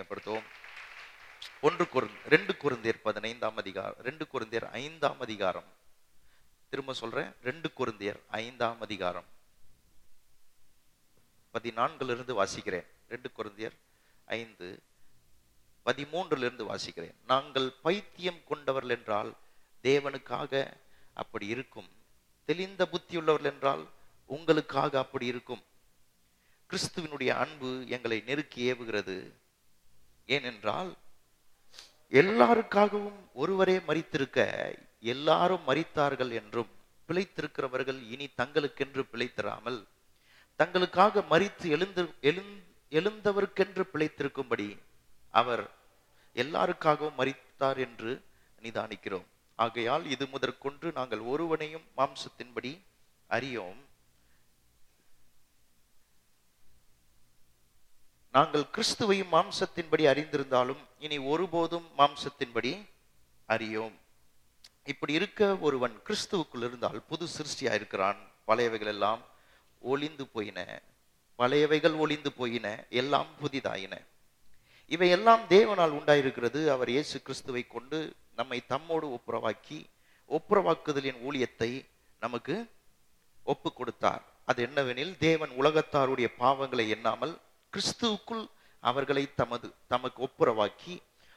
மகிமைப்படுத்துவோம் ஒன்று குரு ரெண்டு குருந்தியர் பதினைந்தாம் அதிகாரம் ரெண்டு குருந்தியர் ஐந்தாம் அதிகாரம். திரும்ப சொல்றேன் ரெண்டு குருந்தியர் ஐந்தாம் அதிகாரம். பதினான்கிலிருந்து வாசிக்கிறேன். ரெண்டு குருந்தியர் ஐந்து பதிமூன்றிலிருந்து வாசிக்கிறேன். நாங்கள் பைத்தியம் கொண்டவர்கள் என்றால் தேவனுக்காக அப்படி இருக்கும். தெளிந்த புத்தி உள்ளவர்கள் என்றால் உங்களுக்காக அப்படி இருக்கும். கிறிஸ்துவினுடைய அன்பு எங்களை நெருக்கி ஏவுகிறது. ஏனென்றால் எல்லாருக்காகவும் ஒருவரே மறித்திருக்க எல்லாரும் மறித்தார்கள் என்றும் பிழைத்திருக்கிறவர்கள் இனி தங்களுக்கென்று பிழைத்திராமல் தங்களுக்காக மறித்து எழுந்து எழுந் எழுந்தவருக்கென்று பிழைத்திருக்கும்படி அவர் எல்லாருக்காகவும் மறித்தார் என்று நிதானிக்கிறோம். ஆகையால் இது முதற்கொண்டு நாங்கள் ஒருவனையும் மாம்சத்தின்படி அறியோம். நாங்கள் கிறிஸ்துவையும் மாம்சத்தின்படி அறிந்திருந்தாலும் இனி ஒருபோதும் மாம்சத்தின்படி அறியோம். இப்படி இருக்க ஒருவன் கிறிஸ்துவுக்குள் இருந்தால் புது சிருஷ்டியா இருக்கிறான். பழையவைகள் எல்லாம் ஒளிந்து போயின. பழையவைகள் ஒளிந்து போயின. எல்லாம் புதிதாயின. இவையெல்லாம் தேவனால் உண்டாயிருக்கிறது. அவர் இயேசு கிறிஸ்துவை கொண்டு நம்மை தம்மோடு ஒப்புரவாக்கி ஒப்புரவாக்குதலின் ஊழியத்தை நமக்கு ஒப்பு கொடுத்தார். அது என்னவெனில் தேவன் உலகத்தாருடைய பாவங்களை எண்ணாமல் கிறிஸ்துவுக்குள் அவர்களை தமது தமக்கு ஒப்புரவாக்கி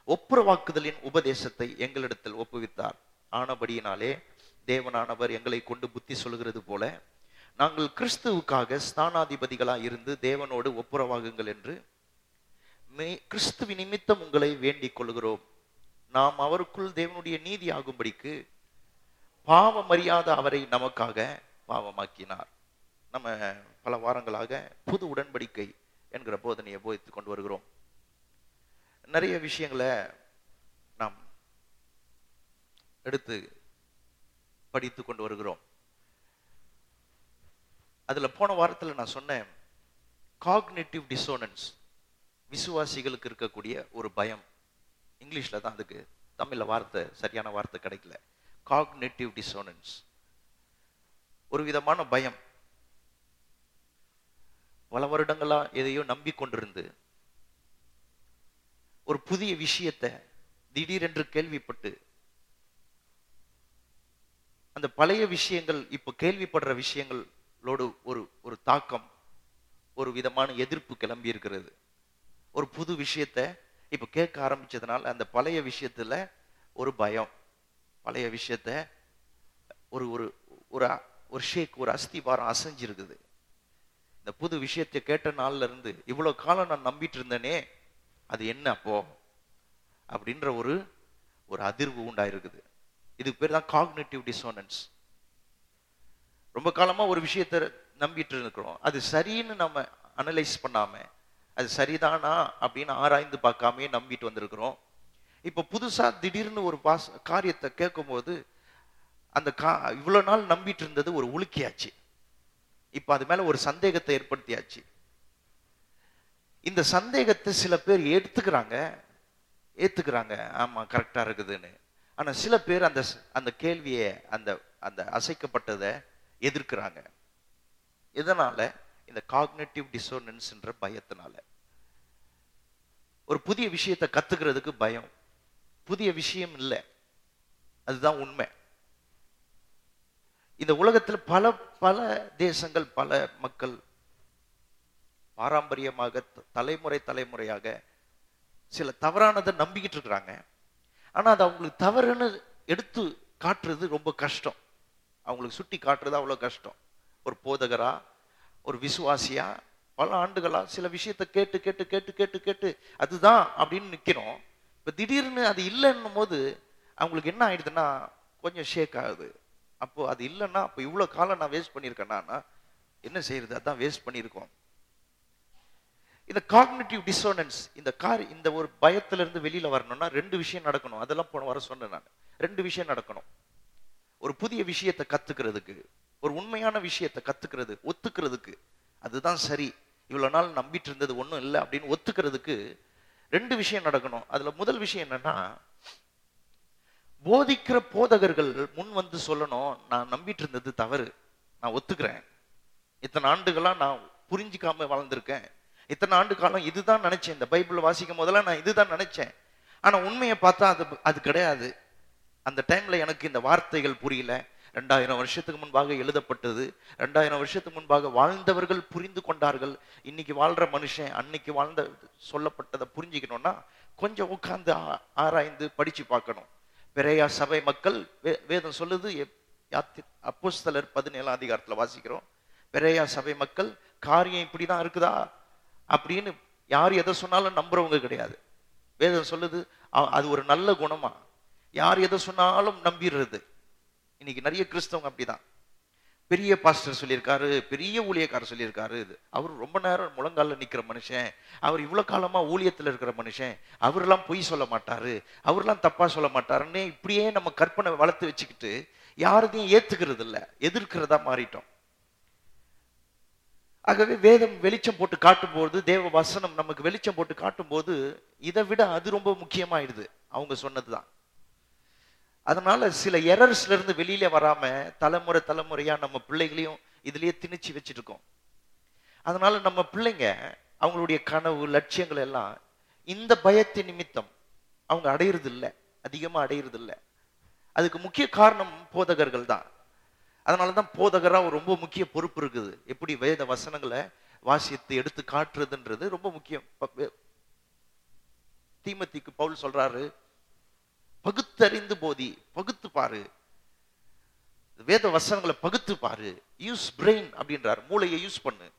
ஒப்புரவாக்குதலின் உபதேசத்தை எங்களிடத்தில் ஒப்புவித்தார். ஆனபடியினாலே தேவனானவர் எங்களை கொண்டு புத்தி சொல்கிறது போல நாங்கள் கிறிஸ்துவுக்காக ஸ்தானாதிபதிகளாக இருந்து தேவனோடு ஒப்புரவாகுங்கள் என்று மே கிறிஸ்துவி நிமித்தம் உங்களை வேண்டிக் கொள்கிறோம் நாம் அவருக்குள் தேவனுடைய நீதி ஆகும்படிக்கு பாவம் அறியாத அவரை நமக்காக பாவமாக்கினார். நம்ம பல வாரங்களாக புது உடன்படிக்கை என்கிற போதனையை போதித்து கொண்டு வருகிறோம். நிறைய விஷயங்களை நாம் எடுத்து படித்து கொண்டு வருகிறோம். அதுல போன வாரத்துல நான் சொன்னேன் காக்னேட்டிவ் டிசோனன்ஸ் விசுவாசிகளுக்கு இருக்கக்கூடிய ஒரு பயம். இங்கிலீஷில் தான் அதுக்கு தமிழ்ல வார்த்தை சரியான வார்த்தை கிடைக்கல. காக்னேட்டிவ் டிசோனன்ஸ் ஒரு விதமான பயம். பல வருடங்களா எதையோ நம்பி கொண்டிருந்து ஒரு புதிய விஷயத்தை திடீரென்று கேள்விப்பட்டு அந்த பழைய விஷயங்கள் இப்ப கேள்விப்படுற விஷயங்களோடு ஒரு ஒரு தாக்கம் ஒரு விதமான எதிர்ப்பு கிளம்பி இருக்கிறது. ஒரு புது விஷயத்த இப்ப கேட்க ஆரம்பிச்சதுனால அந்த பழைய விஷயத்துல ஒரு பயம் பழைய விஷயத்த ஒரு ஒரு ஒரு ஷேக் ஒரு அஸ்திவாரம் அசைஞ்சிருக்குது. இந்த புது விஷயத்தை கேட்ட நாள்ல இருந்து இவ்வளவு காலம் நான் நம்பிட்டு இருந்தேனே அது என்ன அப்போ? அப்படின்ற ஒரு ஒரு அதிர்வு உண்டாயிருக்குது. இதுக்கு பேர் தான் காக்னேட்டிவ் டிசோனன்ஸ் ரொம்ப காலமா ஒரு விஷயத்த நம்பிட்டு இருக்கிறோம். அது சரின்னு நம்ம அனலைஸ் பண்ணாம அது சரிதானா அப்படின்னு ஆராய்ந்து பார்க்காமே நம்பிட்டு வந்திருக்கிறோம். இப்போ புதுசா திடீர்னு ஒரு பாஸ் காரியத்தை கேட்கும்போது அந்த கா இவ்வளோ நாள் நம்பிட்டு இருந்தது ஒரு உலுக்கியாச்சு. இப்ப அது மேல ஒரு சந்தேகத்தை ஏற்படுத்தியாச்சு. இந்த சந்தேகத்தை சில பேர் எடுத்துக்கிறாங்க ஏற்றுக்கிறாங்க ஆமா கரெக்டா இருக்குதுன்னு. ஆனா சில பேர் அந்த அந்த கேள்வியை அந்த அந்த அசைக்கப்பட்டதை எதிர்க்கிறாங்க. இதனால இந்த காக்னேட்டிவ் டிசோனன்ஸ்ன்ற பயத்தினால. ஒரு புதிய விஷயத்தை கத்துக்கிறதுக்கு பயம். புதிய விஷயம் இல்லை. அதுதான் உண்மை. இந்த உலகத்துல பல பல தேசங்கள் பல மக்கள் பாரம்பரியமாக தலைமுறை தலைமுறையாக சில தவறானதை நம்பிக்கிட்டு இருக்கிறாங்க. ஆனா அது அவங்களுக்கு தவறுன்னு எடுத்து காட்டுறது ரொம்ப கஷ்டம். அவங்களுக்கு சுட்டி காட்டுறது அவ்வளோ கஷ்டம். ஒரு போதகரா ஒரு விசுவாசியா பல ஆண்டுகளாக சில விஷயத்தை கேட்டு கேட்டு கேட்டு கேட்டு கேட்டு அதுதான் அப்படின்னு நிற்கிறோம் இப்போ திடீர்னு அது இல்லைன்னும் போது அவங்களுக்கு என்ன ஆயிடுதுன்னா கொஞ்சம் ஷேக் ஆகுது. அப்போ அது இல்லைன்னா அப்போ இவ்வளவு காலம் நான் வேஸ்ட் பண்ணியிருக்கேன்னா என்ன செய்யறது? அதான் வேஸ்ட் பண்ணியிருக்கோம். இந்த காக்னேட்டிவ் டிசோனன்ஸ் இந்த கார் இந்த ஒரு பயத்துல இருந்து வெளியில வரணும்னா ரெண்டு விஷயம் நடக்கணும். அதெல்லாம் போன வர சொன்னேன் நான். ரெண்டு விஷயம் நடக்கணும். ஒரு புதிய விஷயத்தை கத்துக்கிறதுக்கு ஒரு உண்மையான விஷயத்தை கத்துக்கிறது ஒத்துக்கிறதுக்கு அதுதான் சரி. இவ்வளவு நாள் நம்பிட்டு இருந்தது ஒன்றும் இல்லை அப்படின்னு ஒத்துக்கிறதுக்கு ரெண்டு விஷயம் நடக்கணும். அதுல முதல் விஷயம் என்னன்னா போதிக்கிற போதகர்கள் முன் வந்து சொல்லணும். நான் நம்பிட்டு இருந்தது தவறு. நான் ஒத்துக்கிறேன். இத்தனை ஆண்டுகளாக நான் புரிஞ்சிக்காம வளர்ந்துருக்கேன் இத்தனை ஆண்டு காலம் இதுதான் நினைச்சேன். இந்த பைபிள் வாசிக்கும் போதெல்லாம் நான் இதுதான் நினைச்சேன். ஆனா உண்மையை பார்த்தா அது அது கிடையாது. அந்த டைம்ல எனக்கு இந்த வார்த்தைகள் புரியல. ரெண்டாயிரம் வருஷத்துக்கு முன்பாக எழுதப்பட்டது. ரெண்டாயிரம் வருஷத்துக்கு முன்பாக வாழ்ந்தவர்கள் புரிந்து கொண்டார்கள். இன்னைக்கு வாழ்ற மனுஷன் அன்னைக்கு வாழ்ந்த சொல்லப்பட்டதை புரிஞ்சுக்கணும்னா கொஞ்சம் உட்காந்து ஆ- ஆராய்ந்து படிச்சு பார்க்கணும். பெரையா சபை மக்கள் வே- வேதம் சொல்லுது யாத்தி- அப்போஸ்தலர் பதினேழாம் அதிகாரத்துல வாசிக்கிறோம். பெரையா சபை மக்கள் காரியம் இப்படிதான் இருக்குதா? அப்படின்னு யார் எதை சொன்னாலும் நம்புறவங்க கிடையாது. வேதம் சொல்லுது அ- அது ஒரு நல்ல குணமா? யார் எதை சொன்னாலும் நம்பிடுறது. இன்னைக்கு நிறைய கிறிஸ்தவங்க அப்படிதான். பெரிய பாஸ்டர் சொல்லியிருக்காரு பெரிய ஊழியக்காரர் சொல்லியிருக்காரு இது. அவர் ரொம்ப நேரம் முழங்கால நிக்கிற மனுஷன். அவர் இவ்வளவு காலமா ஊழியத்துல இருக்கிற மனுஷன். அவரெல்லாம் பொய் சொல்ல மாட்டாரு. அவரெல்லாம் தப்பா சொல்ல மாட்டாருன்னு இப்படியே நம்ம கற்பனை வளர்த்து வச்சுக்கிட்டு யாரதையும் ஏத்துக்கிறது இல்ல எதிர்க்கிறதா மாறிட்டோம். ஆகவே வேதம் வெளிச்சம் போட்டு காட்டும்போது தேவ வசனம் நமக்கு வெளிச்சம் போட்டு காட்டும்போது இதை விட அது ரொம்ப முக்கியமாயிடுது. அவங்க சொன்னதுதான். அதனால சில எரர்ஸ்ல இருந்து வெளியில வராம தலைமுறை தலைமுறையா நம்ம பிள்ளைகளையும் இதுலயே திணிச்சு வச்சிருக்கோம் இருக்கோம் அதனால நம்ம பிள்ளைங்க அவங்களுடைய கனவு லட்சியங்கள் எல்லாம் இந்த பயத்து நிமித்தம் அவங்க அடையிறது இல்ல அதிகமா அடையிறது இல்ல அதுக்கு முக்கிய காரணம் போதகர்கள் தான். அதனாலதான் போதகரா ரொம்ப முக்கிய பொறுப்பு இருக்குது. எப்படி வேத வசனங்களை வாசித்து எடுத்து காட்டுறதுன்றது ரொம்ப முக்கியம். தீமத்திக்கு பவுல் சொல்றாரு பகுத்தறிந்து போதி பகுத்து பாரு. வேத வசனங்களை பகுத்து பாரு. யூஸ் பிரெயின் அப்படின்றார். மூளையை யூஸ் பண்ணு.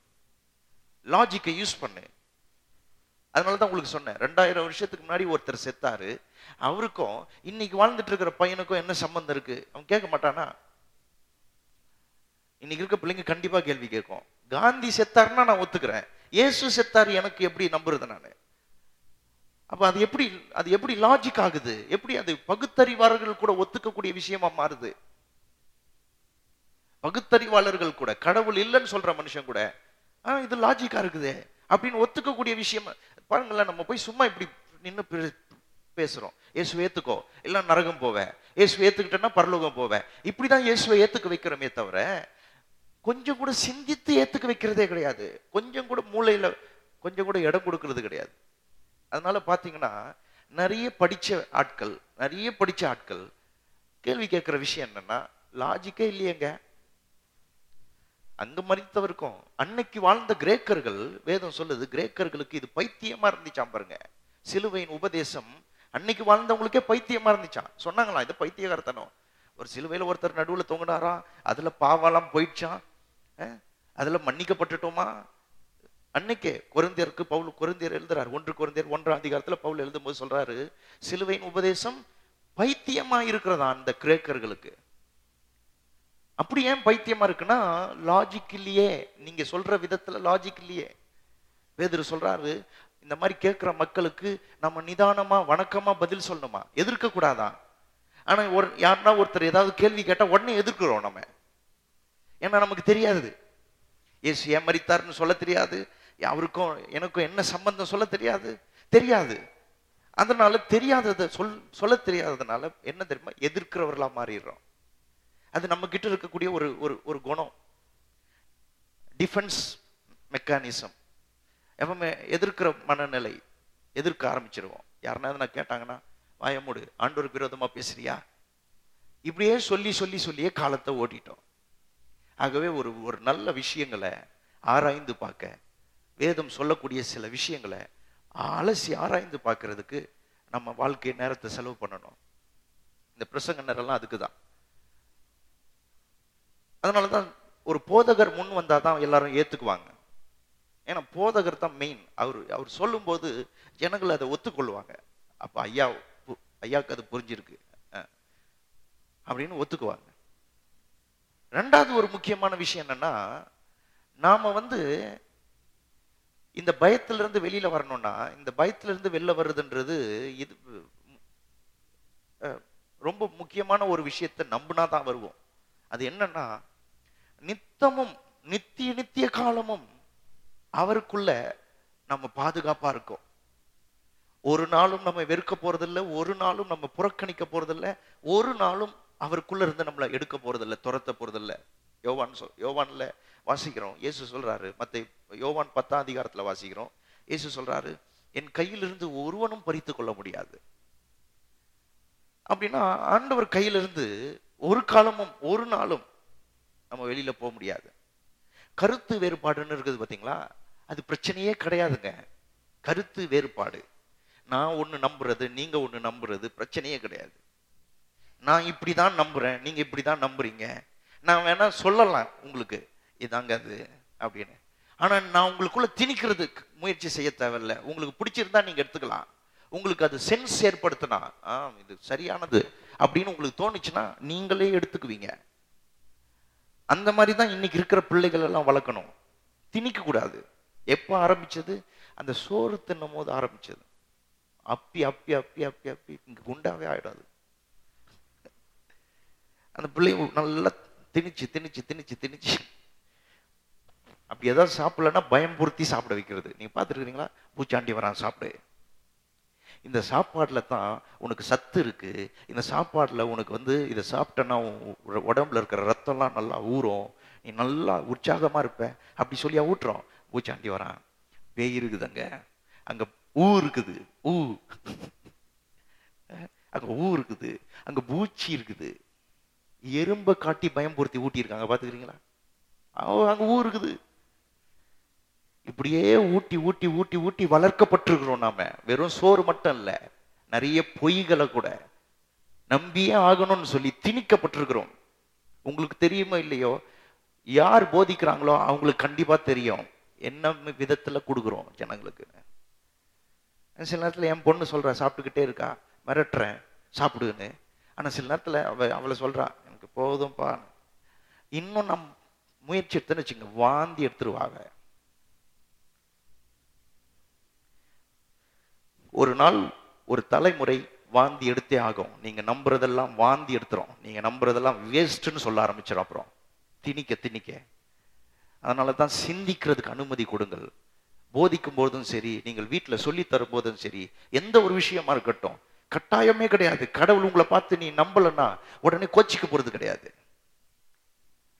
லாஜிக்கை யூஸ் பண்ணு. அதனால தான் உங்களுக்கு சொன்னேன். ரெண்டாயிரம் வருஷத்துக்கு முன்னாடி ஒருத்தர் செத்தாரு. அவருக்கும் இன்னைக்கு வாழ்ந்துட்டு இருக்கிற பையனுக்கும் என்ன சம்பந்தம் இருக்கு? அவன் கேட்க மாட்டானா? இன்னைக்கு இருக்க பிள்ளைங்க கண்டிப்பா கேள்வி கேட்கும். காந்தி செத்தாருன்னா நான் ஒத்துக்கிறேன். இயேசு செத்தாரு எனக்கு எப்படி நம்புறது நானு? அப்ப அது எப்படி அது எப்படி லாஜிக் ஆகுது? எப்படி அது பகுத்தறிவாளர்கள் கூட ஒத்துக்கக்கூடிய விஷயமா மாறுது? பகுத்தறிவாளர்கள் கூட கடவுள் இல்லைன்னு சொல்ற மனுஷன் கூட ஆ இது லாஜிக்கா இருக்குதே அப்படின்னு ஒத்துக்கக்கூடிய விஷயம் பாருங்களேன் நம்ம போய் சும்மா இப்படி நின்று பேசுறோம். இயேசு ஏத்துக்கோ இல்ல நரகம் போவேன் இயேசு ஏத்துக்கிட்டேன்னா பரலோகம் போவேன் இப்படிதான் இயேசுவை ஏத்துக்க வைக்கிறோமே தவிர கொஞ்சம் கூட சிந்தித்து ஏத்துக்க வைக்கிறதே கிடையாது. கொஞ்சம் கூட மூளையில கொஞ்சம் கூட இடம் கொடுக்கறது கிடையாது. அதனால பாத்தீங்கன்னா நிறைய படிச்ச ஆட்கள் நிறைய படிச்ச ஆட்கள் கேள்வி கேட்கிற விஷயம் என்னன்னா லாஜிக்கே இல்லையேங்க. அங்க மறித்தவருக்கும் அன்னைக்கு வாழ்ந்த கிரேக்கர்கள் வேதம் சொல்லுது கிரேக்கர்களுக்கு இது பைத்தியமா இருந்துச்சாம் பாருங்க. சிலுவையின் உபதேசம் அன்னைக்கு வாழ்ந்தவங்களுக்கே பைத்தியமா இருந்துச்சாம். சொன்னாங்களா இது பைத்தியகாரத்தனம். ஒரு சிலுவையில ஒருத்தர் நடுவுல தொங்கினாரா? அதுல பாவாலாம் போயிடுச்சான் அஹ், அதுல மன்னிக்கப்பட்டுட்டோமா? அன்னைக்கே குருந்தியருக்கு பவுல் குருந்தியர் எழுதுறாரு. ஒன்று குருந்தியர் ஒன்றாம் அதிகாரத்தில் பவுல் எழுதும்போது சொல்றாரு சிலுவையின் உபதேசம் பைத்தியமா இருக்கிறதா அந்த கிரேக்கர்களுக்கு? அப்படி ஏன் பைத்தியமா இருக்குன்னா லாஜிக் இல்லையே. நீங்க சொல்ற விதத்துல லாஜிக் இல்லையே. வேதர் சொல்றாரு இந்த மாதிரி கேட்கிற மக்களுக்கு நம்ம நிதானமா வணக்கமா பதில் சொல்லணுமா? எதிர்க்க கூடாதா? ஆனா ஒரு யாருன்னா ஒருத்தர் ஏதாவது கேள்வி கேட்டா உடனே எதிர்க்கிறோம் நம்ம. ஏன்னா நமக்கு தெரியாது ஏசு ஏன் மறித்தார்னு சொல்ல தெரியாது. அவருக்கும் எனக்கும் என்ன சம்பந்தம் சொல்ல தெரியாது? தெரியாது. அதனால தெரியாததை சொல் சொல்ல தெரியாததுனால என்ன தெரியுமா? எதிர்க்கிறவர்களா மாறிடுறோம். அது நம்ம கிட்ட இருக்கக்கூடிய ஒரு ஒரு ஒரு குணம். டிஃபென்ஸ் மெக்கானிசம் எப்பவுமே எதிர்க்கிற மனநிலை எதிர்க்க ஆரம்பிச்சிருவோம். யாருனாவது நான் கேட்டாங்கன்னா வாயமூடு ஆண்டோருக்கு விரோதமா பேசுறியா? இப்படியே சொல்லி சொல்லி சொல்லியே காலத்தை ஓட்டிட்டோம். ஆகவே ஒரு ஒரு நல்ல விஷயங்களை ஆராய்ந்து பார்க்க வேதம் சொல்லக்கூடிய சில விஷயங்களை அலசி ஆராய்ந்து பார்க்கறதுக்கு நம்ம வாழ்க்கை நேரத்தை செலவு பண்ணணும். இந்த பிரசங்க நேரம்லாம் அதுக்கு தான் அதனால தான் ஒரு போதகர் முன் வந்தால் தான் எல்லாரும் ஏற்றுக்குவாங்க ஏன்னா போதகர் தான் மெயின் அவர் அவர் சொல்லும்போது ஜனங்கள் அதை ஒத்துக்கொள்வாங்க. அப்போ ஐயா பு- ஐயாவுக்கு அது புரிஞ்சிருக்கு. அஹ், அப்படின்னு ஒத்துக்குவாங்க. ரெண்டாவது ஒரு முக்கியமான விஷயம் என்னன்னா நாம வந்து இந்த பயத்திலிருந்து வெளியில வரணும்னா இந்த பயத்திலிருந்து வெளில வர்றதுன்றது இது அஹ், ரொம்ப முக்கியமான ஒரு விஷயத்தை நம்பினா தான் வருவோம். அது என்னன்னா நித்தமும் நித்திய நித்திய காலமும் அவருக்குள்ள நம்ம பாதுகாப்பா இருக்கோம். ஒரு நாளும் நம்ம வெறுக்க போறதில்ல ஒரு நாளும் நம்ம புறக்கணிக்க போறதில்ல ஒரு நாளும் அவருக்குள்ள இருந்து நம்மளை எடுக்க போறதில்ல துரத்த போறதில்லை. யோவான் சொல் யோவானில் வாசிக்கிறோம். இயேசு சொல்கிறாரு மற்ற யோவான் பத்தாம் அதிகாரத்தில் வாசிக்கிறோம். இயேசு சொல்கிறாரு என் கையிலிருந்து ஒருவனும் பறித்து கொள்ள முடியாது. அப்படின்னா ஆண்டவர் கையிலிருந்து ஒரு காலமும் ஒரு நாளும் நம்ம வெளியில் போக முடியாது. கருத்து வேறுபாடுன்னு இருக்குது பார்த்தீங்களா அது பிரச்சனையே கிடையாதுங்க. கருத்து வேறுபாடு. நான் ஒன்று நம்புறது நீங்கள் ஒன்று நம்புறது பிரச்சனையே கிடையாது. நான் இப்படி தான் நம்புறேன் இப்படி தான் நம்புறீங்க. நான் வேணா சொல்லலாம் உங்களுக்கு. இதாங்க அது அப்படின்னு. ஆனா நான் உங்களுக்குள்ள திணிக்கிறதுக்கு முயற்சி செய்ய தேவையில்ல. உங்களுக்கு பிடிச்சிருந்தா நீங்க எடுத்துக்கலாம். உங்களுக்கு அது சென்ஸ் ஏற்படுத்தினா ஆ இது சரியானது அப்படின்னு உங்களுக்கு தோணுச்சுன்னா நீங்களே எடுத்துக்குவீங்க. அந்த மாதிரி தான் இன்னைக்கு இருக்கிற பிள்ளைகள் எல்லாம் வளர்க்கணும். திணிக்க கூடாது. எப்போ ஆரம்பிச்சது? அந்த சோறு தின்னும் போது ஆரம்பிச்சது. அப்பி அப்பி அப்பி அப்பி அப்பி. இங்கே குண்டாவே ஆயிடாது. அந்த பிள்ளைங்க நல்லா திணிச்சு திணிச்சு திணிச்சு திணிச்சு. அப்படி ஏதாவது சாப்பிடலன்னா பயம்புறுத்தி சாப்பிட வைக்கிறது. நீங்கள் பார்த்துருக்குறீங்களா? பூச்சாண்டி வரான் சாப்பிடு. இந்த சாப்பாட்டில் தான் உனக்கு சத்து இருக்கு. இந்த சாப்பாட்டில் உனக்கு வந்து இதை சாப்பிட்டேன்னா உடம்புல இருக்கிற ரத்தம்லாம் நல்லா ஊறும். நீ நல்லா உற்சாகமாக இருப்ப. அப்படி சொல்லியா ஊட்டுறோம். பூச்சாண்டி வரான். பேய் இருக்குதுங்க. அங்கே ஊ இருக்குது. ஊ. அங்கே ஊ இருக்குது. அங்கே பூச்சி இருக்குது. எறும்பை காட்டி பயம்படுத்தி ஊட்டியிருக்காங்க பார்த்துக்கிறீங்களா? அங்கே அங்க இருக்குது இப்படியே ஊட்டி ஊட்டி ஊட்டி ஊட்டி வளர்க்கப்பட்டிருக்கிறோம் நாம. வெறும் சோறு மட்டும் இல்ல நிறைய பொய்களை கூட நம்பியே ஆகணும்னு சொல்லி திணிக்கப்பட்டிருக்கிறோம். உங்களுக்கு தெரியுமோ இல்லையோ? யார் போதிக்கிறாங்களோ அவங்களுக்கு கண்டிப்பா தெரியும். என்ன விதத்துல கொடுக்குறோம் ஜனங்களுக்கு? சில நேரத்துல என் பொண்ணு சொல்றா சாப்பிட்டுக்கிட்டே இருக்கா மிரட்டுறேன் சாப்பிடுன்னு. ஆனா சில நேரத்துல அவ அவளை சொல்றா எனக்கு போதும்பா. இன்னும் நம் முயற்சி எடுத்துன்னு வச்சுங்க வாந்தி எடுத்துருவாங்க. ஒரு நாள் ஒரு தலைமுறை வாந்தி எடுத்தே ஆகும். நீங்க நம்புறதெல்லாம் வாந்தி எடுத்துரும். நீங்க நம்புறதெல்லாம் வேஸ்ட்னு சொல்ல ஆரம்பிச்சிடும் அப்புறம். திணிக்க திணிக்க. அதனால தான் சிந்திக்கிறதுக்கு அனுமதி கொடுங்கள். போதிக்கும் போதும் சரி நீங்கள் வீட்டில் சொல்லி தரும் போதும் சரி எந்த ஒரு விஷயமா இருக்கட்டும் கட்டாயமே கிடையாது. கடவுள் உங்களை பார்த்து நீ நம்பலன்னா உடனே கோச்சிக்க போறது கிடையாது.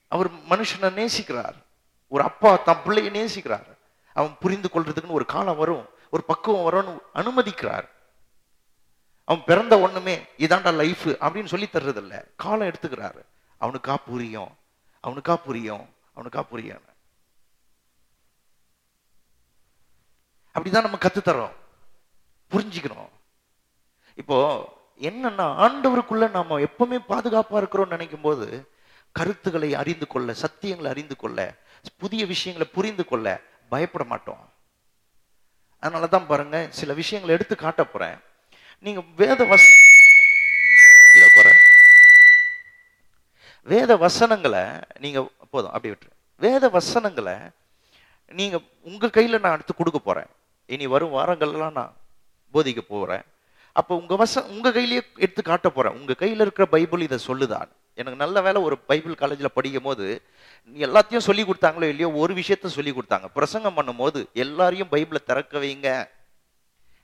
அவர் மனுஷனை நேசிக்கிறார். ஒரு அப்பா தன் பிள்ளையை நேசிக்கிறார். அவன் புரிந்து கொள்றதுக்குன்னு ஒரு காலம் வரும். ஒரு பக்குவம் வரும்னு அனுமதிக்கிறார். அவன் பிறந்த ஒண்ணுமே இதாண்டா லைஃப் அப்படின்னு சொல்லி தர்றதில்ல. காலம் எடுத்துக்கிறாரு. அவனுக்கா புரியும். அவனுக்கா புரியும். அவனுக்கா புரியும். அப்படிதான் நம்ம கத்துத்தரோம் புரிஞ்சுக்கிறோம். இப்போ என்னன்னா ஆண்டவருக்குள்ள நாம எப்பவுமே பாதுகாப்பா இருக்கிறோம்னு நினைக்கும் போது கருத்துக்களை அறிந்து கொள்ள சத்தியங்களை அறிந்து கொள்ள புதிய விஷயங்களை புரிந்து கொள்ள பயப்பட மாட்டோம். அதனாலதான் பாருங்க சில விஷயங்களை எடுத்து காட்ட போறேன். நீங்க வேத வச இத வேத வசனங்களை நீங்க போதும் அப்படி விட்டுரு. வேத வசனங்களை நீங்க உங்க கையில நான் எடுத்து கொடுக்க போறேன். இனி வரும் வாரங்கள்லாம் நான் போதிக்க போறேன். அப்போ உங்கள் வச உங்கள் கையிலேயே எடுத்து காட்ட போகிறேன் உங்கள் கையில் இருக்கிற பைபிள் இதை சொல்லுதான். எனக்கு நல்ல வேலை ஒரு பைபிள் காலேஜில் படிக்கும் போது எல்லாத்தையும் சொல்லி கொடுத்தாங்களோ இல்லையோ ஒரு விஷயத்த சொல்லி கொடுத்தாங்க. பிரசங்கம் பண்ணும்போது எல்லாரையும் பைபிளை திறக்க வைங்க.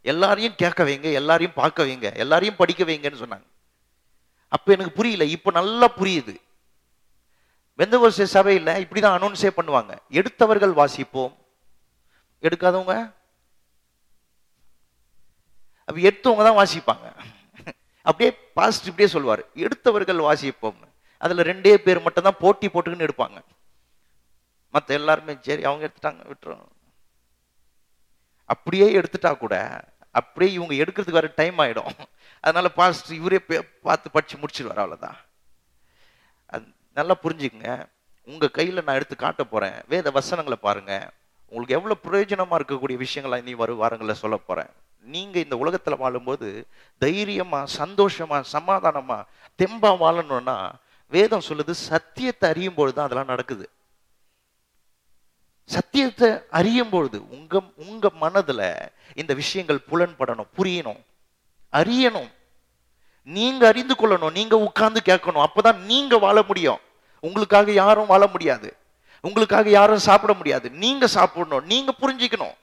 எல்லாரையும் கேட்க வைங்க எல்லாரையும் பார்க்க வைங்க எல்லாரையும் படிக்க வைங்கன்னு சொன்னாங்க. அப்போ எனக்கு புரியல இப்போ நல்லா புரியுது. வெந்த சபையில் இப்படி தான் அனௌன்ஸே பண்ணுவாங்க. எடுத்தவர்கள் வாசிப்போம். எடுக்காதவங்க? அப்போ எடுத்தவங்க தான் வாசிப்பாங்க. அப்படியே பாஸ்ட் இப்படியே சொல்லுவார் எடுத்தவர்கள் வாசிப்போம் அதில் ரெண்டே பேர் மட்டும் தான் போட்டி போட்டுக்கின்னு எடுப்பாங்க. மற்ற எல்லாருமே சரி அவங்க எடுத்துட்டாங்க விட்டுரும் அப்படியே எடுத்துட்டா கூட அப்படியே இவங்க எடுக்கிறதுக்கு வர டைம் ஆகிடும் அதனால பாஸ்ட் இவரே பார்த்து படித்து முடிச்சிருவார் அவ்வளவுதான். அது நல்லா புரிஞ்சுக்குங்க. உங்கள் கையில் நான் எடுத்து காட்ட போகிறேன் வேத வசனங்களை பாருங்கள் உங்களுக்கு எவ்வளோ பிரயோஜனமாக இருக்கக்கூடிய விஷயங்களை இனி வரும் வாரங்களில் சொல்ல போகிறேன் நீங்க இந்த உலகத்துல வாழும்போது தைரியமா சந்தோஷமா சமாதானமா தெம்பா வாழணும்னா வேதம் சொல்லுது சத்தியத்தை அறியும் பொழுது தான் அதெல்லாம் நடக்குது. சத்தியத்தை அறியும் பொழுது உங்க உங்க மனதுல இந்த விஷயங்கள் புலன்படணும் புரியணும் அறியணும். நீங்க அறிந்து கொள்ளணும் நீங்க உட்கார்ந்து கேட்கணும். அப்பதான் நீங்க வாழ முடியும். உங்களுக்காக யாரும் வாழ முடியாது. உங்களுக்காக யாரும் சாப்பிட முடியாது. நீங்க சாப்பிடணும் நீங்க புரிஞ்சுக்கணும்.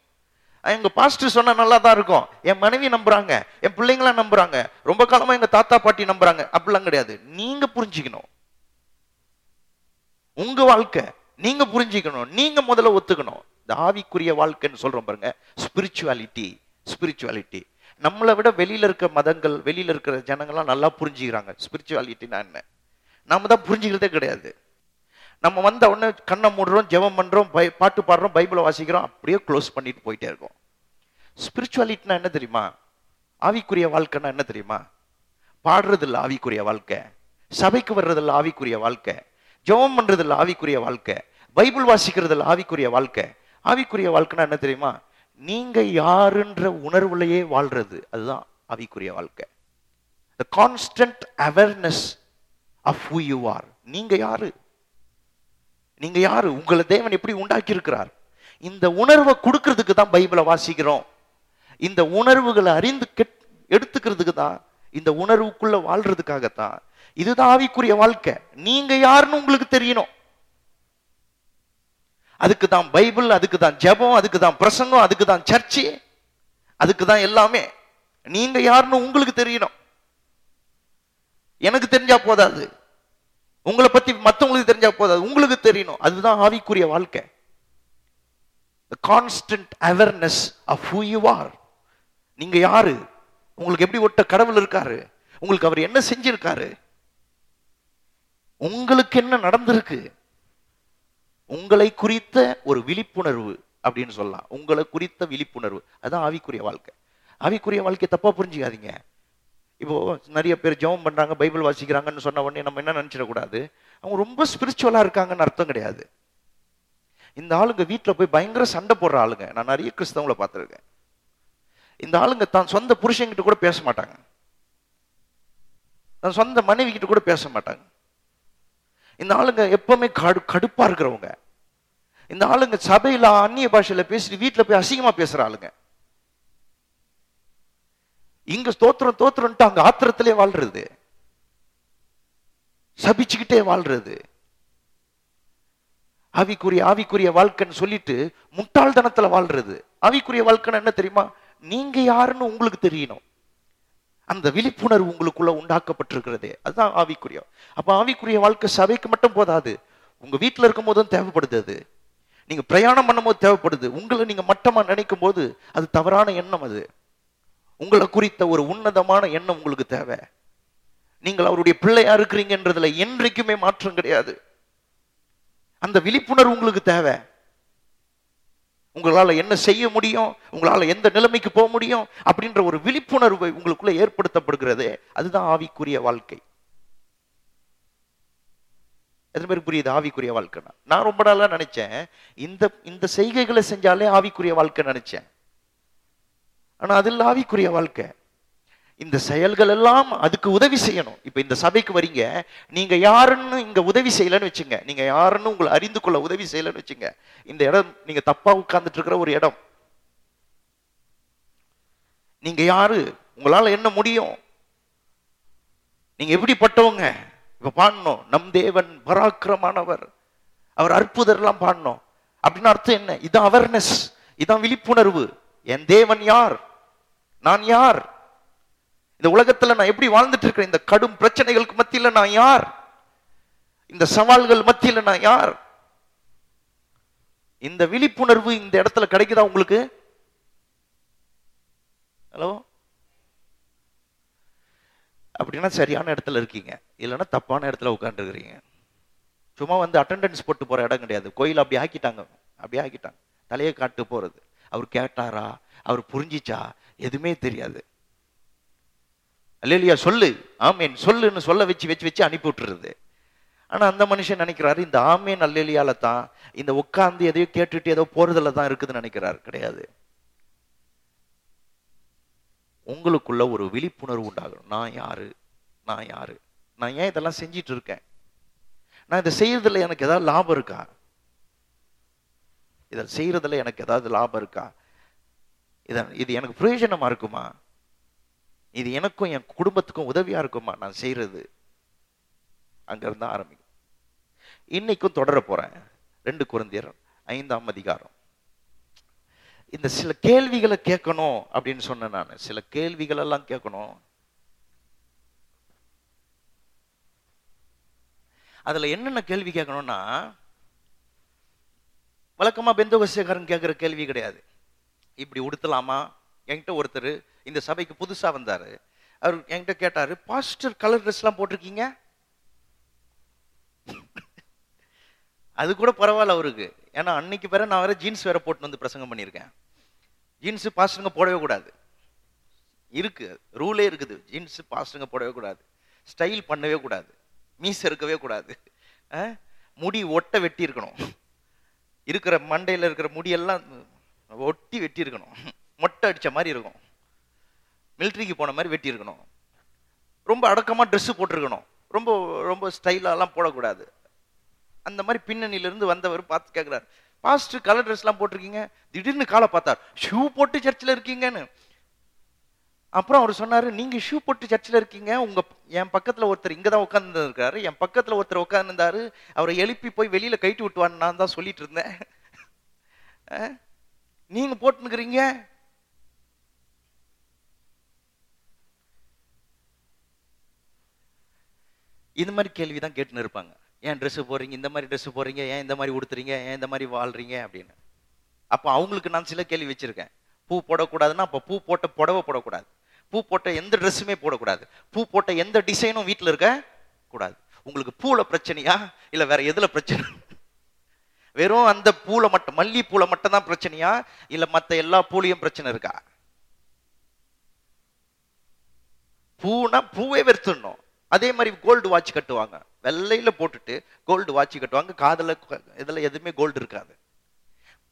எங்கள் எங்க பாஸ்டர் சொன்னா நல்லா தான் இருக்கும். என் மனைவி நம்புறாங்க என் பிள்ளைங்களாம் நம்புறாங்க. ரொம்ப காலமா எங்க தாத்தா பாட்டி நம்புறாங்க. அப்படிலாம் கிடையாது. நீங்க புரிஞ்சுக்கணும். உங்க வாழ்க்கை நீங்க புரிஞ்சுக்கணும். நீங்க முதல்ல ஒத்துக்கணும். இந்த ஆவிக்குரிய வாழ்க்கைன்னு சொல்றோம் பாருங்க. ஸ்பிரிச்சுவாலிட்டி ஸ்பிரிச்சுவாலிட்டி நம்மளை விட வெளியில இருக்க மதங்கள் வெளியில இருக்கிற ஜனங்கள்லாம் நல்லா புரிஞ்சுக்கிறாங்க. ஸ்பிரிச்சுவாலிட்டினா என்ன? நாம தான் புரிஞ்சுக்கிறதே கிடையாது. நம்ம வந்த உடனே கண்ணை மூடுறோம் ஜெபம் பண்றோம் பை பாட்டு பாடுறோம் பைபிளை வாசிக்கிறோம் அப்படியே க்ளோஸ் பண்ணிட்டு போயிட்டே இருக்கோம். ஸ்பிரிச்சுவாலிட்டினா என்ன தெரியுமா? ஆவிக்குரிய வாழ்க்கைன்னா என்ன தெரியுமா? பாடுறது ஆவிக்குரிய வாழ்க்கை. சபைக்கு வர்றதில்ல ஆவிக்குரிய வாழ்க்கை. ஜெபம் பண்ணுறதில்ல ஆவிக்குரிய வாழ்க்கை. பைபிள் வாசிக்கிறது ஆவிக்குரிய வாழ்க்கை. ஆவிக்குரிய வாழ்க்கைன்னா என்ன தெரியுமா? நீங்க யாருன்ற உணர்வுலையே வாழ்றது. அதுதான் ஆவிக்குரிய வாழ்க்கை. The constant awareness of who you are நீங்க யாரு? நீங்க யாரு? உங்களை தேவன் எப்படி உண்டாக்கி இருக்கிறார் இந்த உணர்வை கொடுக்கறதுக்கு தான் பைபிளை வாசிக்கிறோம். இந்த உணர்வுகளை அறிந்து கெட் எடுத்துக்கிறதுக்கு தான் இந்த உணர்வுக்குள்ள வாழ்றதுக்காகத்தான். இதுதான் ஆவிக்குரிய வாழ்க்கை. நீங்க யாருன்னு உங்களுக்கு தெரியணும். அதுக்கு தான் பைபிள் அதுக்கு தான் ஜெபம் அதுக்கு தான் பிரசங்கம் அதுக்கு தான் சர்ச்சு அதுக்கு தான் எல்லாமே. நீங்க யாருன்னு உங்களுக்கு தெரியணும். எனக்கு தெரிஞ்சா போதாது. உங்களை பத்தி மத்தவங்களுக்கு தெரிஞ்சா போதாது. உங்களுக்கு தெரியணும். அதுதான் ஆவிக்குரிய வாழ்க்கை. Constant awareness of who you are நீங்க யாரு? உங்களுக்கு எப்படி ஒட்ட கடவுள் இருக்காரு? உங்களுக்கு அவர் என்ன செஞ்சிருக்காரு? உங்களுக்கு என்ன நடந்திருக்கு? உங்களை குறித்த ஒரு விழிப்புணர்வு அப்படின்னு சொல்லலாம். உங்களை குறித்த விழிப்புணர்வு. அதான் ஆவிக்குரிய வாழ்க்கை. ஆவிக்குரிய வாழ்க்கையை தப்பா புரிஞ்சுக்காதீங்க. இப்போ நிறைய பேர் ஜெபம் பண்ணுறாங்க பைபிள் வாசிக்கிறாங்கன்னு சொன்ன உடனே நம்ம என்ன நினச்சிடக்கூடாது? அவங்க ரொம்ப ஸ்பிரிச்சுவலாக இருக்காங்கன்னு அர்த்தம் கிடையாது. இந்த ஆளுங்க வீட்டில் போய் பயங்கர சண்டை போடுற ஆளுங்க. நான் நிறைய கிறிஸ்தவங்களை பார்த்துருக்கேன். இந்த ஆளுங்க தான் சொந்த புருஷங்கிட்ட கூட பேச மாட்டாங்க. தன் சொந்த மனைவி கிட்ட கூட பேச மாட்டாங்க. இந்த ஆளுங்க எப்பவுமே கடு கடுப்பாக இருக்கிறவங்க. இந்த ஆளுங்க சபையில் அந்நிய பாஷையில் பேசிட்டு வீட்டில் போய் அசிங்கமாக பேசுகிற ஆளுங்க. இங்க ஸ்தோத்திரம் தோத்திரம்ட்டு அங்க ஆத்திரத்திலே வாழ்றது. சபிச்சுக்கிட்டே வாழ்றது. ஆவிக்குரிய ஆவிக்குரிய வாழ்க்கைன்னு சொல்லிட்டு முட்டாள்தனத்துல வாழ்றது. ஆவிக்குரிய வாழ்க்கைன்னு என்ன தெரியுமா? நீங்க யாருன்னு உங்களுக்கு தெரியணும். அந்த விழிப்புணர்வு உங்களுக்குள்ள உண்டாக்கப்பட்டிருக்கிறதே. அதுதான் ஆவிக்குரிய. அப்ப ஆவிக்குரிய வாழ்க்கை சபைக்கு மட்டும் போதாது. உங்க வீட்டுல இருக்கும் போதும் தேவைப்படுது அது. நீங்க பிரயாணம் பண்ணும்போது தேவைப்படுது. உங்களை நீங்க மட்டமா நினைக்கும் போது அது தவறான எண்ணம் அது. உங்களை குறித்த ஒரு உன்னதமான எண்ணம் உங்களுக்கு தேவை. நீங்கள் அவருடைய பிள்ளையா இருக்கிறீங்கன்றதுல என்றைக்குமே மாற்றம் கிடையாது. அந்த விழிப்புணர்வு உங்களுக்கு தேவை. உங்களால என்ன செய்ய முடியும் உங்களால எந்த நிலைமைக்கு போக முடியும் அப்படின்ற ஒரு விழிப்புணர்வை உங்களுக்குள்ள ஏற்படுத்தப்படுகிறது. அதுதான் ஆவிக்குரிய வாழ்க்கை. எத்தனை புரியுது? ஆவிக்குரிய வாழ்க்கைனா? நான் ரொம்ப நாளா நினைச்சேன் இந்த இந்த செய்கைகளை செஞ்சாலே ஆவிக்குரிய வாழ்க்கை நினைச்சேன். ஆனால் அது லாவிக்குரிய வாழ்க்கை. இந்த செயல்கள் எல்லாம் அதுக்கு உதவி செய்யணும். இப்போ இந்த சபைக்கு வரீங்க நீங்க யாருன்னு இங்க உதவி செய்யலன்னு வச்சுங்க. நீங்க யாருன்னு உங்களை அறிந்து கொள்ள உதவி செய்யலன்னு வச்சுங்க. இந்த இடம் நீங்க தப்பா உட்கார்ந்துட்டு இருக்கிற ஒரு இடம். நீங்க யாரு? உங்களால என்ன முடியும்? நீங்க எப்படிப்பட்டவங்க? இப்ப பாடணும் நம் தேவன் பராக்கிரமானவர். அவர் அற்புதர்லாம் பாடணும். அப்படின்னு அர்த்தம் என்ன? இதான் அவேர்னஸ் இதான் விழிப்புணர்வு. என் தேவன் யார்? நான் யார்? இந்த உலகத்துல நான் எப்படி வாழ்ந்துட்டு இருக்கிறேன் இந்த கடும் பிரச்சனைகளுக்கு மத்தியில நான் யார்? இந்த சவால்கள் மத்தியில நான் யார்? இந்த விழிப்புணர்வு இந்த இடத்துல கிடைக்குதா உங்களுக்கு? ஹலோ அப்படின்னா சரியான இடத்துல இருக்கீங்க. இல்லைன்னா தப்பான இடத்துல உட்காந்துருக்கிறீங்க சும்மா வந்து அட்டண்டன்ஸ் போட்டு போற இடம் கிடையாது. கோயில் அப்படி ஆக்கிட்டாங்க. அப்படி ஆக்கிட்டாங்க. தலையை காட்டு போறது. அவர் கேட்டாரா? அவர் புரிஞ்சிச்சா? எதுவுமே தெரியாது. அல்லையா சொல்லு. ஆமேன். சொல்லுன்னு சொல்ல வச்சு வச்சு வச்சு அனுப்பி விட்டுறது. ஆனா அந்த மனுஷன் நினைக்கிறாரு இந்த ஆமேன் அல்லேலியால தான் இந்த உட்கார்ந்து எதையோ கேட்டுட்டு ஏதோ போறதுல தான் இருக்குதுன்னு நினைக்கிறாரு. கிடையாது. உங்களுக்குள்ள ஒரு விழிப்புணர்வு உண்டாகணும். நான் யாரு? நான் யாரு? நான் ஏன் இதெல்லாம் செஞ்சிட்டு இருக்கேன்? நான் இதை செய்யறதுல எனக்கு ஏதாவது லாபம் இருக்கா? இதை செய்யறதுல எனக்கு ஏதாவது லாபம் இருக்கா? இதை இது எனக்கு பிரயோஜனமா இருக்குமா? இது எனக்கும் என் குடும்பத்துக்கும் உதவியா இருக்குமா நான் செய்யறது அங்க இருந்து ஆரம்பிக்கும். இன்னைக்கும் தொடர போறேன். ரெண்டு குழந்தையர் ஐந்தாம் அதிகாரம். இந்த சில கேள்விகளை கேட்கணும் அப்படின்னு சொன்னேன் நான். சில கேள்விகள் எல்லாம் கேட்கணும். அதுல என்னென்ன கேள்வி கேட்கணும்னா வழக்கமா பெந்தோகசியக்காரன் கேட்குற கேள்வி கிடையாது. இப்படி உடுத்தலாமா? என்கிட்ட ஒருத்தர் இந்த சபைக்கு புதுசாக வந்தார். அவர் என்கிட்ட கேட்டார் பாஸ்டர் கலர் ட்ரெஸ்லாம் போட்டிருக்கீங்க? அது கூட பரவாயில்ல அவருக்கு. ஏன்னா அன்னைக்கு வேற நான் வேற ஜீன்ஸ் வேற போட்டு வந்து பிரசங்கம் பண்ணியிருக்கேன். ஜீன்ஸு பாஸ்டருங்க போடவே கூடாது. இருக்கு. ரூலே இருக்குது. ஜீன்ஸு பாஸ்டருங்க போடவே கூடாது. ஸ்டைல் பண்ணவே கூடாது. மீஸ் இருக்கவே கூடாது. முடி ஒட்ட வெட்டி இருக்கணும் இருக்கிற மண்டையில் இருக்கிற முடியெல்லாம் ஒட்டி வெட்டி இருக்கணும் மொட்டை அடித்த மாதிரி இருக்கும். மிலிட்ரிக்கு போன மாதிரி வெட்டி இருக்கணும் ரொம்ப அடக்கமாக ட்ரெஸ்ஸு போட்டிருக்கணும். ரொம்ப ரொம்ப ஸ்டைலாலாம் போடக்கூடாது. அந்த மாதிரி பின்னணியிலேருந்து வந்தவர் பார்த்து கேட்குறாரு பாஸ்டர் கலர் ட்ரெஸ்லாம் போட்டிருக்கீங்க? திடீர்னு காலை பார்த்தார். ஷூ போட்டு சர்ச்சில் இருக்கீங்கன்னு. அப்புறம் அவர் சொன்னார் நீங்கள் ஷூ போட்டு சர்ச்சில் இருக்கீங்க. உங்கள் என் பக்கத்தில் ஒருத்தர் இங்கே தான் உட்காந்துருக்காரு என் பக்கத்தில் ஒருத்தர் உட்காந்துருந்தாரு அவரை எழுப்பி போய் வெளியில் கைட்டு விட்டுவான்னு நான் தான் சொல்லிட்டு இருந்தேன். நீங்க போட்டுனுக்குறீங்க? இந்த மாதிரி கேள்வி தான் கேட்டுன்னு இருப்பாங்க. ஏன் Dress போடுறீங்க? இந்த மாதிரி Dress போடுறீங்க? ஏன் இந்த மாதிரி உடுத்துறீங்க? ஏன் இந்த மாதிரி வாழ்றீங்க? அப்படின்னு. அப்போ அவங்களுக்கு நான் சில கேள்வி வச்சிருக்கேன். பூ போடக்கூடாதுன்னா அப்போ பூ போட்ட புடவை போடக்கூடாது. பூ போட்ட எந்த ட்ரெஸ்ஸுமே போடக்கூடாது. பூ போட்ட எந்த டிசைனும் வீட்டில் இருக்க கூடாது. உங்களுக்கு பூல பிரச்சனையா? இல்ல வேற எதுல பிரச்சனை? வெறும் அந்த பூலை மட்டும் மல்லி பூலை மட்டும் தான் பிரச்சனையா? இல்ல மத்த எல்லா பூலையும் பிரச்சனை இருக்கா? பூனா பூவே வெறுத்துடணும். அதே மாதிரி கோல்டு வாட்ச் கட்டுவாங்க. வெள்ளையில போட்டுட்டு கோல்டு வாட்ச் கட்டுவாங்க. காதல இதுல எதுவுமே கோல்டு இருக்காது.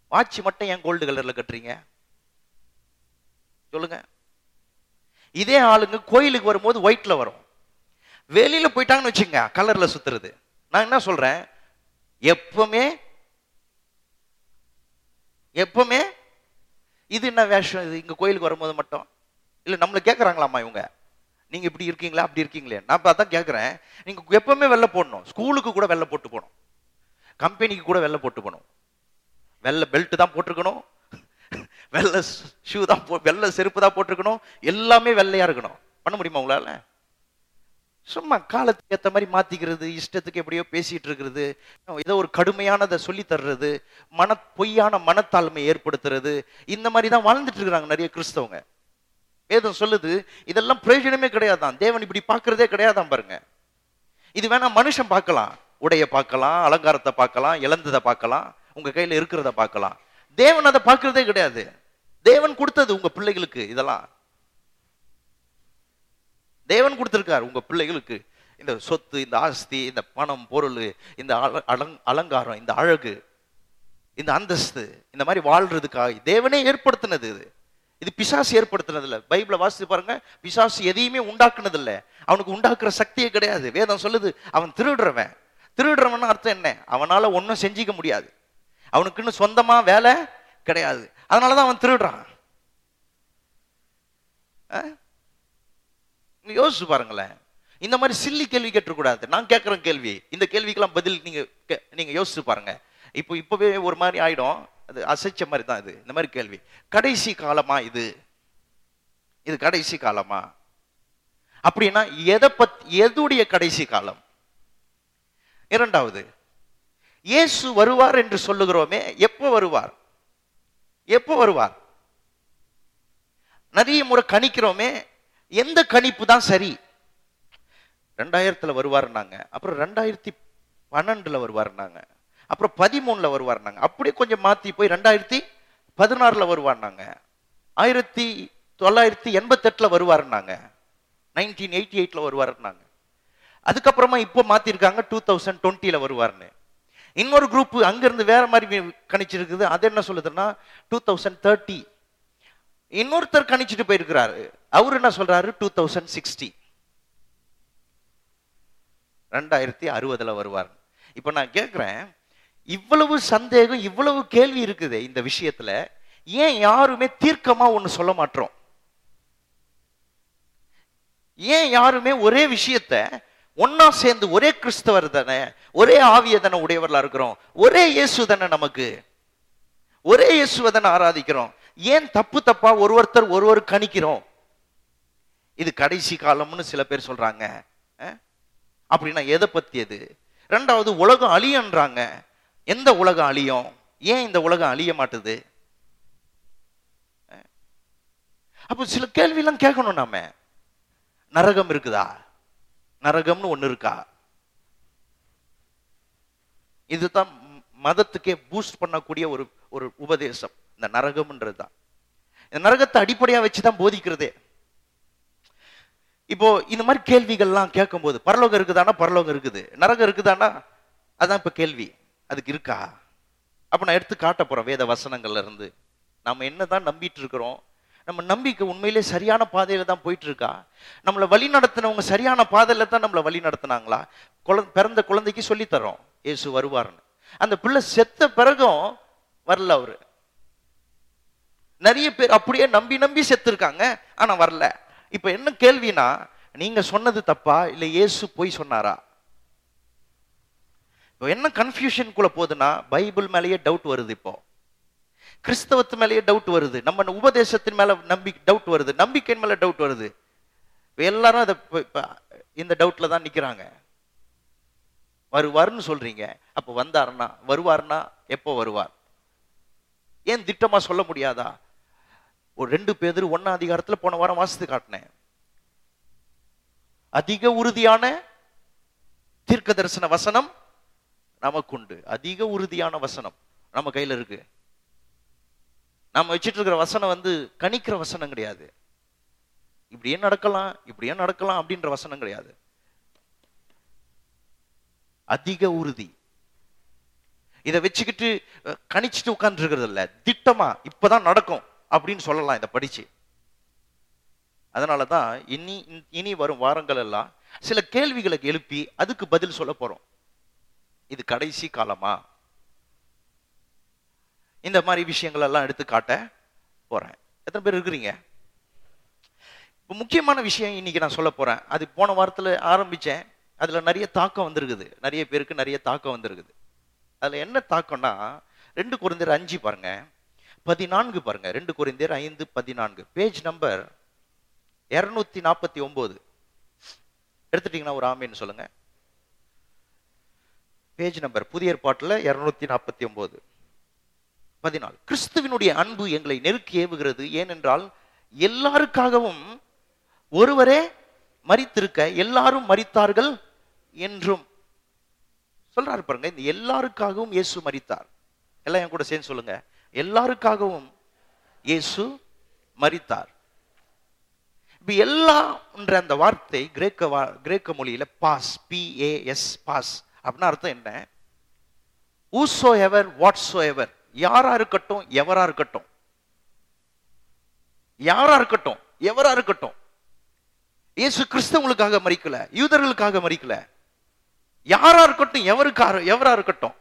வாட்ச் மட்டும் ஏன் கோல்டு கலர்ல கட்டுறீங்க? சொல்லுங்க. இதே ஆளுங்க கோயிலுக்கு வரும்போது ஒயிட்ல வரும். வெளியில போயிட்டாங்கன்னு வச்சுங்க கலர்ல சுத்துறது. நான் என்ன சொல்றேன்? எப்பவுமே இது என்ன வேஷம் இது? இங்கே கோயிலுக்கு வரும்போது மட்டும். இல்லை நம்மளை கேட்குறாங்களாம்மா இவங்க? நீங்கள் இப்படி இருக்கீங்களா? அப்படி இருக்கீங்களே. நான் இப்போ அதான் கேட்குறேன் நீங்கள் எப்பவுமே வெள்ளை போடணும். ஸ்கூலுக்கு கூட வெள்ளை போட்டு போகணும். கம்பெனிக்கு கூட வெள்ளை போட்டு போகணும். வெள்ளை பெல்ட் தான் போட்டிருக்கணும். வெள்ளை ஷூ தான் போ வெள்ளை செருப்பு தான் போட்டிருக்கணும். எல்லாமே வெள்ளையா இருக்கணும். பண்ண முடியுமா உங்களால்? சும்மா காலத்துக்கு ஏற்ற மாதிரி மாத்திக்கிறது இஷ்டத்துக்கு எப்படியோ பேசிட்டு இருக்கிறது ஏதோ ஒரு கடுமையானதை சொல்லி தர்றது மன பொய்யான மனத்தாழ்மை ஏற்படுத்துறது இந்த மாதிரி தான் வாழ்ந்துட்டு இருக்கிறாங்க நிறைய கிறிஸ்தவங்க. வேதம் சொல்லுது இதெல்லாம் பிரயோஜனமே கிடையாதான். தேவன் இப்படி பார்க்கறதே கிடையாதான் பாருங்க. இது வேணா மனுஷன் பார்க்கலாம் உடைய பார்க்கலாம் அலங்காரத்தை பார்க்கலாம் இழந்ததை பார்க்கலாம் உங்க கையில இருக்கிறத பார்க்கலாம். தேவன் அதை பார்க்கறதே கிடையாது. தேவன் கொடுத்தது உங்க பிள்ளைகளுக்கு இதெல்லாம். தேவன் கொடுத்துருக்காரு உங்க பிள்ளைகளுக்கு. இந்த சொத்து இந்த ஆஸ்தி இந்த பணம் பொருள் இந்த அல- அலங்- அலங்காரம் இந்த அழகு இந்த அந்தஸ்து இந்த மாதிரி வாழ்றதுக்காக. தேவனே ஏற்படுத்தினது இது. இது பிசாசு ஏற்படுத்தினது இல்லை பைபிளை வாசித்து பாருங்க. பிசாசு எதையுமே உண்டாக்குனது இல்லை அவனுக்கு உண்டாக்குற சக்தியே கிடையாது. வேதம் சொல்லுது அவன் திருடுறவன். திருடுறவன் அர்த்தம் என்ன? அவனால ஒன்றும் செஞ்சிக்க முடியாது. அவனுக்குன்னு சொந்தமா வேலை கிடையாது. அதனாலதான் அவன் திருடுறான். ஆ? யோசிச்சு பாருங்களேன். இந்த மாதிரி சில்லி கேள்வி கேட்டுக்கூடாது நான் கேட்குற கேள்வி இந்த கேள்விக்கெல்லாம் பதில் நீங்க நீங்கள் யோசிச்சு பாருங்க. இப்போ இப்போவே ஒரு மாதிரி ஆயிடும். அது அசைச்ச மாதிரி தான் இது. இந்த மாதிரி கேள்வி. கடைசி காலமா இது? இது கடைசி காலமா? அப்படின்னா எதை பத் எதுடைய கடைசி காலம்? இரண்டாவது இயேசு வருவார் என்று சொல்லுகிறோமே எப்போ வருவார்? எப்போ வருவார்? நிறைய முறை கணிக்கிறோமே எந்த கணிப்பு தான் சரி? ரெண்டாயிரத்துல வருவாருன்னாங்க. அப்புறம் ரெண்டாயிரத்தி பன்னெண்டுல வருவாருன்னாங்க. அப்புறம் பதிமூணுல வருவாருன்னாங்க. அப்படியே கொஞ்சம் மாத்தி போய் ரெண்டாயிரத்தி பதினாறுல வருவாருன்னாங்க. ஆயிரத்தி தொள்ளாயிரத்தி எண்பத்தெட்டுல வருவாருன்னாங்க. நைன்டீன் எயிட்டி எயிட்ல வருவாருன்னாங்க. அதுக்கப்புறமா இப்போ மாத்திருக்காங்க டூ தௌசண்ட் டுவெண்ட்டில வருவார்னு இன்னொரு குரூப் அங்கிருந்து வேற மாதிரி கணிச்சிருக்குது. அது என்ன சொல்லுதுன்னா டூ தௌசண்ட் தேர்ட்டி இன்னொருத்தர் கணிச்சிட்டு போயிருக்கிறாரு. அவர் என்ன சொல்றாரு? டூ தௌசண்ட் சிக்ஸ்டி ரெண்டாயிரத்தி அறுபதுல வருவார். இப்ப நான் கேட்கிறேன் இவ்வளவு சந்தேகம் இவ்வளவு கேள்வி இருக்குது இந்த விஷயத்துல. ஏன் யாருமே தீர்க்கமா ஒண்ணு சொல்ல மாட்டோம்? ஏன் யாருமே ஒரே விஷயத்த ஒன்னா சேர்ந்து ஒரே கிறிஸ்தவர் தானே ஒரே ஆவிய தானே உடையவர்களா இருக்கிறோம்? ஒரே இயேசு தானே நமக்கு? ஒரே இயேசுவை தானே ஆராதிக்கிறோம்? ஏன் தப்பு தப்பா ஒரு ஒருத்தர் ஒருவர் கணிக்கிறோம்? இது கடைசி காலம்னு சில பேர் சொல்றாங்க. அப்படின்னா எதை பத்தி அது ரெண்டாவது உலகம் அழியன்றாங்க. எந்த உலகம் அழியும்? ஏன் இந்த உலகம் அழிய மாட்டுது? அப்போ சில கேள்வியெல்லாம் கேட்கணும் நாம. நரகம் இருக்குதா? நரகம்னு ஒண்ணு இருக்கா? இதுதான் மதத்துக்கே பூஸ்ட் பண்ணக்கூடிய ஒரு ஒரு உபதேசம். இந்த நரகம்ன்றது தான். இந்த நரகத்தை அடிப்படையா வச்சுதான் போதிக்கிறதே. இப்போ இந்த மாதிரி கேள்விகள்லாம் கேட்கும்போது பரலோகம் இருக்குதானா? பரலோகம் இருக்குது. நரகம் இருக்குதானா? அதான் இப்ப கேள்வி. அதுக்கு இருக்கா? அப்ப நான் எடுத்து காட்ட போறேன் வேத வசனங்கள்ல இருந்து. நாம என்னதான் நம்பிட்டு இருக்கிறோம் நம்ம நம்பிக்கை உண்மையிலே சரியான பாதையில தான் போயிட்டு இருக்கா நம்மளை வழி நடத்தினவங்க சரியான பாதையில தான் நம்மளை வழி நடத்தினாங்களா? குழந்தை பிறந்த குழந்தைக்கு சொல்லித் தர்றோம். இயேசு வருவார்னு. அந்த பிள்ளை செத்த பிறகும் வரல அவரு. நிறைய பேர் அப்படியே நம்பி நம்பி செத்துருக்காங்க ஆனால் ஆனா வரல. இப்ப என்ன கேள்வினா நீங்க சொன்னது தப்பா? இல்ல இயேசு போய் சொன்னாரா? இப்போ என்ன கன்ஃபியூஷனுக்குள்ள போகுதுன்னா பைபிள் மேலேயே டவுட் வருது இப்போ. கிறிஸ்தவத்து மேலேயே டவுட் வருது. நம்ம உபதேசத்தின் மேல நம்பி டவுட் வருது. நம்பிக்கையின் மேல டவுட் வருது. இப்ப எல்லாரும் அதை இந்த டவுட்ல தான் நிக்கிறாங்க. வருவார்னு சொல்றீங்க. அப்ப வந்தாருன்னா வருவார்னா எப்போ வருவார்? ஏன் திட்டமா சொல்ல முடியாதா? ஒரு ரெண்டு பேர் ஒன்னா அதிகாரத்துல போன வாரம் வாசித்து காட்டினேன். அதிக உறுதியான தீர்க்க தரிசன வசனம் நமக்குண்டு. அதிக உறுதியான வசனம் நம்ம கையில இருக்கு. நாம வச்சுட்டு இருக்கிற வசனம் வந்து கணிக்கிற வசனம் கிடையாது. இப்படியே நடக்கலாம் இப்படியே நடக்கலாம் அப்படின்ற வசனம் கிடையாது. அதிக உறுதி. இதை வச்சுக்கிட்டு கணிச்சுட்டு உட்கார்ந்துருக்கிறது உட்கார்ந்து இருக்கிறது இல்ல திட்டமா இப்பதான் நடக்கும். அப்படின்னு சொல்லலாம் இதை படிச்சு. அதனாலதான் இனி இனி வரும் வாரங்கள் எல்லாம் சில கேள்விகளை எழுப்பி அதுக்கு பதில் சொல்ல போறோம். இது கடைசி காலமா? இந்த மாதிரி விஷயங்கள் எல்லாம் எடுத்து காட்ட போறேன். எத்தனை பேர் இருக்கிறீங்க? இப்போ முக்கியமான விஷயம் இன்னைக்கு நான் சொல்ல போறேன். அது போன வாரத்துல ஆரம்பிச்சேன். அதுல நிறைய தாக்கம் வந்திருக்குது. நிறைய பேருக்கு நிறைய தாக்கம் வந்திருக்குது. அதுல என்ன தாக்கம்னா ரெண்டு குறைந்தர் அஞ்சு பாருங்க. பதினான்கு பாருங்க ரெண்டு குறைந்தர் ஐந்து பதினான்கு. பேஜ் நம்பர் இருநூத்தி நாற்பத்தி ஒன்பது எடுத்துட்டீங்கன்னா ஒரு ஆமின்னு சொல்லுங்க. பேஜ் நம்பர் புதிய ஏற்பாட்டில் இருநூத்தி நாற்பத்தி ஒன்பது பதினாலு. கிறிஸ்துவினுடைய அன்பு எங்களை நெருக்கி ஏவுகிறது. ஏனென்றால் எல்லாருக்காகவும் ஒருவரே மறித்திருக்க எல்லாரும் மறித்தார்கள் என்றும். சொல்றாரு பாருங்க இந்த எல்லாருக்காகவும் இயேசு மறித்தார் எல்லாம் என் கூட சேர்ந்து சொல்லுங்க. எல்லாருக்காகவும் இயேசு மறித்தார் இப்போ எல்லாம்ன்ற அந்த வார்த்தை கிரேக்க வா- கிரேக்க மொழியில பாஸ் பி ஏ எஸ் பாஸ். அப்படின்னா அர்த்தம் என்ன? ஊசோ எவர் வாட்ஸோ எவர் யாரா இருக்கட்டும் எவரா இருக்கட்டும். யாரா இருக்கட்டும் எவரா இருக்கட்டும். இயேசு கிறிஸ்தவங்களுக்காக மறிக்கல யூதர்களுக்காக மறிக்கல யாரா இருக்கட்டும் எவருக்கா எவரா இருக்கட்டும்.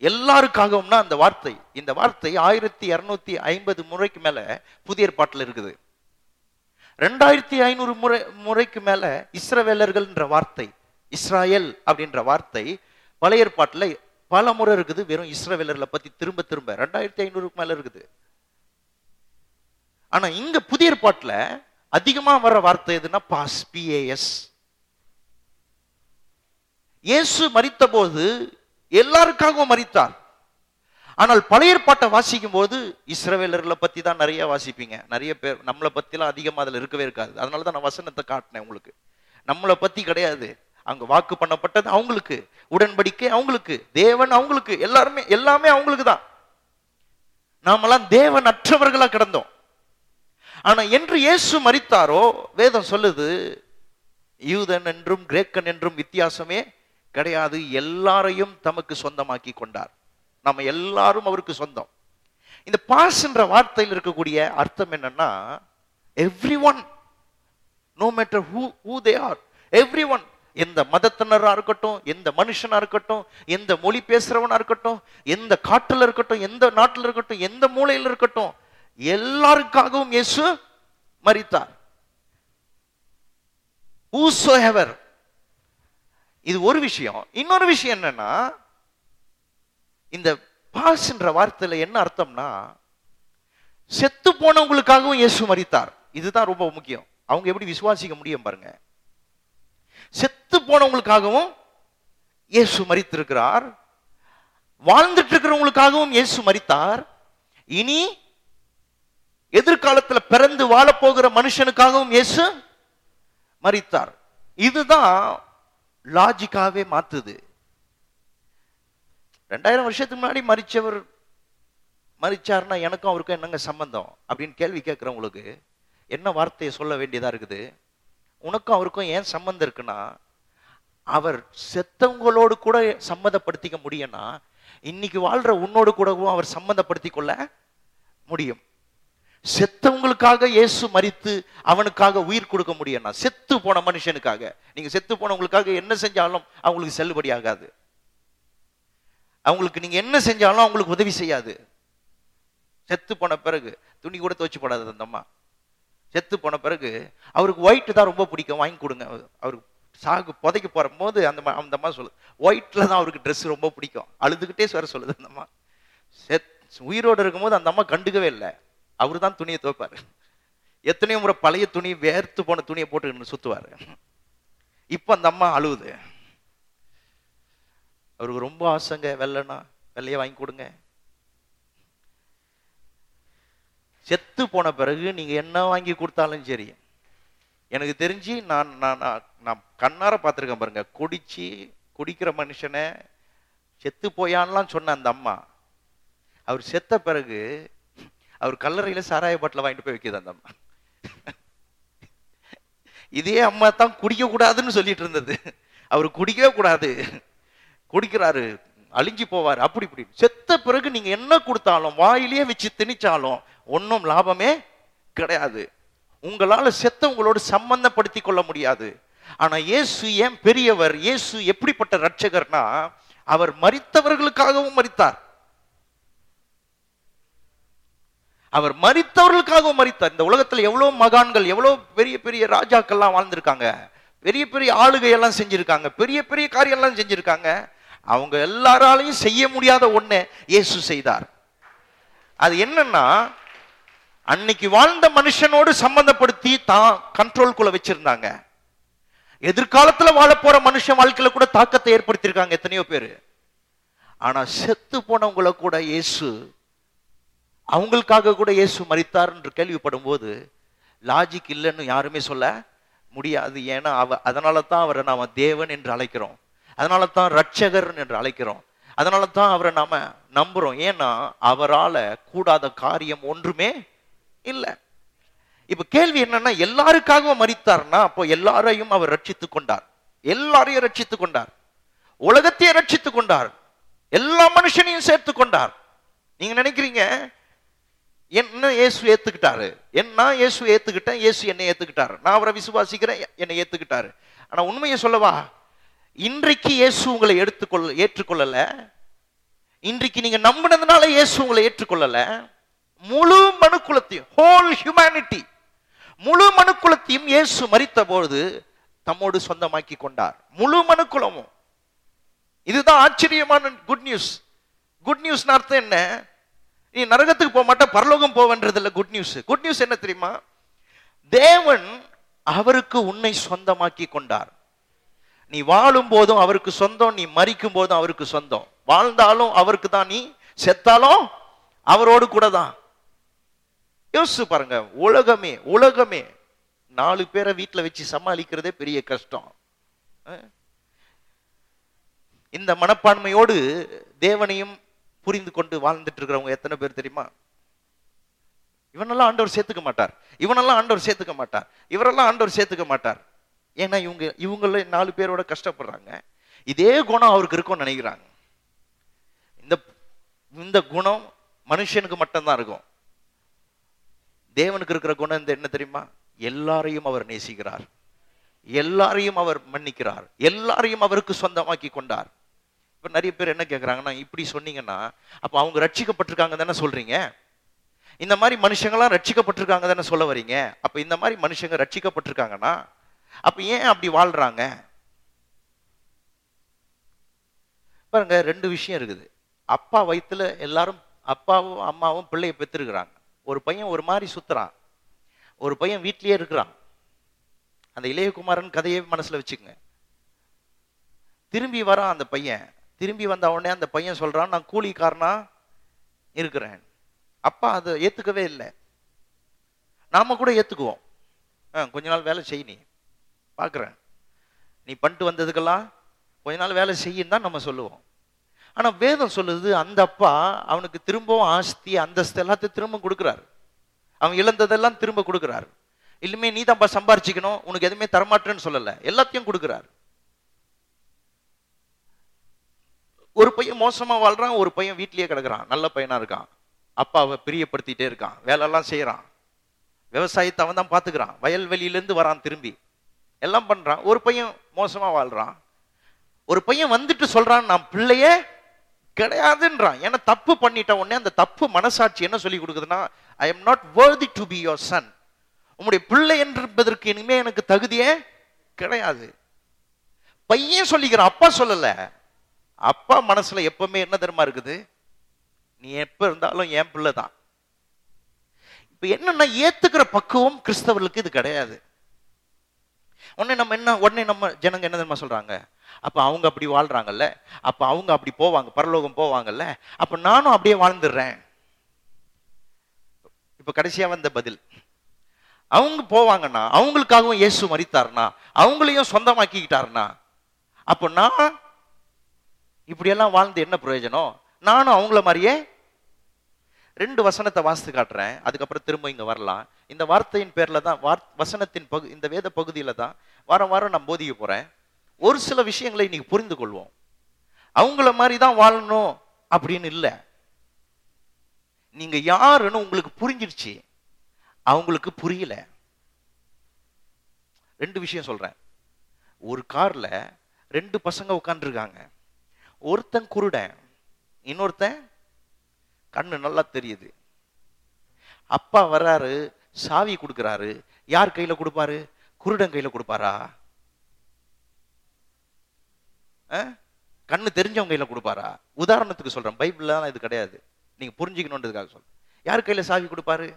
எல்லாருக்காகவும்னா அந்த வார்த்தை. இந்த வார்த்தை ஆயிரத்தி இருநூத்தி ஐம்பது முறைக்கு மேல புதிய ஏற்பாட்டுல இருக்குது. ரெண்டாயிரத்தி ஐநூறு முறை முறைக்கு மேல இஸ்ரவேலர்கள்ன்ற வார்த்தை இஸ்ராயல் அப்படின்ற வார்த்தை பழைய ஏற்பாட்டில் பல முறை இருக்குது. வெறும் இஸ்ரவேலர்களை பத்தி திரும்ப திரும்ப ரெண்டாயிரத்தி ஐநூறுக்கு மேல இருக்குது. ஆனா இங்க புதிய ஏற்பாட்டில் அதிகமா வர வார்த்தை எதுன்னா பாஸ் பிஏஎஸ் இயேசு மறித்த போது எல்லாருக்காகவும் மறித்தார் ஆனால் பழைய ஏற்பாட்டை வாசிக்கும் போது இஸ்ரவேலர்களை பத்தி தான் நிறைய வாசிப்பீங்க. நிறைய பேர் நம்மளை பத்திலாம் அதிகமா அதுல இருக்கவே இருக்காது. அதனால தான் நான் வசனத்தை காட்டினேன் உங்களுக்கு. நம்மளை பத்தி கிடையாது. அங்க வாக்கு பண்ணப்பட்டது அவங்களுக்கு. உடன்படிக்கை அவங்களுக்கு. தேவன் அவங்களுக்கு. எல்லாருமே எல்லாமே அவங்களுக்கு தான் நாமெல்லாம் தேவன் அற்றவர்களா கிடந்தோம். ஆனா என்று இயேசு மறித்தாரோ வேதம் சொல்லுது யூதன் என்றும் கிரேக்கன் என்றும் வித்தியாசமே கிடையாது. எல்லாரையும் தமக்கு சொந்தமாக்கி கொண்டார். நம்ம எல்லாரும் அவருக்கு சொந்தம். இந்த பாஸ்ன்ற வார்த்தையில் இருக்கக்கூடிய அர்த்தம் என்னன்னா everyone no matter who who they are everyone எந்த மதத்தினரா இருக்கட்டும் எந்த மனுஷனா இருக்கட்டும் எந்த மொழி பேசுறவனா இருக்கட்டும் எந்த காட்டில் இருக்கட்டும் எந்த நாட்டில் இருக்கட்டும் எந்த மூலையில் இருக்கட்டும் எல்லாருக்காகவும் இயேசு மரித்தார். Whosoever இது ஒரு விஷயம். இன்னொரு விஷயம் என்னன்னா இந்த பாஸ்ன்ற வார்த்தையில என்ன அர்த்தம்னா செத்து போனவங்களுக்காகவும் இயேசு மறித்தார் இதுதான் ரொம்ப முக்கியம். அவங்க எப்படி விசுவாசிக்க முடியும் பாருங்க. செத்து போனவங்களுக்காகவும் இயேசு மறித்திருக்கிறார் வாழ்ந்துட்டு இருக்கிறவங்களுக்காகவும் இயேசு மறித்தார் இனி எதிர்காலத்துல பிறந்து வாழப்போகிற மனுஷனுக்காகவும் இயேசு மறித்தார் இதுதான் லாஜிக்காவே மாத்துது. ரெண்டாயிரம் வருஷத்துக்கு முன்னாடி மறிச்சவர் மறிச்சார்னா எனக்கும் அவருக்கும் என்னங்க சம்பந்தம்? அப்படின்னு கேள்வி கேட்கிறவங்களுக்கு என்ன வார்த்தையை சொல்ல வேண்டியதா இருக்குது? உனக்கும் அவருக்கும் ஏன் சம்பந்தம் இருக்குன்னா அவர் செத்தவங்களோடு கூட சம்மந்தப்படுத்திக்க முடியும்னா இன்னைக்கு வாழ்ற உன்னோடு கூடவும் அவர் சம்மந்தப்படுத்தி கொள்ள முடியும். செத்தவங்களுக்காக இயேசு மறித்து அவனுக்காக உயிர் கொடுக்க முடியும்னா செத்து போன மனுஷனுக்காக. நீங்க செத்து போனவங்களுக்காக என்ன செஞ்சாலும் அவங்களுக்கு செல்லுபடி ஆகாது. அவங்களுக்கு நீங்க என்ன செஞ்சாலும் அவங்களுக்கு உதவி செய்யாது. செத்து போன பிறகு துணி கூட துவச்சு போடாது அந்த அம்மா. செத்து போன பிறகு அவருக்கு ஒயிட் தான் ரொம்ப பிடிக்கும் வாங்கி கொடுங்க. அவருக்கு சாகு புதைக்க போகிற போது அந்த அம்மா- அந்த அம்மா சொல்லுது ஒயிட்ல தான் அவருக்கு ட்ரெஸ் ரொம்ப பிடிக்கும். அழுதுகிட்டே வர சொல்லுது அந்த அம்மா. செத் உயிரோடு இருக்கும்போது அந்த அம்மா கண்டுக்கவே இல்லை. அவரு தான் துணியை துவைப்பாரு. எத்தனையோ முறை பழைய துணி வேர்த்து போன துணியை போட்டு சுத்துவாரு. இப்ப அந்த அம்மா அழுவுது. அவருக்கு ரொம்ப ஆசைங்க வெள்ளைனா வெள்ளையை வாங்கி கொடுங்க. செத்து போன பிறகு நீங்க என்ன வாங்கி கொடுத்தாலும் சரி எனக்கு தெரிஞ்சு நான் நான் நான் நான் கண்ணார பார்த்துருக்கேன் பாருங்க. குடிச்சு குடிக்கிற மனுஷனை செத்து போயான்லாம் சொன்ன அந்த அம்மா. அவர் செத்த பிறகு அவர் கல்லறையில சாராய பாட்டில் வாங்கிட்டு போய் வைக்கிது அந்த அம்மா. இதே அம்மா தான் குடிக்க கூடாதுன்னு சொல்லிட்டு இருந்தது. அவர் குடிக்கவே கூடாது. குடிக்கிறாரு அழிஞ்சு போவார் அப்படி இப்படி. செத்த பிறகு நீங்க என்ன கொடுத்தாலும் வாயிலேயே வச்சு திணிச்சாலும் ஒன்றும் லாபமே கிடையாது. உங்களால செத்தவங்களோடு சம்பந்தப்படுத்தி கொள்ள முடியாது. ஆனா இயேசு ஏன் பெரியவர் இயேசு எப்படிப்பட்ட ரட்சகர்னா அவர் மறித்தவர்களுக்காகவும் மறித்தார் அவர் மரித்தவர்களுக்காகவும் மரித்தார் இந்த உலகத்தில் எவ்வளோ மகான்கள் எவ்வளோ பெரிய பெரிய ராஜாக்கள்லாம் வாழ்ந்திருக்காங்க. பெரிய பெரிய ஆளுகையெல்லாம் செஞ்சுருக்காங்க. செஞ்சிருக்காங்க பெரிய பெரிய காரியம் செஞ்சுருக்காங்க. செஞ்சிருக்காங்க அவங்க எல்லாராலையும் செய்ய முடியாத ஒன்று இயேசு செய்தார். அது என்னன்னா அன்னைக்கு வாழ்ந்த மனுஷனோடு சம்பந்தப்படுத்தி தான் கண்ட்ரோல்குள்ள வச்சிருந்தாங்க. எதிர்காலத்துல வாழ போற மனுஷன் வாழ்க்கையில கூட தாக்கத்தை ஏற்படுத்தியிருக்காங்க எத்தனையோ பேரு. ஆனா செத்து போனவங்கள கூட இயேசு அவங்களுக்காக கூட இயேசு மறித்தார் என்று கேள்விப்படும் போது லாஜிக் இல்லைன்னு யாருமே சொல்ல முடியாது. ஏன்னா அவ அதனால தான் அவரை நாம தேவன் என்று அழைக்கிறோம். அதனால தான் ரட்சகர் என்று அழைக்கிறோம். அதனால தான் அவரை நாம நம்புறோம். ஏன்னா அவரால கூடாத காரியம் ஒன்றுமே இல்லை. இப்ப கேள்வி என்னன்னா எல்லாருக்காகவும் மறித்தார்னா அப்போ எல்லாரையும் அவர் ரட்சித்துக் கொண்டார். எல்லாரையும் ரட்சித்து கொண்டார். உலகத்தையே ரட்சித்து கொண்டார். எல்லா மனுஷனையும் சேர்த்து கொண்டார். நீங்க நினைக்கிறீங்க என்ன இயேசு ஏத்துக்கிட்டாரு? என்ன இயேசு ஏத்துக்கிட்டேன்? இயேசு என்னை ஏத்துக்கிட்டாரு. நான் அவரை விசுவாசிக்கிறேன் என்னை ஏத்துக்கிட்டாரு. ஆனா உண்மையை சொல்லவா? இன்றைக்கு இயேசு உங்களை எடுத்துக்கொள்ள ஏற்றுக்கொள்ளல. இன்றைக்கு நீங்க நம்பினதுனால இயேசு உங்களை ஏற்றுக்கொள்ளல. முழு மனுக்குலத்தையும் ஹோல் ஹியூமனிட்டி முழு மனுக்குலத்தையும் இயேசு மறித்த பொழுது தம்மோடு சொந்தமாக்கி கொண்டார். முழு மனுக்குலமும். இதுதான் ஆச்சரியமான குட் நியூஸ் குட் நியூஸ் அர்த்தம் என்ன? நீ நரகத்துக்கு போக மாட்ட பரலோகம் போவன்றது இல்லை குட் நியூஸ் குட் நியூஸ் என்ன தெரியுமா? தேவன் அவருக்கு உன்னை சொந்தமாக்கி கொண்டார். நீ வாழும் போதும் அவருக்கு சொந்தம் நீ மறிக்கும் போதும் அவருக்கு சொந்தம். வாழ்ந்தாலும் அவருக்கு தான் நீ செத்தாலும் அவரோடு கூட தான். யோசிச்சு பாருங்க உலகமே உலகமே. நாலு பேரை வீட்டில் வச்சு சமாளிக்கிறதே பெரிய கஷ்டம். இந்த மனப்பான்மையோடு தேவனையும் புரிந்து கொண்டு வாழ்ந்துட்டு இருக்கிறவங்க எத்தனை பேர் தெரியுமா? இவனெல்லாம் ஆண்டவர் சேர்த்துக்க மாட்டார். இவனெல்லாம் ஆண்டவர் சேர்த்துக்க மாட்டார். இவரெல்லாம் ஆண்டவர் சேர்த்துக்க மாட்டார். ஏன்னா இவங்க இவங்கள நாலு பேரோட கஷ்டப்படுறாங்க. இதே குணம் அவருக்கு இருக்கும்னு நினைக்கிறாங்க. இந்த இந்த குணம் மனுஷனுக்கு மட்டும்தான் இருக்கும். தேவனுக்கு இருக்கிற குணம் இந்த என்ன தெரியுமா? எல்லாரையும் அவர் நேசிக்கிறார். எல்லாரையும் அவர் மன்னிக்கிறார். எல்லாரையும் அவருக்கு சொந்தமாக்கி கொண்டார். இப்போ நிறைய பேர் என்ன கேட்குறாங்கன்னா இப்படி சொன்னீங்கன்னா அப்போ அவங்க ரட்சிக்கப்பட்டிருக்காங்க தானே சொல்றீங்க? இந்த மாதிரி மனுஷங்களாம் ரட்சிக்கப்பட்டிருக்காங்க தானே சொல்ல வரீங்க? அப்போ இந்த மாதிரி மனுஷங்க ரட்சிக்கப்பட்டிருக்காங்கன்னா அப்போ ஏன் அப்படி வாழ்கிறாங்க பாருங்க ரெண்டு விஷயம் இருக்குது. அப்பா வயித்துல எல்லாரும் அப்பாவும் அம்மாவும் பிள்ளையை பெற்றுருக்குறாங்க ஒரு பையன் ஒரு மாதிரி சுத்துறான். ஒரு பையன் வீட்லயே இருக்கிறான். அந்த இளையகுமாரன் கதையை மனசுல வச்சுக்கோங்க. திரும்பி வரான் அந்த பையன். திரும்பி வந்த உடனே அந்த பையன் சொல்றான் நான் கூலிக்காரனா இருக்கிறேன். அப்பா அதை ஏத்துக்கவே இல்லை. நாம கூட ஏத்துக்குவோம். ஆ, கொஞ்ச நாள் வேலை செய் நீ. பார்க்குறேன் நீ பண்ணிட்டு வந்ததுக்கெல்லாம் கொஞ்ச நாள் வேலை செய்யும் தான் நம்ம சொல்லுவோம். ஆனா வேதம் சொல்லுது அந்த அப்பா அவனுக்கு திரும்பவும் ஆஸ்தி அந்தஸ்து எல்லாத்தையும் திரும்ப கொடுக்குறாரு. அவன் இழந்ததெல்லாம் திரும்ப கொடுக்குறாரு. இல்லையுமே நீ தான்ப்பா சம்பாரிச்சிக்கணும் உனக்கு எதுவுமே தரமாட்டேன்னு சொல்லலை. எல்லாத்தையும் கொடுக்குறாரு. ஒரு பையன் மோசமாக வாழ்கிறான் ஒரு பையன் வீட்லேயே கிடக்குறான் நல்ல பையனாக இருக்கான். அப்பாவை பிரியப்படுத்திகிட்டே இருக்கான் வேலையெல்லாம் செய்கிறான் விவசாயத்தை அவன் தான் பாத்துக்கிறான் வயல்வெளியிலேருந்து வரான் திரும்பி. எல்லாம் பண்ணுறான் ஒரு பையன் மோசமாக வாழ்கிறான் ஒரு பையன் வந்துட்டு சொல்கிறான் நான் பிள்ளையே கிடையாதுன்றான். ஏன்னா தப்பு பண்ணிட்ட உடனே அந்த தப்பு மனசாட்சி என்ன சொல்லி கொடுக்குதுன்னா I am not worthy to be your son உன்னுடைய பிள்ளை என்பதற்கு இனிமே எனக்கு தகுதியே கிடையாது. பையன் சொல்லிக்கிறான் அப்பா சொல்லலை. அப்பா மனசுல எப்பவுமே என்ன தெரியுமா இருக்குது? நீ எப்ப இருந்தாலும் என் பிள்ளை தான். இப்ப என்னன்னா ஏத்துக்கிற பக்குவம் கிறிஸ்தவர்களுக்கு இது கிடையாது. உடனே நம்ம என்ன உடனே நம்ம ஜனங்க என்ன தெரியுமா சொல்றாங்க? அப்ப அவங்க அப்படி வாழ்றாங்கல்ல? அப்ப அவங்க அப்படி போவாங்க பரலோகம் போவாங்கல்ல? அப்ப நானும் அப்படியே வாழ்ந்துடுறேன். இப்ப கடைசியா வந்த பதில். அவங்க போவாங்கன்னா அவங்களுக்காகவும் இயேசு மரித்தாருனா அவங்களையும் சொந்தமாக்கிக்கிட்டாருனா அப்போ நான் இப்படியெல்லாம் வாழ்ந்து என்ன பிரயோஜனம்? நானும் அவங்கள மாதிரியே ரெண்டு வசனத்தை வாசித்து காட்டுறேன். அதுக்கப்புறம் திரும்ப இங்க வரலாம். இந்த வார்த்தையின் பேர்ல தான் வார் வசனத்தின் பகு இந்த வேத பகுதியில தான் வாரம் வாரம் நான் போதிக்க போறேன். ஒரு சில விஷயங்களை இன்னைக்கு புரிந்து கொள்வோம். அவங்கள மாதிரி தான் வாழணும் அப்படின்னு இல்லை. நீங்க யாருன்னு உங்களுக்கு புரிஞ்சிருச்சு. அவங்களுக்கு புரியல. ரெண்டு விஷயம் சொல்றேன். ஒரு கார்ல ரெண்டு பசங்க உட்காந்துருக்காங்க ஒருத்தன் குருடன் இன்னொருத்தன் கண்ணு நல்லா தெரியுது. அப்பா வர்றாரு சாவி கொடுக்குறாரு. யார் கையில கொடுப்பாரு? குருடன் கையில கொடுப்பாரா? ஆ? கண்ணு தெரிஞ்சவங்க கையில கொடுப்பாரா? உதாரணத்துக்கு சொல்றேன் பைபிள்லாம் இது கிடையாது. நீங்க புரிஞ்சுக்கணுன்றதுக்காக சொல்றேன். யார் கையில சாவி கொடுப்பாரு?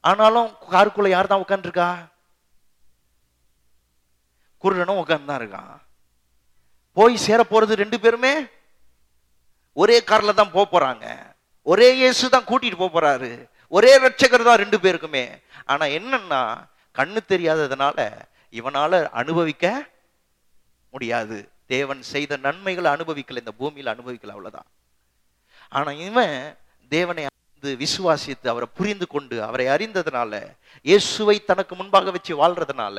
ஆனாலும் காருக்குள்ள யார் தான் உட்காந்துருக்கா குருடனும் உட்காந்து தான் இருக்கான். போய் சேர போறது ரெண்டு பேருமே ஒரே கார்ல தான் போக போறாங்க. ஒரே இயேசு தான் கூட்டிட்டு போக போறாரு. ஒரே ரட்சகர் தான் ரெண்டு பேருக்குமே. ஆனா என்னன்னா கண்ணு தெரியாததுனால இவனால அனுபவிக்க முடியாது. தேவன் செய்த நன்மைகளை அனுபவிக்கல. இந்த பூமியில அனுபவிக்கல அவ்வளவுதான். ஆனா இவன் தேவனை அறிந்து விசுவாசித்து அவரை புரிந்து கொண்டு அவரை அறிந்ததுனால இயேசுவை தனக்கு முன்பாக வச்சு வாழ்றதுனால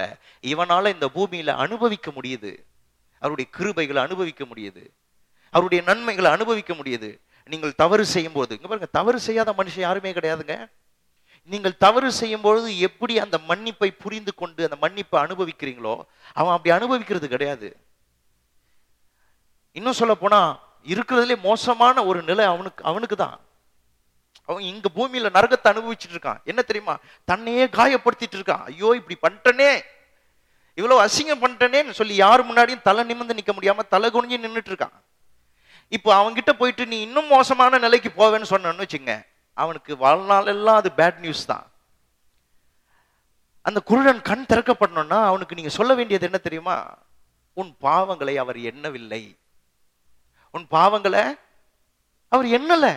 இவனால இந்த பூமியில அனுபவிக்க முடியுது. அவருடைய கிருபைகளை அனுபவிக்க முடியுது. அவருடைய நன்மைகளை அனுபவிக்க முடியுது. நீங்கள் தவறு செய்யும் போது இங்க பாருங்க தவறு செய்யாத மனுஷன் யாருமே கிடையாதுங்க. நீங்கள் தவறு செய்யும் பொழுது எப்படி அந்த மன்னிப்பை புரிந்து கொண்டு அந்த மன்னிப்பை அனுபவிக்கிறீங்களோ அவன் அப்படி அனுபவிக்கிறது கிடையாது. இன்னும் சொல்ல போனா இருக்கிறதுலே மோசமான ஒரு நிலை அவனுக்கு அவனுக்கு தான். அவன் இங்க பூமியில நரகத்தை அனுபவிச்சுட்டு இருக்கான். என்ன தெரியுமா? தன்னையே காயப்படுத்திட்டு இருக்கான். ஐயோ இப்படி பண்ணிட்டனே. இவ்வளவு அசிங்கம் பண்ணிட்டனேன்னு சொல்லி யார் முன்னாடியும் தலை நிமிந்து நிக்க முடியாம தலை குனிஞ்சு நின்னுட்டு இருக்கான். இப்போ அவன்கிட்ட போயிட்டு நீ இன்னும் மோசமான நிலைக்கு போவேன்னு சொன்னன்னு வச்சுங்க அவனுக்கு வாழ்நாள் எல்லாம் அது பேட் நியூஸ் தான். அந்த குருடன் கண் திறக்கப்படணும்னா அவனுக்கு நீங்க சொல்ல வேண்டியது என்ன தெரியுமா? உன் பாவங்களை அவர் எண்ணவில்லை. உன் பாவங்களை அவர் எண்ணலை.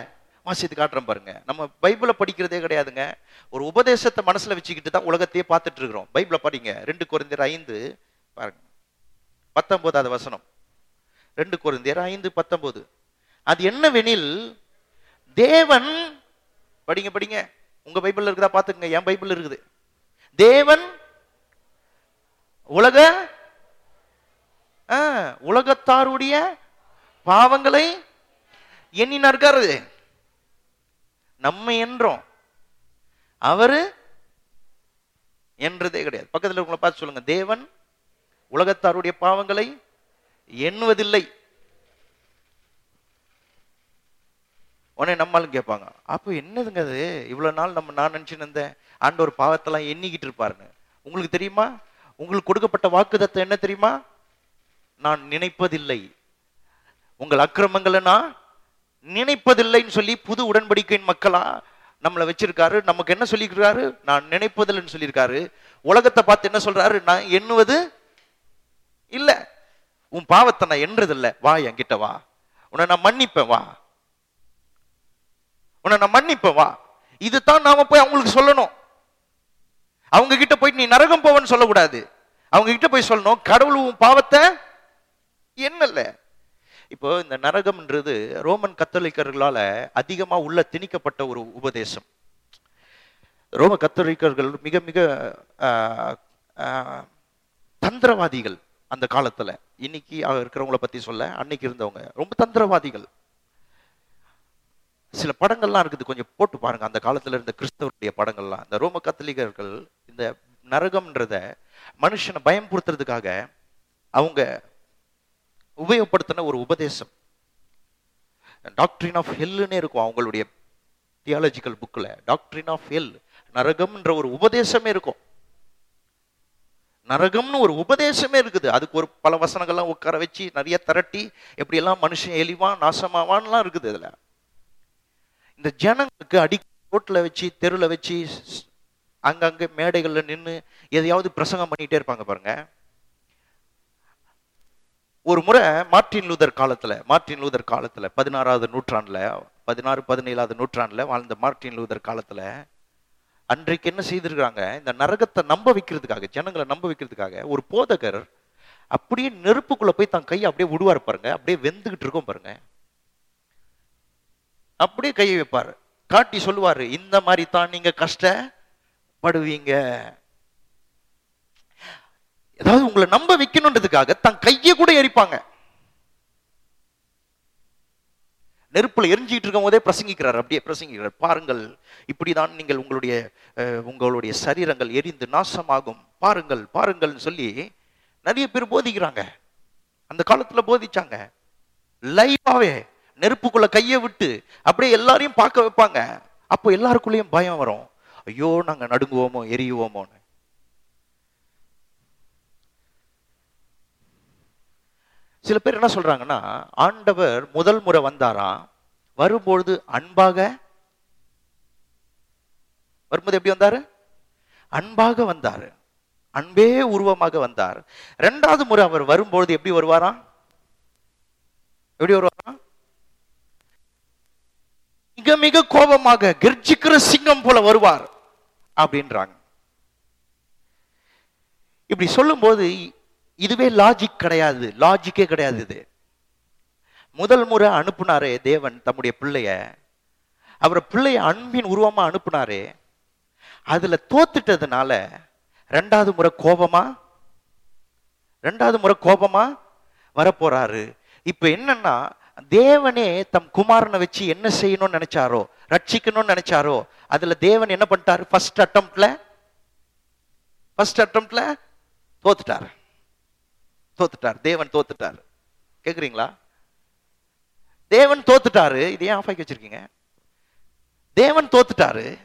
வாசித்து காட்டுறேன் பாருங்க. நம்ம பைபிளை படிக்கிறதே கிடையாதுங்க. ஒரு உபதேசத்தை மனசுல வச்சுக்கிட்டு தான் உலகத்தையே பார்த்துட்டு இருக்கிறோம். பைபிளை படிங்க. ரெண்டு குறைந்தர் ஐந்து பாருங்க. பத்தொன்பதாவது வசனம். ரெண்டு குறைந்தர் ஐந்து பத்தொன்பது. அது என்னவெனில் தேவன் படிங்க படிங்க. உங்க பைபிள்ல இருக்குதா பாத்துக்கங்க என் பைபிள் இருக்குது. தேவன் உலக ஆ, உலகத்தாருடைய பாவங்களை எண்ணினார்காரு நம்ம என்றோம். அவரு என்றதே கிடையாது. பக்கத்துல உங்களை பார்த்து சொல்லுங்க. தேவன் உலகத்தாருடைய பாவங்களை எண்ணுவதில்லை. உடனே நம்மளும் கேட்பாங்க அப்போ என்னதுங்க அது? இவ்வளவு நாள் நம்ம நான் நினைச்சுன்னு இருந்தேன். ஆண்டவர் பாவத்தெல்லாம் எண்ணிக்கிட்டு இருப்பாருன்னு. உங்களுக்கு தெரியுமா? உங்களுக்கு கொடுக்கப்பட்ட வாக்குதத்தம் என்ன தெரியுமா? நான் நினைப்பதில்லை. உங்கள் அக்கிரமங்களை நான் நினைப்பதில்லைன்னு சொல்லி புது உடன்படிக்கையின் மக்களா நம்மளை வச்சிருக்காரு. நமக்கு என்ன சொல்லியிருக்காரு? நான் நினைப்பதில்லைன்னு சொல்லியிருக்காரு. உலகத்தை பார்த்து என்ன சொல்றாரு? நான் எண்ணுவது இல்ல. உன் பாவத்தை நான் எண்றதில்ல வா என்கிட்ட வா. உன்னை நான் மன்னிப்பேன் வா. உன்னை நான் மன்னிப்பேன் வா. இதுதான் நாம போய் அவங்களுக்கு சொல்லணும். அவங்க கிட்ட போய் நீ நரகம் போவன்னு சொல்லக்கூடாது. அவங்க கிட்ட போய் சொல்லணும். கடவுள் உன் பாவத்தை என்னல்ல இப்போ இந்த நரகம்ன்றது ரோமன் கத்தோலிக்கர்களால அதிகமா உள்ள திணிக்கப்பட்ட ஒரு உபதேசம். ரோம கத்தோலிக்கர்கள் மிக மிக ஆஹ், தந்திரவாதிகள் அந்த காலத்துல. இன்னைக்கு இருக்கிறவங்கள பத்தி சொல்ல அன்னைக்கு இருந்தவங்க ரொம்ப தந்திரவாதிகள். சில படங்கள்லாம் இருக்குது கொஞ்சம் போட்டு பாருங்க. அந்த காலத்துல இருந்த கிறிஸ்தவருடைய படங்கள்லாம். இந்த ரோம கத்தலிகர்கள் இந்த நரகம்ன்றத மனுஷனை பயம்படுத்துறதுக்காக அவங்க உபயோகப்படுத்தின ஒரு உபதேசம். டாக்டரின் ஆஃப் ஹெல்லுன்னே இருக்கும் அவங்களுடைய தியாலஜிக்கல் புக்கில் டாக்டரின் ஆஃப் ஹெல் நரகம்ன்ற ஒரு உபதேசமே இருக்கும். நரகம்னு ஒரு உபதேசமே இருக்குது. அதுக்கு ஒரு பல வசனங்கள்லாம் உட்கார வச்சு நிறைய திரட்டி எப்படியெல்லாம் மனுஷன் எலிவான் நாசமாவான்லாம் இருக்குது இதில் இந்த ஜனங்களுக்கு அடி ரோட்டில் வச்சு தெருவில் வச்சு அங்கங்கே மேடைகளில் நின்று எதையாவது பிரசங்கம் பண்ணிகிட்டே இருப்பாங்க பாருங்க. ஒரு முறை மார்ட்டின் லூதர் காலத்துல மார்ட்டின் லூதர் காலத்துல பதினாறாவது நூற்றாண்டுல பதினாறு பதினேழாவது நூற்றாண்டுல வாழ்ந்த மார்ட்டின் லூதர் காலத்துல அன்றைக்கு என்ன செய்திருக்கிறாங்க? இந்த நரகத்தை நம்ப வைக்கிறதுக்காக ஜனங்களை நம்ப வைக்கிறதுக்காக ஒரு போதகர் அப்படியே நெருப்புக்குள்ள போய் தன் கையை அப்படியே விடுவார் பாருங்க. அப்படியே வெந்துகிட்டு இருக்கும் பாருங்க. அப்படியே கையை வைப்பாரு. காட்டி சொல்லுவாரு இந்த மாதிரி தான் நீங்க கஷ்டப்படுவீங்க. ஏதாவது உங்களை நம்ப வைக்கணுன்றதுக்காக தன் கையை கூட எரிப்பாங்க. நெருப்புல எரிஞ்சிட்டு இருக்கும் போதே பிரசங்கிக்கிறார் அப்படியே பிரசங்கிக்கிறார். பாருங்கள் இப்படிதான் நீங்கள் உங்களுடைய அஹ், உங்களுடைய சரீரங்கள் எரிந்து நாசமாகும். பாருங்கள் பாருங்கள்னு சொல்லி நிறைய பேர் போதிக்கிறாங்க. அந்த காலத்துல போதிச்சாங்க. லைவாவே நெருப்புக்குள்ள கையை விட்டு அப்படியே எல்லாரையும் பார்க்க வைப்பாங்க. அப்போ எல்லாருக்குள்ளேயும் பயம் வரும். ஐயோ நாங்க நடுங்குவோமோ எரியுவோமோன்னு. சில பேர் என்ன சொல்றாங்கன்னா ஆண்டவர் முதல் முறை வந்தாராம் வரும்பொழுது அன்பாக வரும்போது எப்படி வந்தாரு? அன்பாக வந்தாரு. அன்பே உருவமாக வந்தார். ரெண்டாவது முறை அவர் வரும்பொழுது எப்படி வருவாராம்? எப்படி வருவாராம்? மிக மிக கோபமாக கர்ஜிக்கிற சிங்கம் போல வருவார் அப்படின்றாங்க. இப்படி சொல்லும் போது இதுவே லாஜிக் கிடையாது. லாஜிக்கே கிடையாது இது. முதல் முறை அனுப்புனாரே தேவன் தம்முடைய பிள்ளைய. அவரை பிள்ளைய அன்பின் உருவமா அனுப்புனாரே. அதுல தோத்துட்டதுனால ரெண்டாவது முறை கோபமா? ரெண்டாவது முறை கோபமா வரப்போறாரு. இப்ப என்னன்னா தேவனே தம் குமாரனை வச்சு என்ன செய்யணும்னு நினைச்சாரோ ரட்சிக்கணும்னு நினைச்சாரோ அதுல தேவன் என்ன பண்ணிட்டாரு? ஃபர்ஸ்ட் அட்டம்ப்ட்ல ஃபர்ஸ்ட் அட்டம்ப்ட்ல தோத்துட்டாரு. தோத்துட்டார். தேவன் தோத்துட்டார். கேக்குறீங்களா? தேவன் தோத்துட்டாரு. இது ஏன் ஆஃப் ஆக்கி வச்சிருக்கீங்க? தேவன் தோத்துட்டாரு.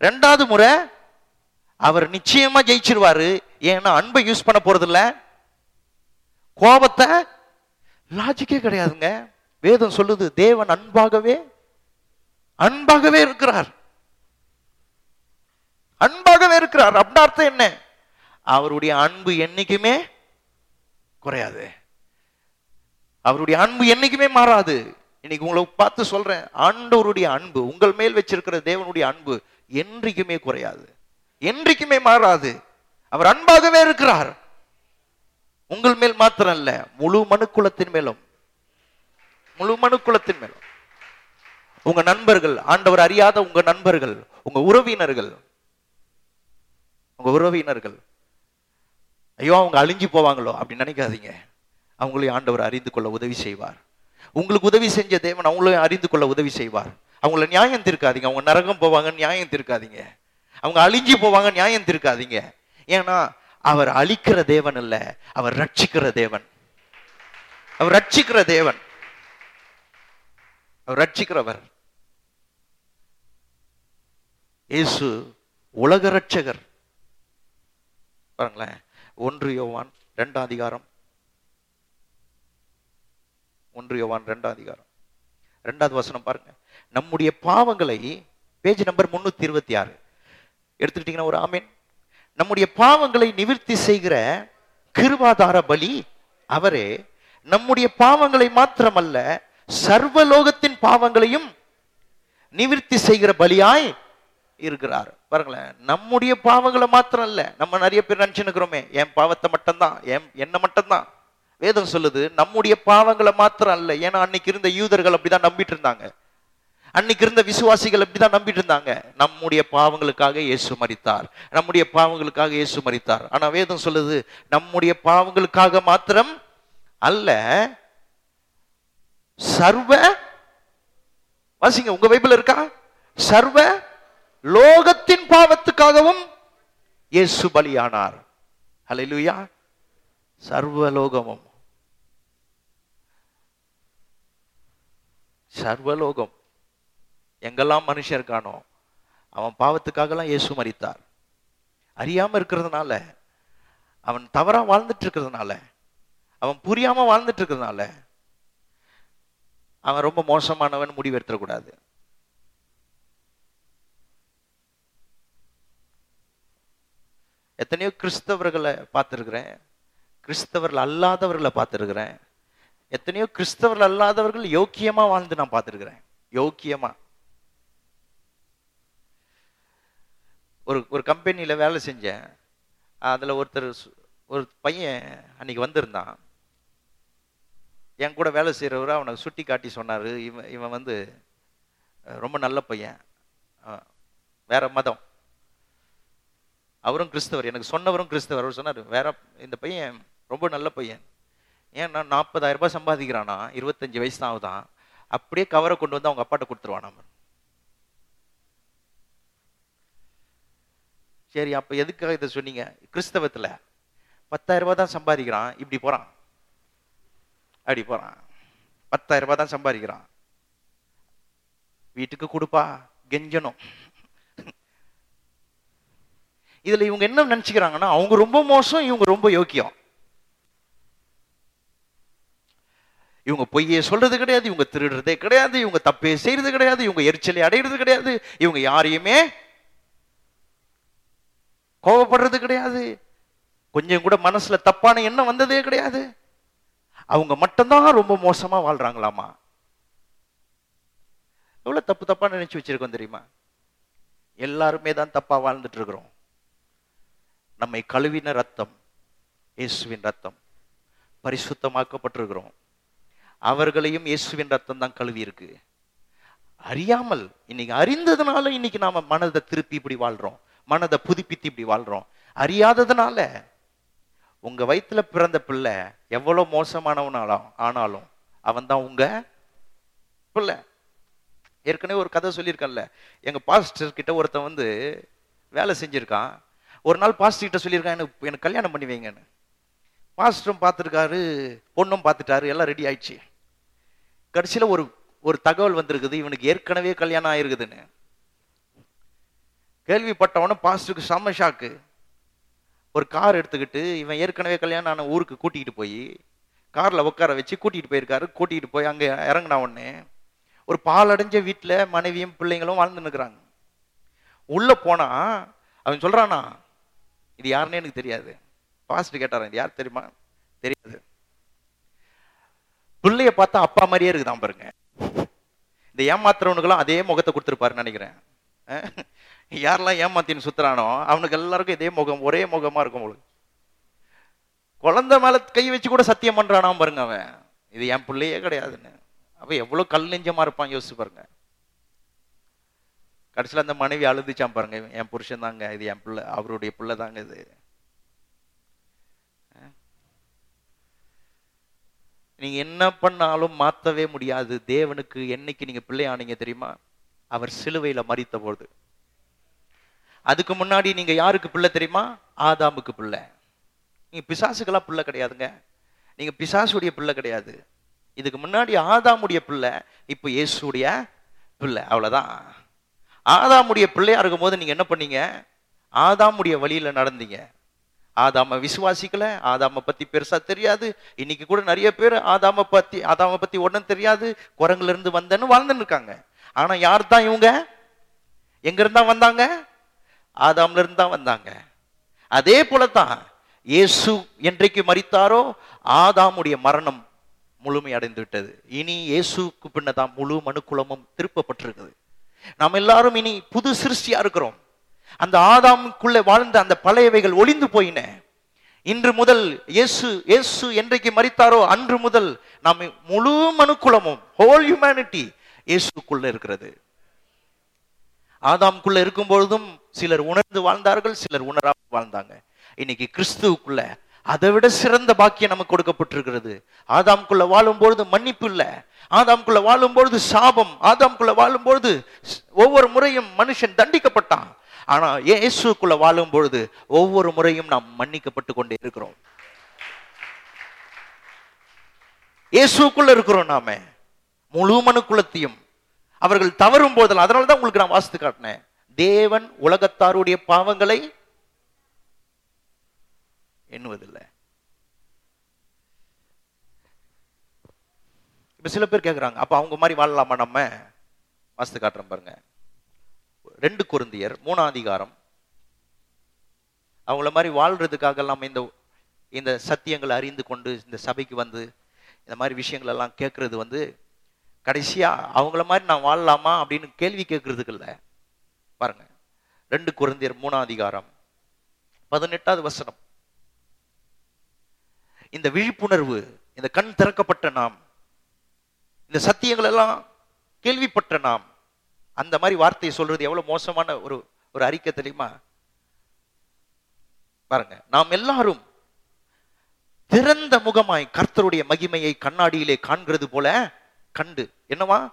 ரெண்டாவது முறை அவர் நிச்சயமா ஜெயிச்சிருவாரு. ஏன்னா அன்பை யூஸ் பண்ண போறது இல்ல கோபத்தை லாஜிக்கே கிடையாதுங்க. வேதம் சொல்லுது தேவன் அன்பாகவே அன்பாகவே இருக்கிறார். அன்பாகவே இருக்கிறார். அப்படின்னு அர்த்தம் என்ன? அவருடைய அன்பு என்னைக்குமே குறையாது. அவருடைய அன்பு என்னைக்குமே மாறாது. இன்னைக்கு உங்களை பார்த்து சொல்றேன் ஆண்டவருடைய அன்பு உங்கள் மேல் வச்சிருக்கிற தேவனுடைய அன்பு என்றைக்குமே குறையாது. என்றைக்குமே மாறாது. அவர் அன்பாகவே இருக்கிறார். உங்கள் மேல் மாத்திரம் இல்ல முழு மனுக்குலத்தின் மேலும். முழு மனுக்குலத்தின் மேலும். உங்க நண்பர்கள் ஆண்டவர் அறியாத உங்க நண்பர்கள் உங்க உறவினர்கள் உங்க உறவினர்கள் ஐயோ அவங்க அழிஞ்சு போவாங்களோ அப்படின்னு நினைக்காதீங்க. அவங்களையும் ஆண்டவர் அறிந்து கொள்ள உதவி செய்வார். உங்களுக்கு உதவி செஞ்ச தேவன் அவங்களையும் அறிந்து கொள்ள உதவி செய்வார். அவங்கள நியாயம் திருக்காதீங்க. அவங்க நரகம் போவாங்க நியாயம் திருக்காதீங்க. அவங்க அழிஞ்சு போவாங்க நியாயம் திருக்காதீங்க. ஏன்னா அவர் அழிக்கிற தேவன் அல்ல அவர் ரட்சிக்கிற தேவன். அவர் ரட்சிக்கிற தேவன். அவர் ரட்சிக்கிறவர். இயேசு உலக ரட்சகர். பாருங்களேன். ஒன்று யோவான் ரெண்டாம் அதிகாரம். ஒன்று யோவான் ரெண்டாம் அதிகாரம். ரெண்டாவது வசனம் பாருங்க. நம்முடைய பாவங்களை பேஜ் நம்பர் முன்னூத்தி இருபத்தி ஆறு. எடுத்துக்கிட்டீங்கன்னா ஒரு ஆமீன். நம்முடைய பாவங்களை நிவிர்த்தி செய்கிற கிருவாதார பலி அவரே நம்முடைய பாவங்களை மாத்திரமல்ல சர்வலோகத்தின் பாவங்களையும் நிவிர்த்தி செய்கிற பலியாய் இருக்கிறார். பாருங்களேன் நம்முடைய பாவங்களை மாத்திரம் இல்லை நம்ம நிறைய பேர் நினைச்சுக்கிறோமே என் பாவத்தை மட்டும்தான் என் என்ன மட்டும்தான். வேதம் சொல்லுது நம்முடைய பாவங்களை மாத்திரம் அல்ல ஏன்னா அன்னைக்கு இருந்த யூதர்கள் அப்படிதான் நம்பிட்டு இருந்தாங்க. அன்னைக்கு இருந்த விசுவாசிகள் அப்படிதான் நம்பிட்டு இருந்தாங்க. நம்முடைய பாவங்களுக்காக இயேசு மறித்தார் நம்முடைய பாவங்களுக்காக இயேசு மறித்தார் ஆனா வேதம் சொல்லுது நம்முடைய பாவங்களுக்காக மாத்திரம் அல்ல சர்வ வாசிங்க உங்க பைபிள் இருக்கா? சர்வ லோகத்தின் பாவத்துக்காகவும் இயேசு பலியானார். அலையிலுயா சர்வலோகமும். சர்வலோகம். எங்கெல்லாம் மனுஷன் இருக்கானோ அவன் பாவத்துக்காகலாம் இயேசு மறித்தார் அறியாம இருக்கிறதுனால அவன் தவறா வாழ்ந்துட்டு இருக்கிறதுனால அவன் புரியாம வாழ்ந்துட்டு இருக்கிறதுனால அவன் ரொம்ப மோசமானவன் முடிவெடுத்துடக்கூடாது எத்தனையோ கிறிஸ்தவர்களை பார்த்துருக்குறேன். கிறிஸ்தவர்கள் அல்லாதவர்களை பார்த்துருக்குறேன். எத்தனையோ கிறிஸ்தவர்கள் அல்லாதவர்கள் யோக்கியமா வாழ்ந்து நான் பார்த்துருக்குறேன். யோக்கியமா. ஒரு ஒரு கம்பெனியில வேலை செஞ்சேன். அதில் ஒருத்தர் சு- ஒரு பையன் அன்னைக்கு வந்திருந்தான். என் கூட வேலை செய்கிறவர் அவனை சுட்டி காட்டி சொன்னார். இவன் இவன் வந்து ரொம்ப நல்ல பையன். வேற மதம். அவரும் கிறிஸ்தவர் எனக்கு சொன்னவரும் கிறிஸ்தவர். அவர் சொன்னார் வேற இந்த பையன் ரொம்ப நல்ல பையன். ஏன்னா நாற்பதாயிரம் ரூபாய் சம்பாதிக்கிறானா? இருபத்தஞ்சு வயசு தான் ஆகுதான் அப்படியே கவரை கொண்டு வந்து அவங்க அப்பாட்ட கொடுத்துருவான்? நம்ம சரி அப்ப எதுக்காக இதை சொன்னீங்க? கிறிஸ்தவத்துல பத்தாயிரம் ரூபாய் தான் சம்பாதிக்கிறான் இப்படி போறான். அப்படி போறான். பத்தாயிரம் ரூபாய் தான் சம்பாதிக்கிறான். வீட்டுக்கு கொடுப்பா கெஞ்சணும். இதில் இவங்க என்ன நினச்சிக்கிறாங்கன்னா அவங்க ரொம்ப மோசம் இவங்க ரொம்ப யோக்கியம். இவங்க பொய்யே சொல்றது கிடையாது இவங்க திருடுறதே கிடையாது இவங்க தப்பே செய்யறது கிடையாது இவங்க எரிச்சலை அடையிறது கிடையாது இவங்க யாரையுமே கோவப்படுறது கிடையாது. கொஞ்சம் கூட மனசுல தப்பான எண்ணம் வந்ததே கிடையாது. அவங்க மட்டும்தான் ரொம்ப மோசமா வாழ்றாங்களாமா? எவ்வளவு தப்பு தப்பா நினைச்சு வச்சிருக்கோம் தெரியுமா? எல்லாருமே தான் தப்பா வாழ்ந்துட்டு இருக்கிறோம். நம்மை கழுவின ரத்தம் இயேசுவின் ரத்தம் பரிசுத்தமாக்கப்பட்டிருக்கிறோம். அவர்களையும் இயேசுவின் ரத்தம் தான் கழுவி இருக்கு அறியாமல் இன்னைக்கு அறிந்ததுனால இன்னைக்கு நாம மனதை திருப்பி இப்படி வாழ்றோம். மனதை புதுப்பித்து இப்படி வாழ்றோம். அறியாததுனால உங்க வயித்துல பிறந்த பிள்ளை எவ்வளவு மோசமானவனாலும் ஆனாலும் அவன் தான் உங்க பிள்ளை. ஏற்கனவே ஒரு கதை சொல்லியிருக்கேன்ல. எங்க பாஸ்டர் கிட்ட ஒருத்தன் வந்து வேலை செஞ்சிருக்கான். ஒரு நாள் பாஸ்டர் கிட்ட சொல்லியிருக்கான் எனக்கு எனக்கு கல்யாணம் பண்ணி வைங்கன்னு. பாஸ்டரும் பார்த்துருக்காரு பொண்ணும் பார்த்துட்டாரு எல்லாம் ரெடி ஆயிடுச்சு. கடைசியில் ஒரு ஒரு தகவல் வந்திருக்குது இவனுக்கு ஏற்கனவே கல்யாணம் ஆயிருக்குதுன்னு. கேள்விப்பட்டவனும் பாஸ்டருக்கு செம்ம ஷாக்கு ஒரு கார் எடுத்துக்கிட்டு இவன் ஏற்கனவே கல்யாணம் ஆன ஊருக்கு கூட்டிகிட்டு போய் காரில் உட்கார வச்சு கூட்டிகிட்டு போயிருக்காரு கூட்டிகிட்டு போய் அங்கே இறங்கினா உடனே ஒரு பாலடைஞ்ச வீட்டில் மனைவியும் பிள்ளைங்களும் வாழ்ந்து நிற்கிறாங்க உள்ளே போனால் அவன் சொல்கிறானா இது யாருன்னே எனக்கு தெரியாது. பாஸ்ட் கேட்டாரன் இது யார் தெரியுமா? தெரியாது. பிள்ளைய பார்த்தா அப்பா மாதிரியே இருக்குதான் பாருங்க. இந்த ஏமாத்துறவனுக்கெல்லாம் அதே முகத்தை கொடுத்துருப்பாருன்னு நினைக்கிறேன். யாரெல்லாம் ஏமாத்தின்னு சுத்துறானோ அவனுக்கு எல்லாருக்கும் இதே முகம் ஒரே முகமா இருக்கும் உங்களுக்கு குழந்தை மேல கை வச்சு கூட சத்தியம் பண்றானாம் பாருங்க அவன். இது என் பிள்ளையே கிடையாதுன்னு. அப்ப எவ்வளவு கல் நெஞ்சமா இருப்பான் யோசிச்சு பாருங்க. கடைசியில் அந்த மனைவி அழுதுச்சான் பாருங்க என் புருஷன் தாங்க இது என் பிள்ளை அவருடைய பிள்ளை தாங்க இது. நீங்க என்ன பண்ணாலும் மாத்தவே முடியாது. தேவனுக்கு என்னைக்கு நீங்க பிள்ளை ஆனீங்க தெரியுமா? அவர் சிலுவையில மறித்த போது அதுக்கு முன்னாடி நீங்க யாருக்கு பிள்ளை தெரியுமா? ஆதாமுக்கு பிள்ளை. நீங்க பிசாசுக்கெல்லாம் பிள்ளை கிடையாதுங்க. நீங்க பிசாசுடைய பிள்ளை கிடையாது. இதுக்கு முன்னாடி ஆதாமுடைய பிள்ளை இப்போ இயேசுடைய பிள்ளை. அவ்வளவுதான். ஆதாமுடைய பிள்ளையா இருக்கும்போது நீங்க என்ன பண்ணீங்க? ஆதாமுடைய வழியில நடந்தீங்க. ஆதாம விசுவாசிக்கல ஆதாம பத்தி பெருசா தெரியாது. இன்னைக்கு கூட நிறைய பேர் ஆதாம பத்தி ஆதாம பத்தி ஒண்ணும் தெரியாது. குரங்குல இருந்து வந்தேன்னு வாழ்ந்துன்னு இருக்காங்க. ஆனா யார் தான் இவங்க? எங்க இருந்தா வந்தாங்க? ஆதாம்ல இருந்து தான் வந்தாங்க. அதே போலத்தான் இயேசு என்றைக்கு மறித்தாரோ ஆதாமுடைய மரணம் முழுமை அடைந்து விட்டது. இனி இயேசுக்கு பின்னதான் முழு மனுக்குலமும் திருப்பப்பட்டிருக்குது. நாம் எல்லாரும் இனி புது சிருஷ்டியா இருக்கிறோம். அந்த ஆதாமுக்குள்ளே வாழ்ந்த அந்த பழையவைகள் ஒளிந்து போயின. இன்று முதல் இயேசு இயேசு என்றைக்கு மறித்தாரோ அன்று முதல் நாம் முழு மனுக்குலமும் ஹோல் ஹியூமனிட்டி இயேசுக்குள்ள இருக்கிறது. ஆதாம்குள்ள இருக்கும் பொழுதும் சிலர் உணர்ந்து வாழ்ந்தார்கள் சிலர் உணராமல் வாழ்ந்தாங்க. இன்னைக்கு கிறிஸ்துவுக்குள்ள அதை விட சிறந்த பாக்கியம் நமக்கு கொடுக்கப்பட்டிருக்கிறது. ஆதாம்குள்ள வாழும் பொழுது மன்னிப்பு இல்லை. ஆதாம்குள்ள வாழும் பொழுது சாபம் ஆதாம்குள்ள வாழும்பொழுது ஒவ்வொரு முறையும் மனுஷன் தண்டிக்கப்பட்டான். ஆனா இயேசுக்குள்ள வாழும் பொழுது ஒவ்வொரு முறையும் நாம் மன்னிக்கப்பட்டு கொண்டே இருக்கிறோம். இயேசுக்குள்ள இருக்கிறோம் நாம. முழு மனுக்குலத்தையும். அவர்கள் தவறும் போதெல்லாம் அதனால தான் உங்களுக்கு நான் வாசித்து காட்டினேன். தேவன் உலகத்தாருடைய பாவங்களை எண்ணுவதில்லை. இப்போ சில பேர் கேட்குறாங்க அப்ப அவங்க மாதிரி வாழலாமா நம்ம? வாசித்து காட்டுறேன் பாருங்க. ரெண்டு குருந்தியர் மூணாம் அதிகாரம். அவங்கள மாதிரி வாழ்றதுக்காக நம்ம இந்த இந்த சத்தியங்களை அறிந்து கொண்டு இந்த சபைக்கு வந்து இந்த மாதிரி விஷயங்கள் எல்லாம் கேட்கறது வந்து கடைசியா அவங்கள மாதிரி நான் வாழலாமா அப்படின்னு கேள்வி கேட்கறதுக்கு இல்ல. பாருங்க. ரெண்டு குருந்தியர் மூணாம் அதிகாரம். பதினெட்டாவது வசனம். இந்த விழிப்புணர்வு இந்த கண் திறக்கப்பட்ட நாம் இந்த சத்தியங்கள் எல்லாம் கேள்விப்பட்ட நாம். அந்த மாதிரி வார்த்தையை சொல்றது எவ்வளவு மோசமான ஒரு ஒரு அறிக்கை தெரியுமா? பாருங்க நாம் எல்லாரும் திறந்த முகமாய் கர்த்தருடைய மகிமையை கண்ணாடியிலே காண்கிறது போல கண்டு. என்னவா?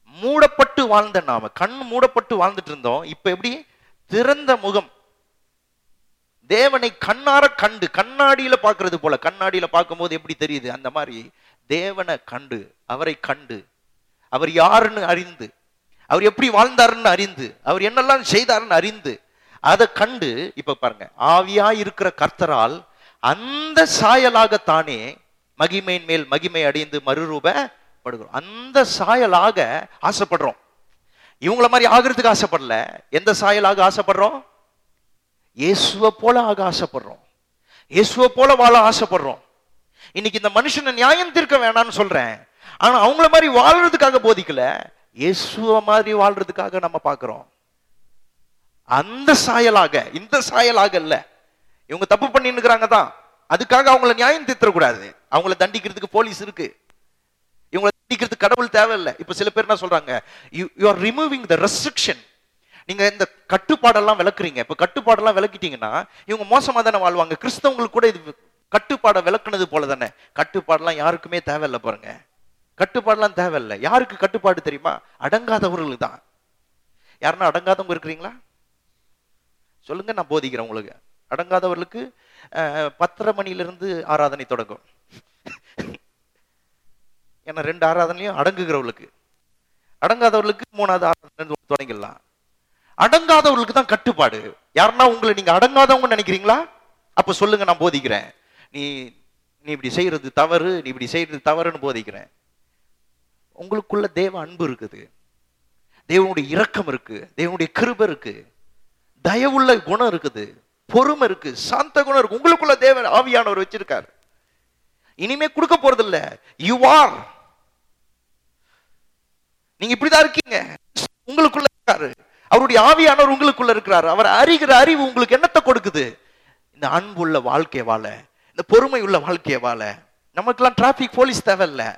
மூடப்பட்டு வாழ்ந்த நாம. கண் மூடப்பட்டு வாழ்ந்துட்டு இருந்தோம். இப்ப எப்படி? திறந்த முகம். தேவனை கண்ணார கண்டு கண்ணாடியில பாக்குறது போல. கண்ணாடியில பார்க்கும்போது எப்படி தெரியுது? அந்த மாதிரி தேவனை கண்டு அவரை கண்டு அவர் யாருன்னு அறிந்து அவர் எப்படி வாழ்ந்தாருன்னு அறிந்து அவர் என்னெல்லாம் செய்தாருன்னு அறிந்து அதை கண்டு இப்ப பாருங்க ஆவியா இருக்கிற கர்த்தரால் அந்த சாயலாகத்தானே மகிமையின் மேல் மகிமை அடைந்து மறுரூபப்படுகிறோம். அந்த சாயலாக ஆசைப்படுறோம். இவங்கள மாதிரி ஆகிறதுக்கு ஆசைப்படல. எந்த சாயலாக ஆசைப்படுறோம்? இயேசுவை போல ஆக ஆசைப்படுறோம். இயேசுவை போல வாழ ஆசைப்படுறோம். இன்னைக்கு இந்த மனுஷனை நியாயம் தீர்க்க வேணாம்னு சொல்றேன். ஆனா அவங்கள மாதிரி வாழ்றதுக்காக போதிக்கல. இயேசுவ மாதிரி வாழ்றதுக்காக நம்ம பார்க்கிறோம். அந்த சாயலாக இந்த சாயலாக இல்ல. இவங்க தப்பு பண்ணிருக்கிறாங்க தான். அதுக்காக அவங்கள நியாயம் தீர்த்தக்கூடாது அவங்கள தண்டிக்கிறதுக்கு போலீஸ் இருக்கு. இவங்களை தண்டிக்கிறதுக்கு கடவுள் தேவையில்லை. இப்ப சில பேர் என்ன சொல்றாங்க? You are removing the restriction நீங்க இந்த கட்டுப்பாடெல்லாம் விளக்குறீங்க. இப்ப கட்டுப்பாடெல்லாம் விளக்கிட்டீங்கன்னா இவங்க மோசமா தானே வாழ்வாங்க. கிறிஸ்தவங்களுக்கு கூட இது கட்டுப்பாடை விளக்குனது போல தானே கட்டுப்பாடெல்லாம் யாருக்குமே தேவையில்லை பாருங்க. கட்டுப்பாடெல்லாம் தேவையில்லை. யாருக்கு கட்டுப்பாடு தெரியுமா? அடங்காதவர்களுக்கு தான். யாருன்னா அடங்காதவங்க இருக்கிறீங்களா? சொல்லுங்க நான் போதிக்கிறேன் உங்களுக்கு. அடங்காதவர்களுக்கு பத்தரை மணியிலிருந்து ஆராதனை தொடங்கும். ஏன்னா ரெண்டு ஆராதனையும் அடங்குகிறவர்களுக்கு. அடங்காதவர்களுக்கு மூணாவது ஆராதனை தொடங்கிடலாம். அடங்காதவர்களுக்கு தான் கட்டுப்பாடு. யாருன்னா உங்களை நீங்க அடங்காதவங்க நினைக்கிறீங்களா? அப்ப சொல்லுங்க நான் போதிக்கிறேன். நீ நீ இப்படி செய்யறது தவறு நீ இப்படி செய்யறது தவறுன்னு போதிக்கிறேன். உங்களுக்குள்ள தேவ அன்பு இருக்குது. தேவனுடைய இரக்கம் இருக்கு. தேவனுடைய கிருப இருக்கு. தயவுள்ள குணம் இருக்குது. பொறுமை இருக்கு. சாந்த குணம் இருக்கு. உங்களுக்குள்ள தேவன் ஆவியானவர் வச்சிருக்காரு. இனிமே கொடுக்க போறது இல்ல யூ ஆர் நீங்க இப்படிதான் இருக்கீங்க. உங்களுக்குள்ள இருக்காரு. அவருடைய ஆவியானவர் உங்களுக்குள்ள இருக்கிறாரு. அவர் அறிகிற அறிவு உங்களுக்கு என்னத்தை கொடுக்குது? இந்த அன்புள்ள வாழ்க்கை வாழ. இந்த பொறுமை உள்ள வாழ்க்கையை வாழ. நமக்கெல்லாம் டிராபிக் போலீஸ் தேவையில்ல.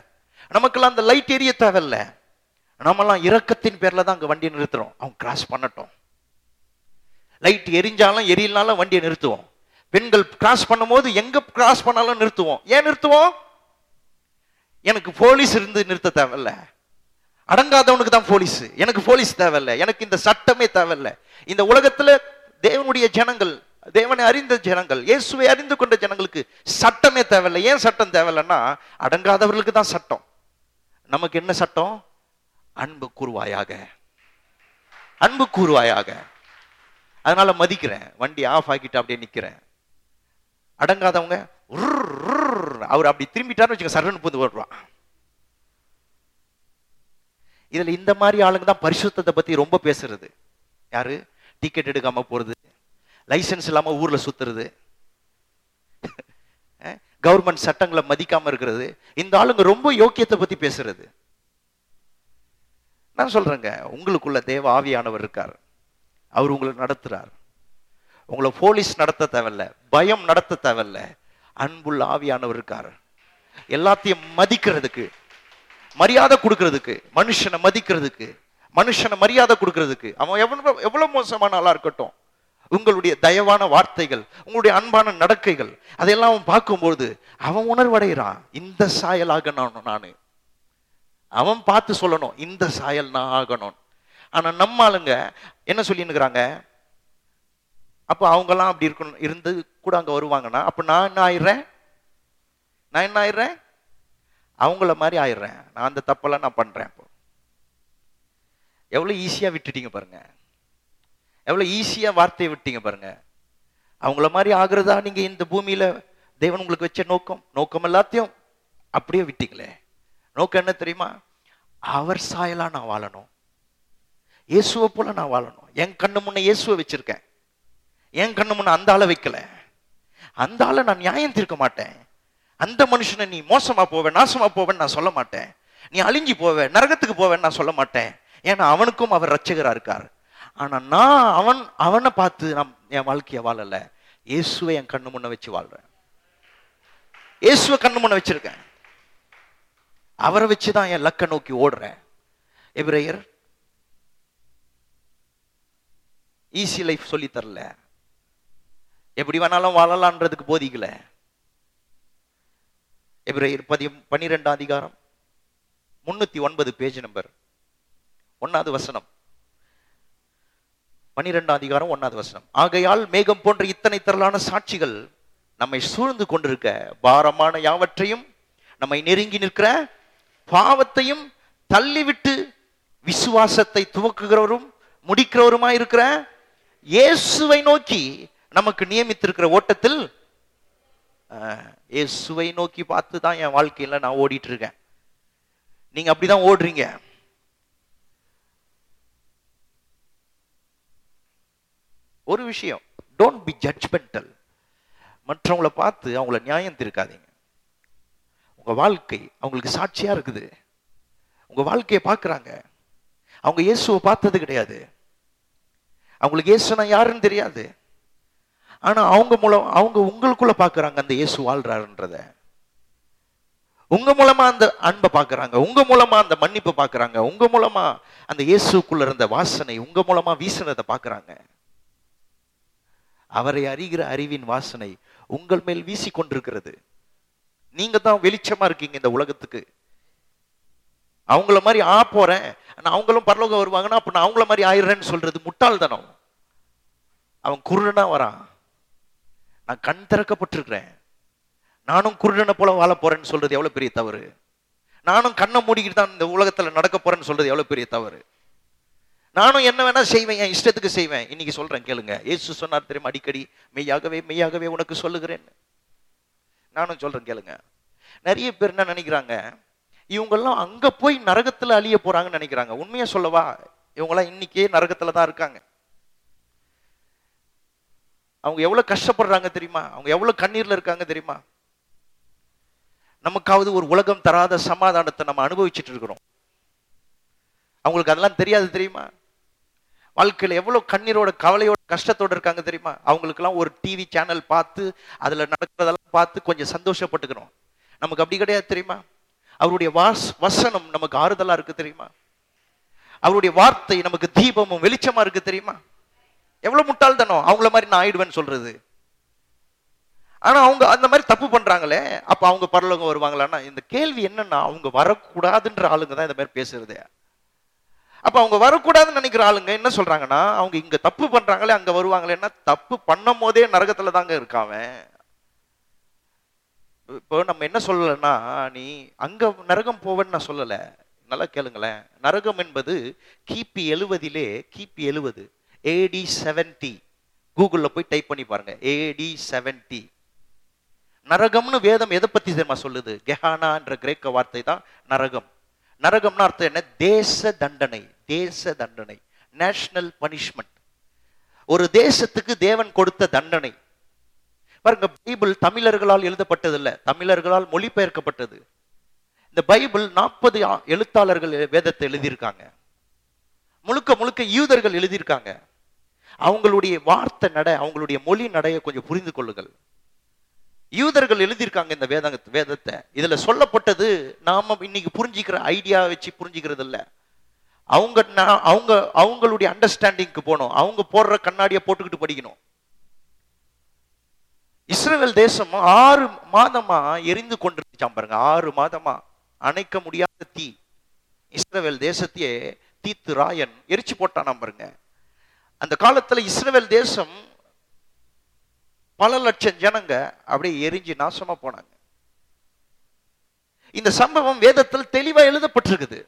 நமக்கெல்லாம் அந்த லைட் எரிய தேவையில்ல. நம்மலாம் இறக்கத்தின் பேர்ல தான் அங்கே வண்டியை நிறுத்துறோம். அவங்க கிராஸ் பண்ணட்டும். லைட் எரிஞ்சாலும் எரியலனாலும் வண்டியை நிறுத்துவோம். பெண்கள் கிராஸ் பண்ணும்போது எங்க கிராஸ் பண்ணாலும் நிறுத்துவோம். ஏன் நிறுத்துவோம்? எனக்கு போலீஸ் இருந்து நிறுத்த தேவையில்ல. அடங்காதவனுக்கு தான் போலீஸ் எனக்கு போலீஸ் தேவையில்ல. எனக்கு இந்த சட்டமே தேவையில்ல. இந்த உலகத்துல தேவனுடைய ஜனங்கள் தேவனை அறிந்த ஜனங்கள் இயேசுவை அறிந்து கொண்ட ஜனங்களுக்கு சட்டமே தேவையில்லை. ஏன் சட்டம் தேவையில்லைன்னா அடங்காதவர்களுக்கு தான் சட்டம். நமக்கு என்ன சட்டம்? அன்பு கூறுவாயாக. அன்பு கூறுவாயாக. அதனால மதிக்கிறேன். வண்டி ஆஃப் ஆக்கிட்டு அப்படியே நிக்கிறேன். அடங்காதவங்க அவர் அப்படி திரும்பிட்டாருன்னு வச்சுக்க சரணு புந்து வருவான் இதுல இந்த மாதிரி ஆளுங்க தான் பரிசுத்தத்தை பத்தி ரொம்ப பேசுறது. யாரு? டிக்கெட் எடுக்காம போறது. லைசென்ஸ் இல்லாமல் ஊரில் சுற்றுறது கவர்மெண்ட் சட்டங்களை மதிக்காம இருக்கிறது. இந்த ஆளுங்க ரொம்ப யோக்கியத்தை பத்தி பேசுறது. நான் சொல்றேங்க உங்களுக்குள்ள தேவ ஆவியானவர் இருக்கார். அவர் உங்களை நடத்துறார். உங்களை போலீஸ் நடத்த தேவையில்ல பயம் நடத்த தேவையில்ல. அன்புள்ள ஆவியானவர் இருக்கார். எல்லாத்தையும் மதிக்கிறதுக்கு மரியாதை கொடுக்கறதுக்கு மனுஷனை மதிக்கிறதுக்கு மனுஷனை மரியாதை கொடுக்கறதுக்கு அவன் எவ்வளவு எவ்வளவு மோசமான ஆளா இருக்கட்டும். உங்களுடைய தயவான வார்த்தைகள் உங்களுடைய அன்பான நடக்கைகள் அதையெல்லாம் அவன் பார்க்கும்போது அவன் உணர்வடைகிறான். இந்த சாயல் ஆகணும் நானு. அவன் பார்த்து சொல்லணும் இந்த சாயல் நான் ஆகணும். ஆனா நம்ம ஆளுங்க என்ன சொல்லினுக்கிறாங்க அப்போ அவங்கெல்லாம் அப்படி இருக்கணும் இருந்து கூட அங்கே வருவாங்கன்னா அப்போ நான் என்ன ஆயிடுறேன்? நான் என்ன ஆயிடுறேன்? அவங்கள மாதிரி ஆயிடுறேன். நான் அந்த தப்பெல்லாம் நான் பண்ணுறேன் அப்போ. எவ்வளோ ஈஸியாக விட்டுட்டீங்க பாருங்கள் எவ்வளோ ஈஸியாக வார்த்தையை விட்டீங்க பாருங்க. அவங்கள மாதிரி ஆகுறதா நீங்கள் இந்த பூமியில் தேவன் உங்களுக்கு வச்ச நோக்கம்? நோக்கம் எல்லாத்தையும் அப்படியே விட்டீங்களே. நோக்கம் என்ன தெரியுமா? அவர் சாயலாக நான் வாழணும். இயேசுவை போல நான் வாழணும். என் கண்ணு முன்னே இயேசுவை வச்சிருக்கேன். என் கண்ணு முன்ன அந்த ஆளை வைக்கல. அந்த ஆளை நான் நியாயம் தீர்க்க மாட்டேன். அந்த மனுஷனை நீ மோசமா போவேன் நாசமா போவேன்னு நான் சொல்ல மாட்டேன். நீ அழிஞ்சு போவேன் நரகத்துக்கு போவேன்னு நான் சொல்ல மாட்டேன். ஏன்னா அவனுக்கும் அவர் ரட்சகரா இருக்கார். ஆனா நான் அவன் அவனை பார்த்து நான் என் வாழ்க்கைய வாழல. இயேசுவை என் கண்ணு முன்ன வச்சு வாழ்கிறேன் இயேசுவை கண்ணு முன்ன வச்சிருக்கேன். அவரை வச்சுதான் என் லக்க நோக்கி ஓடுறேன். எபிரேயர் ஈஸி லைஃப் சொல்லி தரல. எப்படி வேணாலும் வாழலான்றதுக்கு போதிக்கல. எபிரேயர் பதியம் பன்னிரெண்டாம் அதிகாரம் முன்னூத்தி ஒன்பது பேஜ் நம்பர் ஒன்னாவது வசனம். பன்னிரெண்டாம் அதிகாரம் ஒன்னாவது வசனம். ஆகையால் மேகம் போன்ற இத்தனை திரளான சாட்சிகள் நம்மை சூழ்ந்து கொண்டிருக்க பாரமான யாவற்றையும் நம்மை நெருங்கி நிற்கிற பாவத்தையும் தள்ளிவிட்டு விசுவாசத்தை துவக்குகிறவரும் முடிக்கிறவருமா இருக்கிற இயேசுவை நோக்கி நமக்கு நியமித்திருக்கிற ஓட்டத்தில் இயேசுவை நோக்கி பார்த்து தான் என் வாழ்க்கையில நான் ஓடிட்டு இருக்கேன். நீங்க அப்படிதான் ஓடுறீங்க. ஒரு விஷயம் டோன்ட் பி ஜட்ஜ்மெண்டல் மற்றவங்கள பார்த்து அவங்கள நியாயம் தீர்க்காதீங்க. உங்க வாழ்க்கை அவங்களுக்கு சாட்சியா இருக்குது. உங்க வாழ்க்கையை பார்க்குறாங்க. அவங்க இயேசுவை பார்த்தது கிடையாது. அவங்களுக்கு இயேசுனா யாருன்னு தெரியாது. ஆனா அவங்க மூலம் அவங்க உங்களுக்குள்ள பார்க்குறாங்க அந்த இயேசு வாழ்றாருன்றத. உங்க மூலமா அந்த அன்பை பார்க்குறாங்க. உங்க மூலமா அந்த மன்னிப்பை பார்க்கறாங்க. உங்க மூலமா அந்த இயேசுக்குள்ள இருந்த வாசனை உங்க மூலமா வீசினதை பார்க்கறாங்க. அவரை அறிகிற அறிவின் வாசனை உங்கள் மேல் வீசி கொண்டிருக்கிறது நீங்க தான் வெளிச்சமா இருக்கீங்க இந்த உலகத்துக்கு. அவங்கள மாதிரி ஆ போறேன் அவங்களும் பரலோகம் வருவாங்கன்னா அப்ப நான் அவங்கள மாதிரி ஆயிடுறேன்னு சொல்றது முட்டாள்தனம். அவன் குருடனா வரான். நான் கண் திறக்கப்பட்டிருக்கிறேன். நானும் குருடனை போல வாழ போறேன்னு சொல்றது எவ்வளவு பெரிய தவறு? நானும் கண்ணை மூடிக்கிட்டு தான் இந்த உலகத்துல நடக்க போறேன்னு சொல்றது எவ்வளவு பெரிய தவறு? நானும் என்ன வேணா செய்வேன் என் இஷ்டத்துக்கு செய்வேன். இன்னைக்கு சொல்றேன் கேளுங்க. ஏசு சொன்னார் தெரியும் அடிக்கடி மெய்யாகவே மெய்யாகவே உனக்கு சொல்லுகிறேன். நானும் சொல்றேன் கேளுங்க. நிறைய பேர் என்ன நினைக்கிறாங்க இவங்கெல்லாம் அங்க போய் நரகத்துல அழிய போறாங்கன்னு நினைக்கிறாங்க. உண்மையா சொல்லவா? இவங்கெல்லாம் இன்னைக்கே நரகத்துல தான் இருக்காங்க. அவங்க எவ்வளவு கஷ்டப்படுறாங்க தெரியுமா? அவங்க எவ்வளவு கண்ணீர்ல இருக்காங்க தெரியுமா? நமக்காவது ஒரு உலகம் தராத சமாதானத்தை நம்ம அனுபவிச்சுட்டு இருக்கிறோம். அவங்களுக்கு அதெல்லாம் தெரியாது தெரியுமா? வாழ்க்கையில எவ்வளோ கண்ணீரோட கவலையோட கஷ்டத்தோட இருக்காங்க தெரியுமா? அவங்களுக்கெல்லாம் ஒரு டிவி சேனல் பார்த்து அதுல நடக்கிறதெல்லாம் பார்த்து கொஞ்சம் சந்தோஷப்பட்டுக்கிறோம். நமக்கு அப்படி கிடையாது தெரியுமா? அவருடைய வாஸ் வசனம் நமக்கு ஆறுதலா இருக்கு தெரியுமா? அவருடைய வார்த்தை நமக்கு தீபமும் வெளிச்சமா இருக்கு தெரியுமா? எவ்வளவு முட்டாள்தனம். அவங்கள மாதிரி நான் ஆயிடுவேன்னு சொல்றது. ஆனா அவங்க அந்த மாதிரி தப்பு பண்றாங்களே அப்ப அவங்க பரலோகம் வருவாங்களான்னா இந்த கேள்வி என்னன்னா அவங்க வரக்கூடாதுன்ற ஆளுங்க தான் இந்த மாதிரி பேசுறது. அப்ப அவங்க வரக்கூடாதுன்னு நினைக்கிற ஆளுங்க என்ன சொல்றாங்கன்னா அவங்க இங்க தப்பு பண்றாங்களே அங்க வருவாங்களேன்னா தப்பு பண்ணும் போதே நரகத்துல தாங்க இருக்காவன் இப்போ நம்ம என்ன சொல்லலைன்னா நீ அங்க நரகம் போவேன்னு நான் சொல்லல. நல்லா கேளுங்களேன். நரகம் என்பது கிபி எழுவதிலே கிபி எழுவது ஏடி செவன்டி கூகுளில் போய் டைப் பண்ணி பாருங்க. ஏடி செவன்டி நரகம்னு வேதம் எதை பத்தி தெரியுமா சொல்லுது? கெஹானா என்ற கிரேக்க வார்த்தை தான் நரகம். நரகம்னா அர்த்தம் என்ன? தேச தண்டனை தேச தண்டனை நேஷனல் பனிஷ்மெண்ட் ஒரு தேசத்துக்கு தேவன் கொடுத்த தண்டனை. பாருங்க பைபிள் தமிழர்களால் எழுதப்பட்டதில்லை. தமிழர்களால் மொழிபெயர்க்கப்பட்டது. இந்த பைபிள் நாற்பது எழுத்தாளர்கள் வேதத்தை எழுதியிருக்காங்க. முழுக்க முழுக்க யூதர்கள் எழுதியிருக்காங்க. அவங்களுடைய வார்த்தை நட அவங்களுடைய மொழி நடைய கொஞ்சம் புரிந்து கொள்ளுங்கள். யூதர்கள் எழுதியிருக்காங்க இந்த வேதங்க வேதத்தை. இதுல சொல்லப்பட்டது நாம இன்னைக்கு புரிஞ்சுக்கிற ஐடியா வச்சு புரிஞ்சுக்கிறது இல்ல அவங்க அவங்க அவங்களுடைய அண்டர்ஸ்டாண்டிங்க்கு போகணும். அவங்க போடுற கண்ணாடியை போட்டுக்கிட்டு படிக்கணும். இஸ்ரேல் தேசம் ஆறு மாதமா எரிந்து கொண்டிருந்துச்சாம் பாருங்க. ஆறு மாதமா அணைக்க முடியாத தீ. இஸ்ரவேல் தேசத்தையே தீத்து ராயன் எரிச்சு போட்டானாம் பாருங்க. அந்த காலத்துல இஸ்ரேல் தேசம் பல லட்சம் ஜனங்க அப்படியே எரிஞ்சு நாசமா போனாங்க. இந்த சம்பவம் வேதத்தில் தெளிவா எழுதப்பட்டிருக்குது.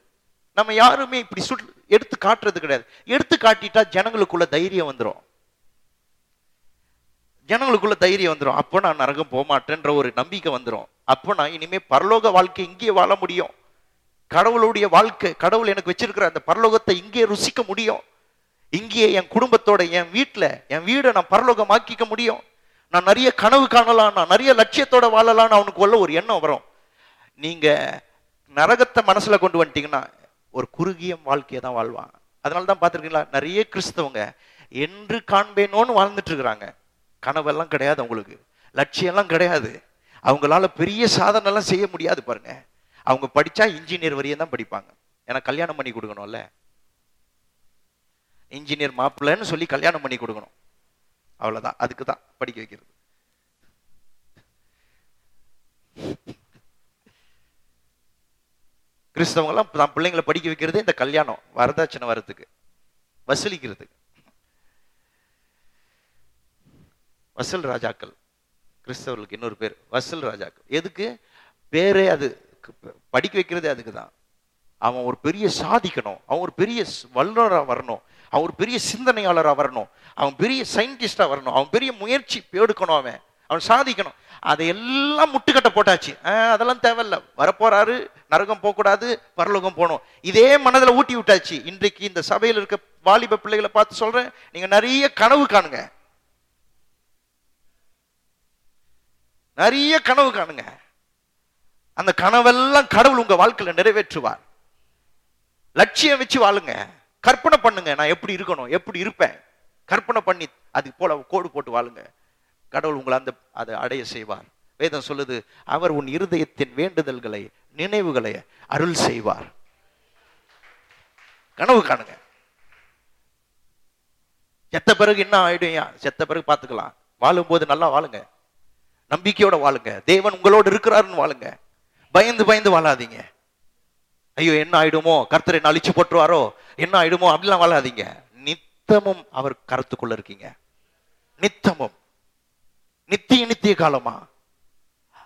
நம்ம யாருமே இப்படி சுட் எடுத்து காட்டுறது கிடையாது. எடுத்து காட்டிட்டா ஜனங்களுக்குள்ள தைரியம் வந்துரும். ஜனங்களுக்குள்ள தைரியம் வந்துரும். அப்போ நான் நரகம் போக மாட்டேன்ற ஒரு நம்பிக்கை வந்துரும். அப்போ நான் இனிமே பரலோக வாழ்க்கை இங்கேயே வாழ முடியும். கடவுளுடைய வாழ்க்கை கடவுள் எனக்கு வச்சிருக்கிற அந்த பரலோகத்தை இங்கே ருசிக்க முடியும். இங்கேயே என் குடும்பத்தோட என் வீட்டில் என் வீடை நான் பரலோகமாக்கிக்க முடியும். நான் நிறைய கனவு காணலாம் நான் நிறைய லட்சியத்தோட வாழலாம்னு அவனுக்கு உள்ள ஒரு எண்ணம் வரும். நீங்க நரகத்தை மனசுல கொண்டு வந்துட்டீங்கன்னா ஒரு குறுகிய வாழ்க்கையை தான் வாழ்வான் அதனால தான் பார்த்துருக்கீங்களா? நிறைய கிறிஸ்தவங்க என்று காண்பேனோன்னு வாழ்ந்துட்டு இருக்கிறாங்க. கனவெல்லாம் கிடையாது அவங்களுக்கு. லட்சியம்லாம் கிடையாது. அவங்களால பெரிய சாதனைலாம் செய்ய முடியாது பாருங்க. அவங்க படிச்சா இன்ஜினியர் வரையும் தான் படிப்பாங்க. ஏன்னா கல்யாணம் பண்ணி கொடுக்கணும்ல. இன்ஜினியர் மாப்பிள்ளைன்னு சொல்லி கல்யாணம் பண்ணி கொடுக்கணும். அவ்வளவுதான். அதுக்கு தான் படிக்க வைக்கிறது. கிறிஸ்தவங்கெல்லாம் தான் பிள்ளைங்களை படிக்க வைக்கிறது இந்த கல்யாணம் வரதட்சணை வரத்துக்கு வசூலிக்கிறதுக்கு வசூல் ராஜாக்கள் கிறிஸ்தவர்களுக்கு இன்னொரு பேர் வசூல் ராஜாக்கள். எதுக்கு? பேரே அது படிக்க வைக்கிறதே அதுக்கு தான் அவன் ஒரு பெரிய சாதிக்கணும். அவன் ஒரு பெரிய வல்லுநராக வரணும். அவன் ஒரு பெரிய சிந்தனையாளராக வரணும் அவன் பெரிய சயின்டிஸ்டாக வரணும். அவன் பெரிய முயற்சி எடுக்கணும் அவன். அவன் சாதிக்கணும். அதையெல்லாம் முட்டுக்கட்டை போட்டாச்சு. அதெல்லாம் தேவையில்ல. வரப்போறாரு நரகம் போகக்கூடாது பரலோகம் போகணும். இதே மனதில் ஊட்டி விட்டாச்சு. இன்றைக்கு இந்த சபையில் இருக்க வாலிப பிள்ளைகளை பார்த்து சொல்றேன். நீங்க நிறைய கனவு காணுங்க. நிறைய கனவு காணுங்க. அந்த கனவெல்லாம் கடவுள் உங்க வாழ்க்கையில நிறைவேற்றுவார். லட்சியம் வச்சு வாழுங்க. கற்பனை பண்ணுங்க. நான் எப்படி இருக்கணும்? எப்படி இருப்பேன்? கற்பனை பண்ணி அது போல கோடு போட்டு வாழுங்க. கடவுள் உங்களை அந்த அதை அடைய செய்வார். வேதம் சொல்லுது அவர் உன் இருதயத்தின் வேண்டுதல்களை நினைவுகளை அருள் செய்வார். கனவு காணுங்க. செத்த பிறகு என்ன ஆயிடும்? செத்த பிறகு பார்த்துக்கலாம். வாழும்போது நல்லா வாழுங்க. நம்பிக்கையோட வாழுங்க. தேவன் உங்களோடு இருக்கிறாருன்னு வாழுங்க. பயந்து பயந்து வாழாதீங்க. ஐயோ என்ன ஆயிடுமோ? கர்த்தர் என்ன அழிச்சு போட்டுருவாரோ? என்ன ஆயிடுமோ? அப்படிலாம் வாழாதீங்க. நித்தமும் அவர் கருத்துக்குள்ள இருக்கீங்க. நித்தமும். நித்திய நித்திய காலமா?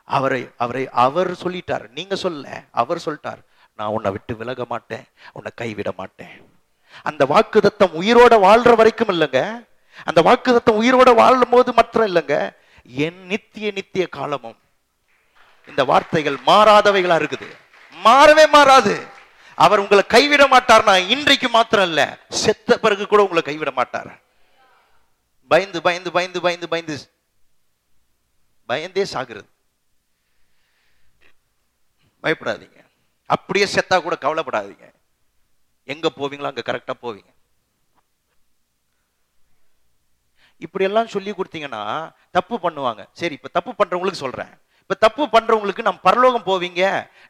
அவரை அவரை அவர் சொல்லிட்டார். நீங்க சொல்ல அவர் சொல்லிட்டார். நான் உன்னை விட்டு விலக மாட்டேன். உன்னை கைவிட மாட்டேன். அந்த வாக்குதத்தம் உயிரோட வாழ்ற வரைக்கும் இல்லைங்க. அந்த வாக்குதத்தம் உயிரோட வாழும் போது மாத்திரம் இல்லைங்க. என் நித்திய நித்திய காலமும். இந்த வார்த்தைகள் மாறாதவைகளா இருக்குது. மாறவே மாறாது. அவர் உங்களை கைவிட மாட்டார்னா இன்றைக்கு மாத்திரம் இல்ல செத்த பிறகு கூட உங்களை கைவிட மாட்டார். பயந்து பயந்து பயந்து பயந்து பயந்து பயந்தே சாகுறது. பயப்படாதீங்க. அப்படியே செத்தா கூட கவலைப்படாதீங்க. எங்க போவீங்களோ அங்க கரெக்டா போவீங்க. இப்படி எல்லாம் சொல்லி கொடுத்தீங்கன்னா தப்பு பண்ணுவாங்க. சரி இப்ப தப்பு பண்றவங்களுக்கு சொல்றேன். இப்ப தப்பு பண்றவங்களுக்கு நான் பரலோகம் போவீங்க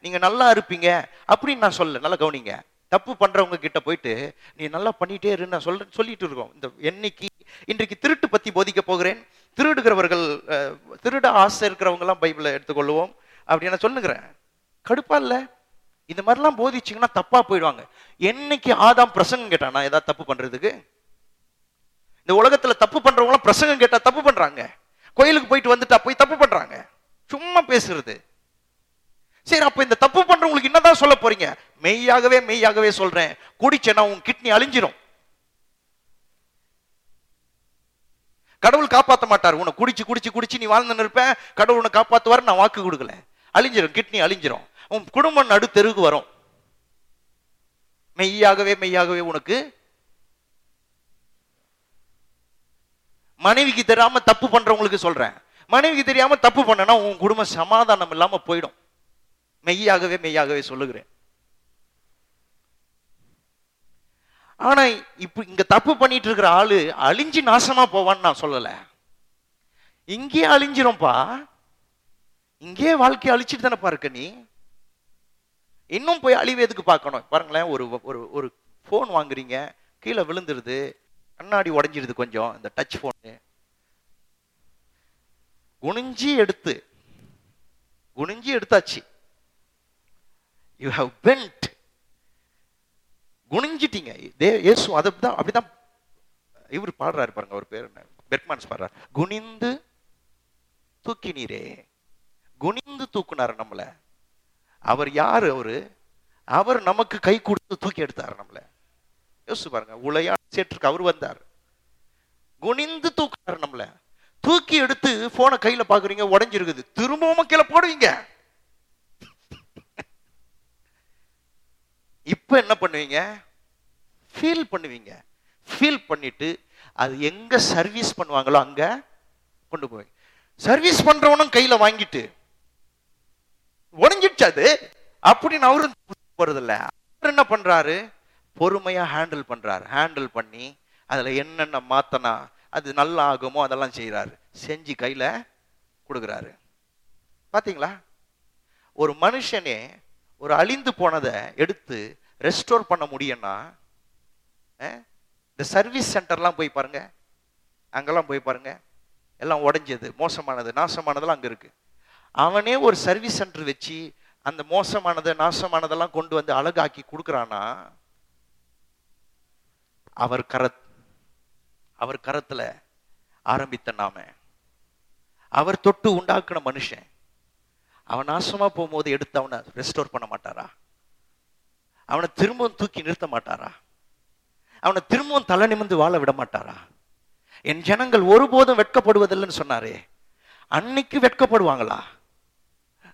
நீங்க நல்லா இருப்பீங்க அப்படின்னு நான் சொல்ல நல்லா கவனிங்க. தப்பு பண்றவங்க கிட்ட போயிட்டு நீ நல்லா பண்ணிட்டே இரு நான் சொல்ற சொல்லிட்டு இருக்கோம். இந்த என்னைக்கு இன்றைக்கு திருட்டு பத்தி போதிக்க போகிறேன். திருடுகிறவர்கள் திருட ஆசை இருக்கிறவங்க எல்லாம் பைபிளை எடுத்துக்கொள்வோம் அப்படி நான் சொல்லுங்கிறேன் கடுப்பா இல்ல. இந்த மாதிரிலாம் போதிச்சிங்கன்னா தப்பா போயிடுவாங்க. என்னைக்கு ஆதாம் பிரசங்கம் கேட்டானா ஏதாவது தப்பு பண்றதுக்கு? இந்த உலகத்துல தப்பு பண்றவங்க பிரசங்கம் கேட்டா தப்பு பண்றாங்க. கோயிலுக்கு போயிட்டு வந்துட்டா போய் தப்பு பண்றாங்க. சும்மா பேசுறது. சரி அப்ப இந்த தப்பு பண்றவங்களுக்கு என்னதான் சொல்ல போறீங்க? மெய்யாகவே மெய்யாகவே சொல்றேன். குடிச்சேன்னா உன் கிட்னி அழிஞ்சிரும். கடவுள் காப்பாத்த மாட்டார். உன்னை குடிச்சு குடிச்சு குடிச்சு நீ வாழ்ந்து இருப்பேன் கடவுள் உன்னை காப்பாத்துவார் நான் வாக்கு கொடுக்கல. அழிஞ்சிரும் கிட்னி அழிஞ்சிரும். உன் குடும்பம் நடு தெருவுக்கு வரும். மெய்யாகவே மெய்யாகவே உனக்கு மனைவிக்கு தெரியாம தப்பு பண்றவங்களுக்கு சொல்றேன். மனைவிக்கு தெரியாம தப்பு பண்ணனா உன் குடும்பம் சமாதானம் இல்லாம போயிடும். மெய்யாகவே மெய்யாகவே சொல்லுகிறேன். ஆனா இப்ப இங்க தப்பு பண்ணிட்டு இருக்கிற ஆளு அழிஞ்சு நாசமா போவான்னு நான் சொல்லல. இங்கேயே அழிஞ்சிரும்பா. இங்கேயே வாழ்க்கையை அழிச்சிட்டு தானே பாருக்க நீ. இன்னும் போய் அழிவு எதுக்கு பார்க்கணும்? பாருங்களேன் ஒரு ஒரு ஒரு ஃபோன் வாங்குறீங்க கீழே விழுந்துருது கண்ணாடி உடஞ்சிருது கொஞ்சம் இந்த டச் ஃபோனு குனிஞ்சி எடுத்து குனிஞ்சி எடுத்தாச்சு. யூ ஹவ் பென்ட் குனிஞ்சிட்டீங்க. தே இயேசு அதை தான் அப்படிதான் இவர் பாடுறாரு பாருங்க அவர் பேர் என்ன? பெர்க்மான்ஸ் பாடுறாரு. குனிந்து தூக்கினீரே. குனிந்து தூக்குனாரு நம்மளை. அவர் யாரு அவரு? அவர் நமக்கு கை கொடுத்து தூக்கி எடுத்தாரு நம்மள. யோசிச்சு பாருங்க உளையா சேற்றுக்கு அவர் வந்தார். குனிந்து தூக்குனாரு நம்மளை. தூக்கி எடுத்து போனை கையில பாக்குறீங்க உடஞ்சிருக்குது. திரும்பவும் கீழே போடுவீங்க. இப்ப என்ன பண்ணுவீங்க? ஃபீல் பண்ணுவீங்க. ஃபீல் பண்ணிட்டு அது எங்க சர்வீஸ் பண்ணுவாங்களோ அங்க கொண்டு போய் சர்வீஸ் பண்றவனும் கையில வாங்கிட்டு உடஞ்சிடுச்சு அது. அப்படின்னு அவரும் போறதில்ல. அவர் என்ன பண்றாரு? பொறுமையா ஹேண்டில் பண்றாரு. ஹேண்டில் பண்ணி அதுல என்னென்ன மாத்தனா அது நல்லா ஆகுமோ அதெல்லாம் செய்கிறாரு செஞ்சு கையில் கொடுக்குறாரு. பார்த்தீங்களா ஒரு மனுஷனே ஒரு அழிந்து போனதை எடுத்து ரெஸ்டோர் பண்ண முடியும்னா இந்த சர்வீஸ் சென்டர்லாம் போய் பாருங்க. அங்கெல்லாம் போய் பாருங்க. எல்லாம் உடஞ்சது மோசமானது நாசமானதெல்லாம் அங்கே இருக்கு. அவனே ஒரு சர்வீஸ் சென்டர் வச்சு அந்த மோசமானது நாசமானதெல்லாம் கொண்டு வந்து அழகாக்கி கொடுக்குறானா அவர் கரத் அவர் கரத்துல ஆரம்பித்த நாம. அவர் தொட்டு உண்டாக்குன மனுஷன். அவன் நாசமா போகும்போது எடுத்து அவனை ரெஸ்டோர் பண்ண மாட்டாரா? அவனை திரும்பவும் தூக்கி நிறுத்த மாட்டாரா? அவனை திரும்பவும் தலை நிமிர்ந்து வாழ விட மாட்டாரா? என் ஜனங்கள் ஒருபோதும் வெட்கப்படுவதில்லைன்னு சொன்னாரே. அன்னைக்கு வெட்கப்படுவாங்களா?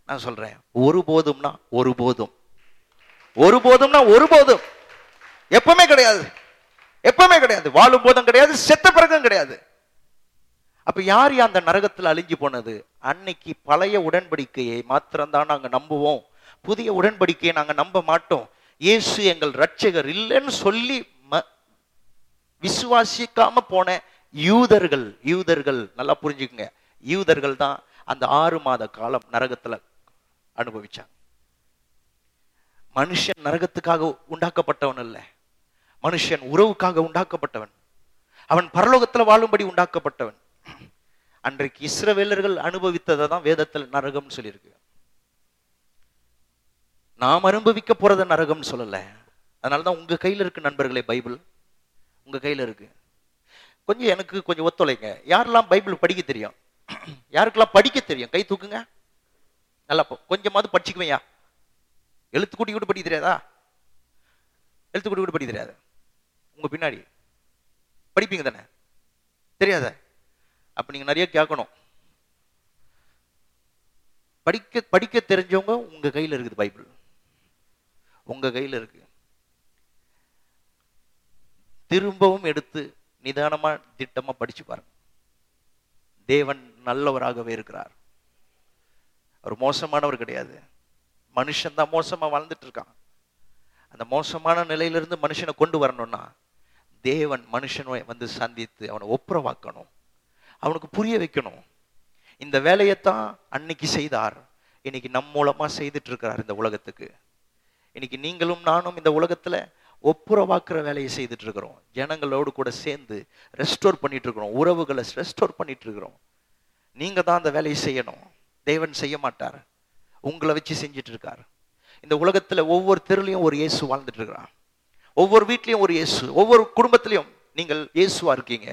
நான் சொல்றேன் ஒருபோதும்னா ஒருபோதும். ஒருபோதும்னா ஒருபோதும். எப்பவுமே கிடையாது. எப்பவுமே கிடையாது. வாழும் போதும் கிடையாது செத்த பிறகும் கிடையாது. அப்ப யார் அந்த நரகத்தில் அழிஞ்சு போனது? அன்னைக்கு பழைய உடன்படிக்கையை மாத்திரம்தான் நாங்க நம்புவோம். புதிய உடன்படிக்கையை நாங்க நம்ப மாட்டோம். இயேசு எங்கள் ரட்சகர் இல்லைன்னு சொல்லி ம- விசுவாசிக்காம போன யூதர்கள் யூதர்கள் நல்லா புரிஞ்சுக்குங்க. யூதர்கள் தான் அந்த ஆறு மாத காலம் நரகத்துல அனுபவிச்சாங்க. மனுஷன் நரகத்துக்காக உண்டாக்கப்பட்டவன் இல்லை மனுஷன் உறவுக்காக உண்டாக்கப்பட்டவன். அவன் பரலோகத்துல வாழும்படி உண்டாக்கப்பட்டவன். அன்றைக்கு இஸ்ரவேலர்கள் அனுபவித்ததை தான் வேதத்தில் நரகம்னு சொல்லியிருக்கு. நாம் அனுபவிக்க போறத நரகம்னு சொல்லல. அதனாலதான் உங்க கையில இருக்கு நண்பர்களே பைபிள். உங்க கையில இருக்கு. கொஞ்சம் எனக்கு கொஞ்சம் ஒத்துழைங்க. யாரெல்லாம் பைபிள் படிக்க தெரியும்? யாருக்கெல்லாம் படிக்க தெரியும்? கை தூக்குங்க. நல்லா கொஞ்சமாவது படிச்சுக்குவையா எழுத்து கூட்டி கூட படிக்க தெரியாதா? எழுத்து கூட்டி கூட படிக்க தெரியாது. உங்க பின்னாடி. படிப்பீங்க தானே? தெரியாத? அப்போ நீங்கள் நிறைய கேட்கணும். படிக்க படிக்க தெரிஞ்சவங்க உங்கள் கையில் இருக்குது பைபிள். உங்கள் கையில் இருக்கு. திரும்பவும் எடுத்து நிதானமாக திட்டமாக படித்து பாருங்க. தேவன் நல்லவராகவே இருக்கிறார். அவர் மோசமானவர் கிடையாது. மனுஷன் தான் மோசமாக வாழ்ந்துட்டு இருக்கான். அந்த மோசமான நிலையிலிருந்து மனுஷனை கொண்டு வரணும்னா தேவன் மனுஷனை வந்து சந்தித்து அவனை ஒப்புரவாக்கணும். அவனுக்கு புரிய வைக்கணும். இந்த வேலையைத்தான் அன்னைக்கு செய்தார். இன்னைக்கு நம் மூலமா செய்துட்டு இருக்கிறார் இந்த உலகத்துக்கு. இன்னைக்கு நீங்களும் நானும் இந்த உலகத்துல ஒப்புரவாக்குற வேலையை செய்துட்டு இருக்கிறோம் ஜனங்களோடு கூட சேர்ந்து ரெஸ்டோர் பண்ணிட்டு இருக்கிறோம் உறவுகளை ரெஸ்டோர் பண்ணிட்டு இருக்கிறோம் நீங்க தான் அந்த வேலையை செய்யணும். தேவன் செய்ய மாட்டார். உங்களை வச்சு செஞ்சுட்டு இருக்கார் இந்த உலகத்துல ஒவ்வொரு தெருலையும் ஒரு இயேசு வாழ்ந்துட்டு இருக்கிறான் ஒவ்வொரு வீட்லயும் ஒரு இயேசு ஒவ்வொரு குடும்பத்திலையும் நீங்கள் இயேசுவா இருக்கீங்க.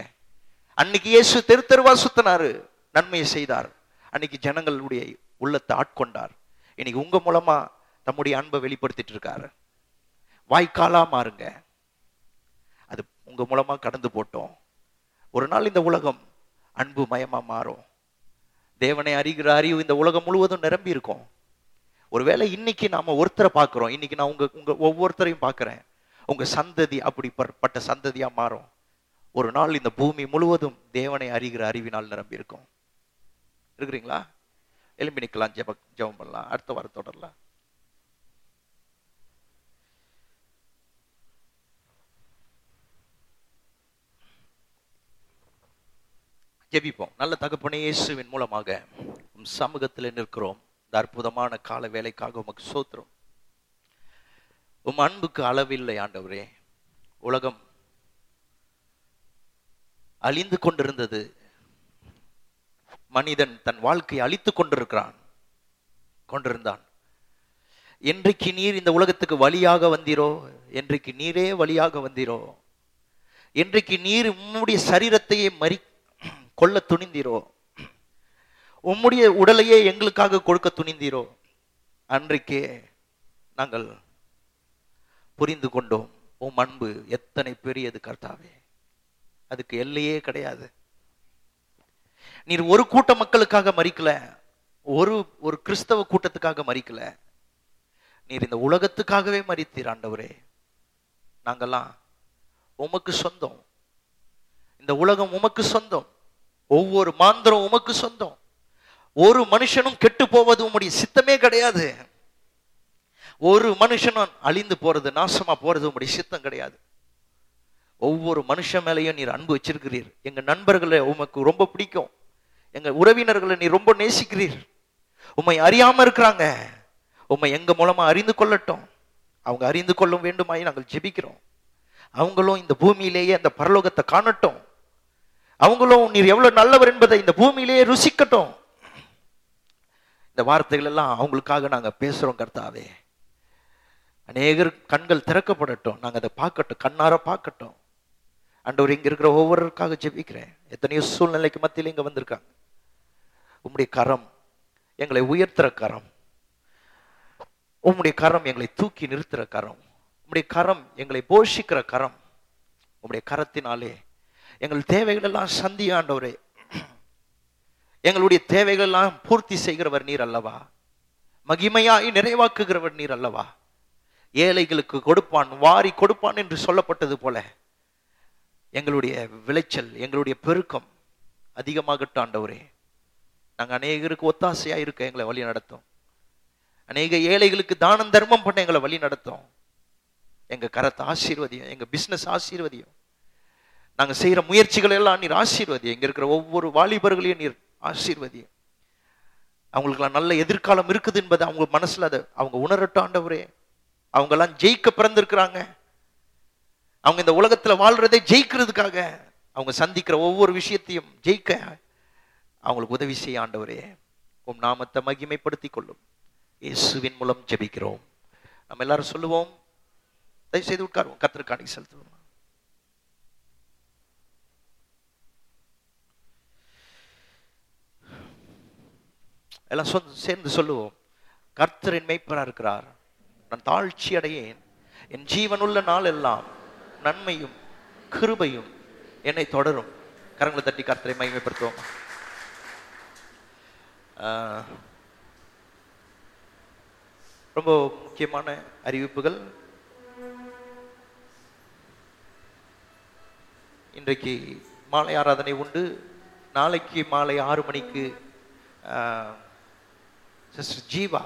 அன்னைக்கு இயேசு தெரு தெருவா சுத்தினாரு நன்மையை செய்தார். அன்னைக்கு ஜனங்களுடைய உள்ளத்தை ஆட்கொண்டார். இன்னைக்கு உங்க மூலமா தம்முடைய அன்பை வெளிப்படுத்திட்டு இருக்காரு. வாய்க்காலா மாறுங்க. அது உங்க மூலமா கடந்து போட்டோம். ஒரு நாள் இந்த உலகம் அன்பு மயமா மாறும். தேவனை அறிகிற அறிவு இந்த உலகம் முழுவதும் நிரம்பி இருக்கும். ஒருவேளை இன்னைக்கு நாம ஒருத்தரை பார்க்குறோம். இன்னைக்கு நான் உங்க உங்க ஒவ்வொருத்தரையும் பார்க்கிறேன். உங்க சந்ததி அப்படிப்பட்ட சந்ததியா மாறும். ஒரு நாள் இந்த பூமி முழுவதும் தேவனை அறிகிற அறிவினால் நிரம்பி இருக்கும். இருக்கிறீங்களா? எலும்பி நிக்கலாம் ஜெப ஜெபம் பண்ணலாம். அடுத்த வாரம் தொடரலாம். ஜெபிப்போம். நல்ல தகப்பனே இயேசுவின் மூலமாக சமூகத்தில் நிற்கிறோம். இந்த அற்புதமான கால வேலைக்காக உமக்கு சோத்திரம். உம் அன்புக்கு அளவில்லை ஆண்டவரே. உலகம் அழிந்து கொண்டிருந்தது. மனிதன் தன் வாழ்க்கையை அழித்துக் கொண்டிருக்கிறான் கொண்டிருந்தான். என்றைக்கு நீர் இந்த உலகத்துக்கு வழியாக வந்தீரோ? என்றைக்கு நீரே வழியாக வந்தீரோ? என்றைக்கு நீர் உம்முடைய சரீரத்தையே மறி கொல்ல துணிந்தீரோ? உம்முடைய உடலையே எங்களுக்காக கொடுக்க துணிந்தீரோ? அன்றைக்கே நாங்கள் புரிந்து கொண்டோம். உம் அன்பு எத்தனை பெரியது கர்த்தாவே. அதுக்கு எல்லையே கிடையாது. நீர் ஒரு கூட்ட மக்களுக்காக மறிக்கல. ஒரு ஒரு கிறிஸ்தவ கூட்டத்துக்காக மறிக்கல. நீர் இந்த உலகத்துக்காகவே மறித்தீர் ஆண்டவரே. நாங்கெல்லாம் உமக்கு சொந்தம். இந்த உலகம் உமக்கு சொந்தம். ஒவ்வொரு மாந்திரம் உமக்கு சொந்தம். ஒரு மனுஷனும் கெட்டு போவது உம்முடைய சித்தமே கிடையாது. ஒரு மனுஷனும் அழிந்து போறது நாசமா போறது உங்களுடைய சித்தம் கிடையாது. ஒவ்வொரு மனுஷன் மேலேயும் நீர் அன்பு வச்சிருக்கிறீர். எங்க நண்பர்களை உமக்கு ரொம்ப பிடிக்கும். எங்க உறவினர்களை நீ ரொம்ப நேசிக்கிறீர். உம்மை அறியாம இருக்கிறாங்க. உண்மை எங்க மூலமா அறிந்து கொள்ளட்டும். அவங்க அறிந்து கொள்ளும் வேண்டுமாய் நாங்கள் ஜெபிக்கிறோம். அவங்களும் இந்த பூமியிலேயே அந்த பரலோகத்தை காணட்டும். அவங்களும் நீர் எவ்வளவு நல்லவர் என்பதை இந்த பூமியிலேயே ருசிக்கட்டும். இந்த வார்த்தைகள் எல்லாம் அவங்களுக்காக நாங்க பேசுறோம் கர்த்தாவே. அநேகர் கண்கள் திறக்கப்படட்டும். நாங்கள் அதை பார்க்கட்டும். கண்ணார பார்க்கட்டும். அண்டவர் இங்கே இருக்கிற ஒவ்வொருவருக்காக ஜெபிக்கிறேன். எத்தனையோ சூழ்நிலைக்கு மத்தியில் இங்கே வந்திருக்காங்க. உம்முடைய கரம் எங்களை உயர்த்துற கரம். உம்முடைய கரம் எங்களை தூக்கி நிறுத்துற கரம். உம்முடைய கரம் எங்களை போஷிக்கிற கரம். உம்முடைய கரத்தினாலே எங்கள் தேவைகள் எல்லாம் எங்களுடைய தேவைகள் எல்லாம் பூர்த்தி செய்கிறவர் நீர் அல்லவா? மகிமையாய் நிறைவாக்குகிறவர் நீர் அல்லவா? ஏழைகளுக்கு கொடுப்பான் வாரி கொடுப்பான் என்று சொல்லப்பட்டது போல. எங்களுடைய விளைச்சல் எங்களுடைய பெருக்கம் அதிகமாகட்டும் ஆண்டவரே. நாங்கள் அநேகருக்கு ஒத்தாசையாக இருக்க எங்களை வழி நடத்தும். அநேக ஏழைகளுக்கு தானம் தர்மம் பண்ண எங்களை வழி நடத்தும். எங்கள் கரத்தை ஆசீர்வதியும் எங்கள் பிஸ்னஸ் ஆசீர்வதியும். நாங்கள் செய்கிற முயற்சிகள் எல்லாம் நீர் ஆசீர்வதியும். இங்கே இருக்கிற ஒவ்வொரு வாலிபர்களையும் நீர் ஆசீர்வதியும். அவங்களுக்கெல்லாம் நல்ல எதிர்காலம் இருக்குது என்பதை அவங்க மனசில் அதை அவங்க உணரட்டும் ஆண்டவரே. அவங்கெல்லாம் ஜெயிக்க பிறந்திருக்கிறாங்க. அவங்க இந்த உலகத்துல வாழ்றதே ஜெயிக்கிறதுக்காக அவங்க சந்திக்கிற ஒவ்வொரு விஷயத்தையும் ஜெயிக்க அவங்களுக்கு உதவி செய்ய ஆண்டவரே உம் நாமத்தை மகிமைப்படுத்திக் கொள்ளும். இயேசுவின் மூலம் ஜெபிக்கிறோம். நம்ம எல்லாரும் சொல்லுவோம். தயவு செய்து உட்காருவோம் கத்திரக்காணி செலுத்துவோம். எல்லாம் சொந்த சேர்ந்து சொல்லுவோம். கர்த்தரின் மெய்ப்பரா இருக்கிறார் நான் தாழ்ச்சி அடையேன். என் ஜீவனுள்ள நாள் எல்லாம் நன்மையும் கிருபையும் என்னை தொடரும். கரங்களை தட்டி கர்த்தரை மகிமைப்படுத்துவோம். ரொம்ப முக்கியமான அறிவிப்புகள். இன்றைக்கு மாலை ஆராதனை உண்டு. நாளைக்கு மாலை ஆறு மணிக்கு சிஸ்டர் ஜீவா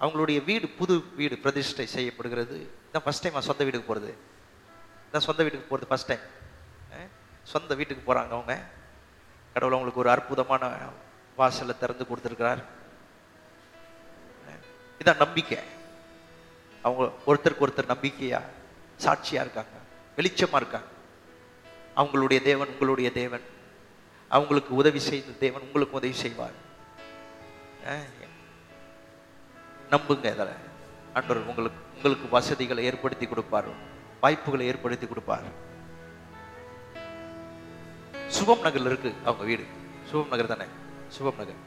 அவங்களுடைய வீடு புது வீடு பிரதிஷ்டை செய்யப்படுகிறது. இதான் ஃபர்ஸ்ட் டைம் சொந்த வீட்டுக்கு போகிறது இதான் சொந்த வீட்டுக்கு போகிறது ஃபர்ஸ்ட் டைம் சொந்த வீட்டுக்கு போகிறாங்க அவங்க. கடவுள் அவங்களுக்கு ஒரு அற்புதமான வாசலை திறந்து கொடுத்துருக்கிறார். இதான் நம்பிக்கை. அவங்க ஒருத்தருக்கு ஒருத்தர் நம்பிக்கையாக சாட்சியாக இருக்காங்க. வெளிச்சமாக இருக்காங்க. அவங்களுடைய தேவன் உங்களுடைய தேவன். அவங்களுக்கு உதவி செய்த தேவன் உங்களுக்கு உதவி செய்வார். நம்புங்க இதில். ஆண்டவர் உங்களுக்கு உங்களுக்கு வசதிகளை ஏற்படுத்தி கொடுப்பார். வாய்ப்புகளை ஏற்படுத்தி கொடுப்பார். சுபம் நகரில் இருக்கு அவங்க வீடு. சுபம் நகர் தானே? சுபம் நகர்.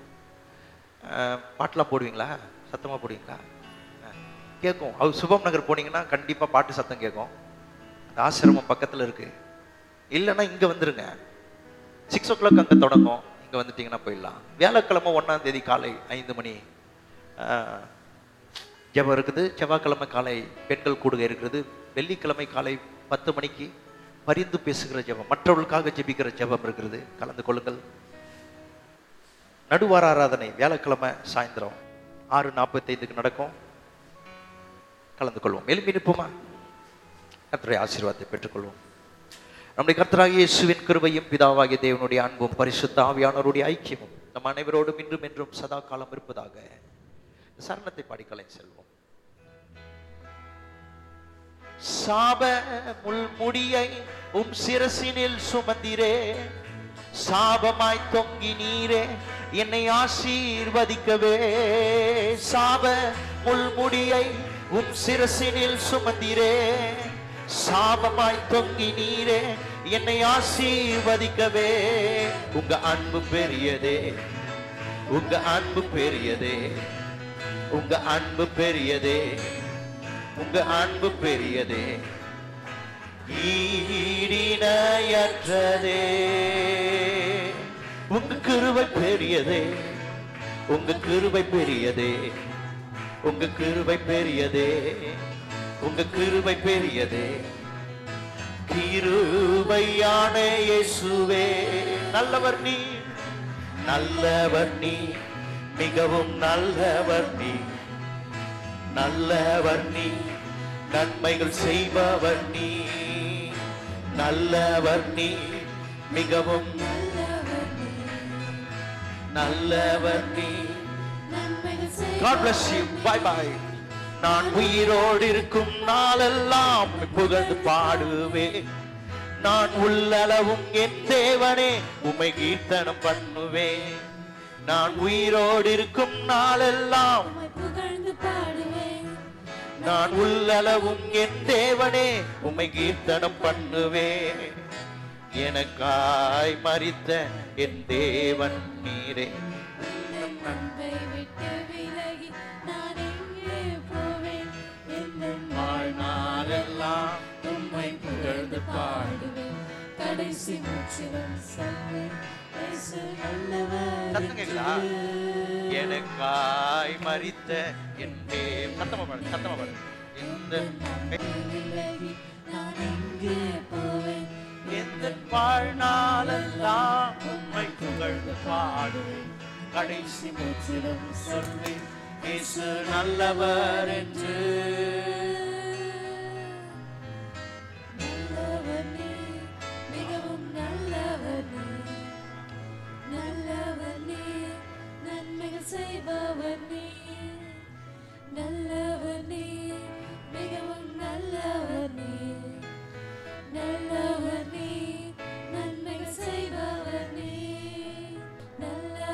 பாட்டெலாம் போடுவீங்களா? சத்தமாக போடுவீங்களா? கேட்கும். அவர் சுபம் நகர் போனீங்கன்னா கண்டிப்பாக பாட்டு சத்தம் கேட்கும். அந்த ஆசிரமம் பக்கத்தில் இருக்கு. இல்லைன்னா இங்கே வந்துருங்க. சிக்ஸ் ஓ கிளாக் அங்கே தொடங்கும். இங்கே வந்துட்டீங்கன்னா போயிடலாம். வியாழக்கிழமை ஒன்றாம் தேதி காலை ஐந்து மணி. ஜபம் இருக்குது. செவ்வாய்க்கிழமை காலை பெண்கள் கூடுகை இருக்கிறது. வெள்ளிக்கிழமை காலை பத்து மணிக்கு பரிந்து பேசுகிற ஜெபம் மற்றவர்களுக்காக ஜெபிக்கிற ஜபம் இருக்கிறது. கலந்து கொள்ளுங்கள். நடுவார ஆராதனை வியாழக்கிழமை சாயந்தரம் ஆறு நாற்பத்தைந்துக்கு நடக்கும். கலந்து கொள்வோம். எலும்பி நிற்போமா கர்த்தருடைய ஆசீர்வாதத்தை பெற்றுக்கொள்வோம். நம்முடைய கர்த்தராகிய இயேசுவின் கிருபையும் பிதாவாகிய தேவனுடைய அன்பும் பரிசுத்த ஆவியானவருடைய ஐக்கியமும் நம் அனைவரோடும் இன்றும் என்றும் சதா காலம் இருப்பதாக சரணத்தை பாடிக்கலை செல்வோம். சாப முள்முடியை உம் சிரசினில் சுமந்திரே சாபமாய் தொங்கி நீரே என்னை ஆசீர்வதிக்கவே. சாப முள்முடியை உம் சிரசினில் சுமந்திரே சாபமாய் தொங்கி நீரே என்னை ஆசீர்வதிக்கவே. உங்க அன்பு பெரியதே உங்க அன்பு பெரியதே. உங்க அன்பு பெரியதே உங்க அன்பு பெரியதே ஈடினையற்றதே. உங்க கிருவை பெரியதே உங்க கிருவை பெரியதே உங்க கிருவை பெரியதே உங்க கிருவை பெரியதே. கிருபையான இயேசுவே நல்லவர் நீ நல்லவர் நீ. மிகவும் நல்லவர் நீ. நல்லவர் நீ. நன்மைகள் செய்பவர் நீ. நல்லவர் நீ. மிகவும் நல்லவர் நீ. God bless you. Bye bye. நான் உயிரோடு இருக்கும் நாளெல்லாம் புகழ்ந்து பாடுவேன். நான் உள்ளளவும் என் தேவனே உமை கீர்த்தனம் பண்ணுவேன். நான் உயிரோடு இருக்கும் நாளெல்லாம் நான் உள்ளளவும் என் தேவனே உமை கீர்த்தனம் பண்ணுவேன். எனக்காய் மறித்த என் தேவன் நீரே. வாழ்நாளெல்லாம் உம்மை புகழ்ந்து பாடுவேன். கடைசி முற்றிலும் சொல்வேன். சத்தங்களா எனக்காய் மறித்த என் தேவ சத்தமா பாடு சத்தமா பாடு. எந்த எந்த வாழ்நாளெல்லாம் உண்மை புகழ்ந்து பாடுவேன்? கடைசி மூச்சிலும் நல்லவர் என்று. நல்லவனே மிகவும் நல்லவனே. நல்லவர் நீர் நன்மைகள் செய்பவர் நீர். நல்லவர் நீர் மிகவும் நல்லவர் நீர்.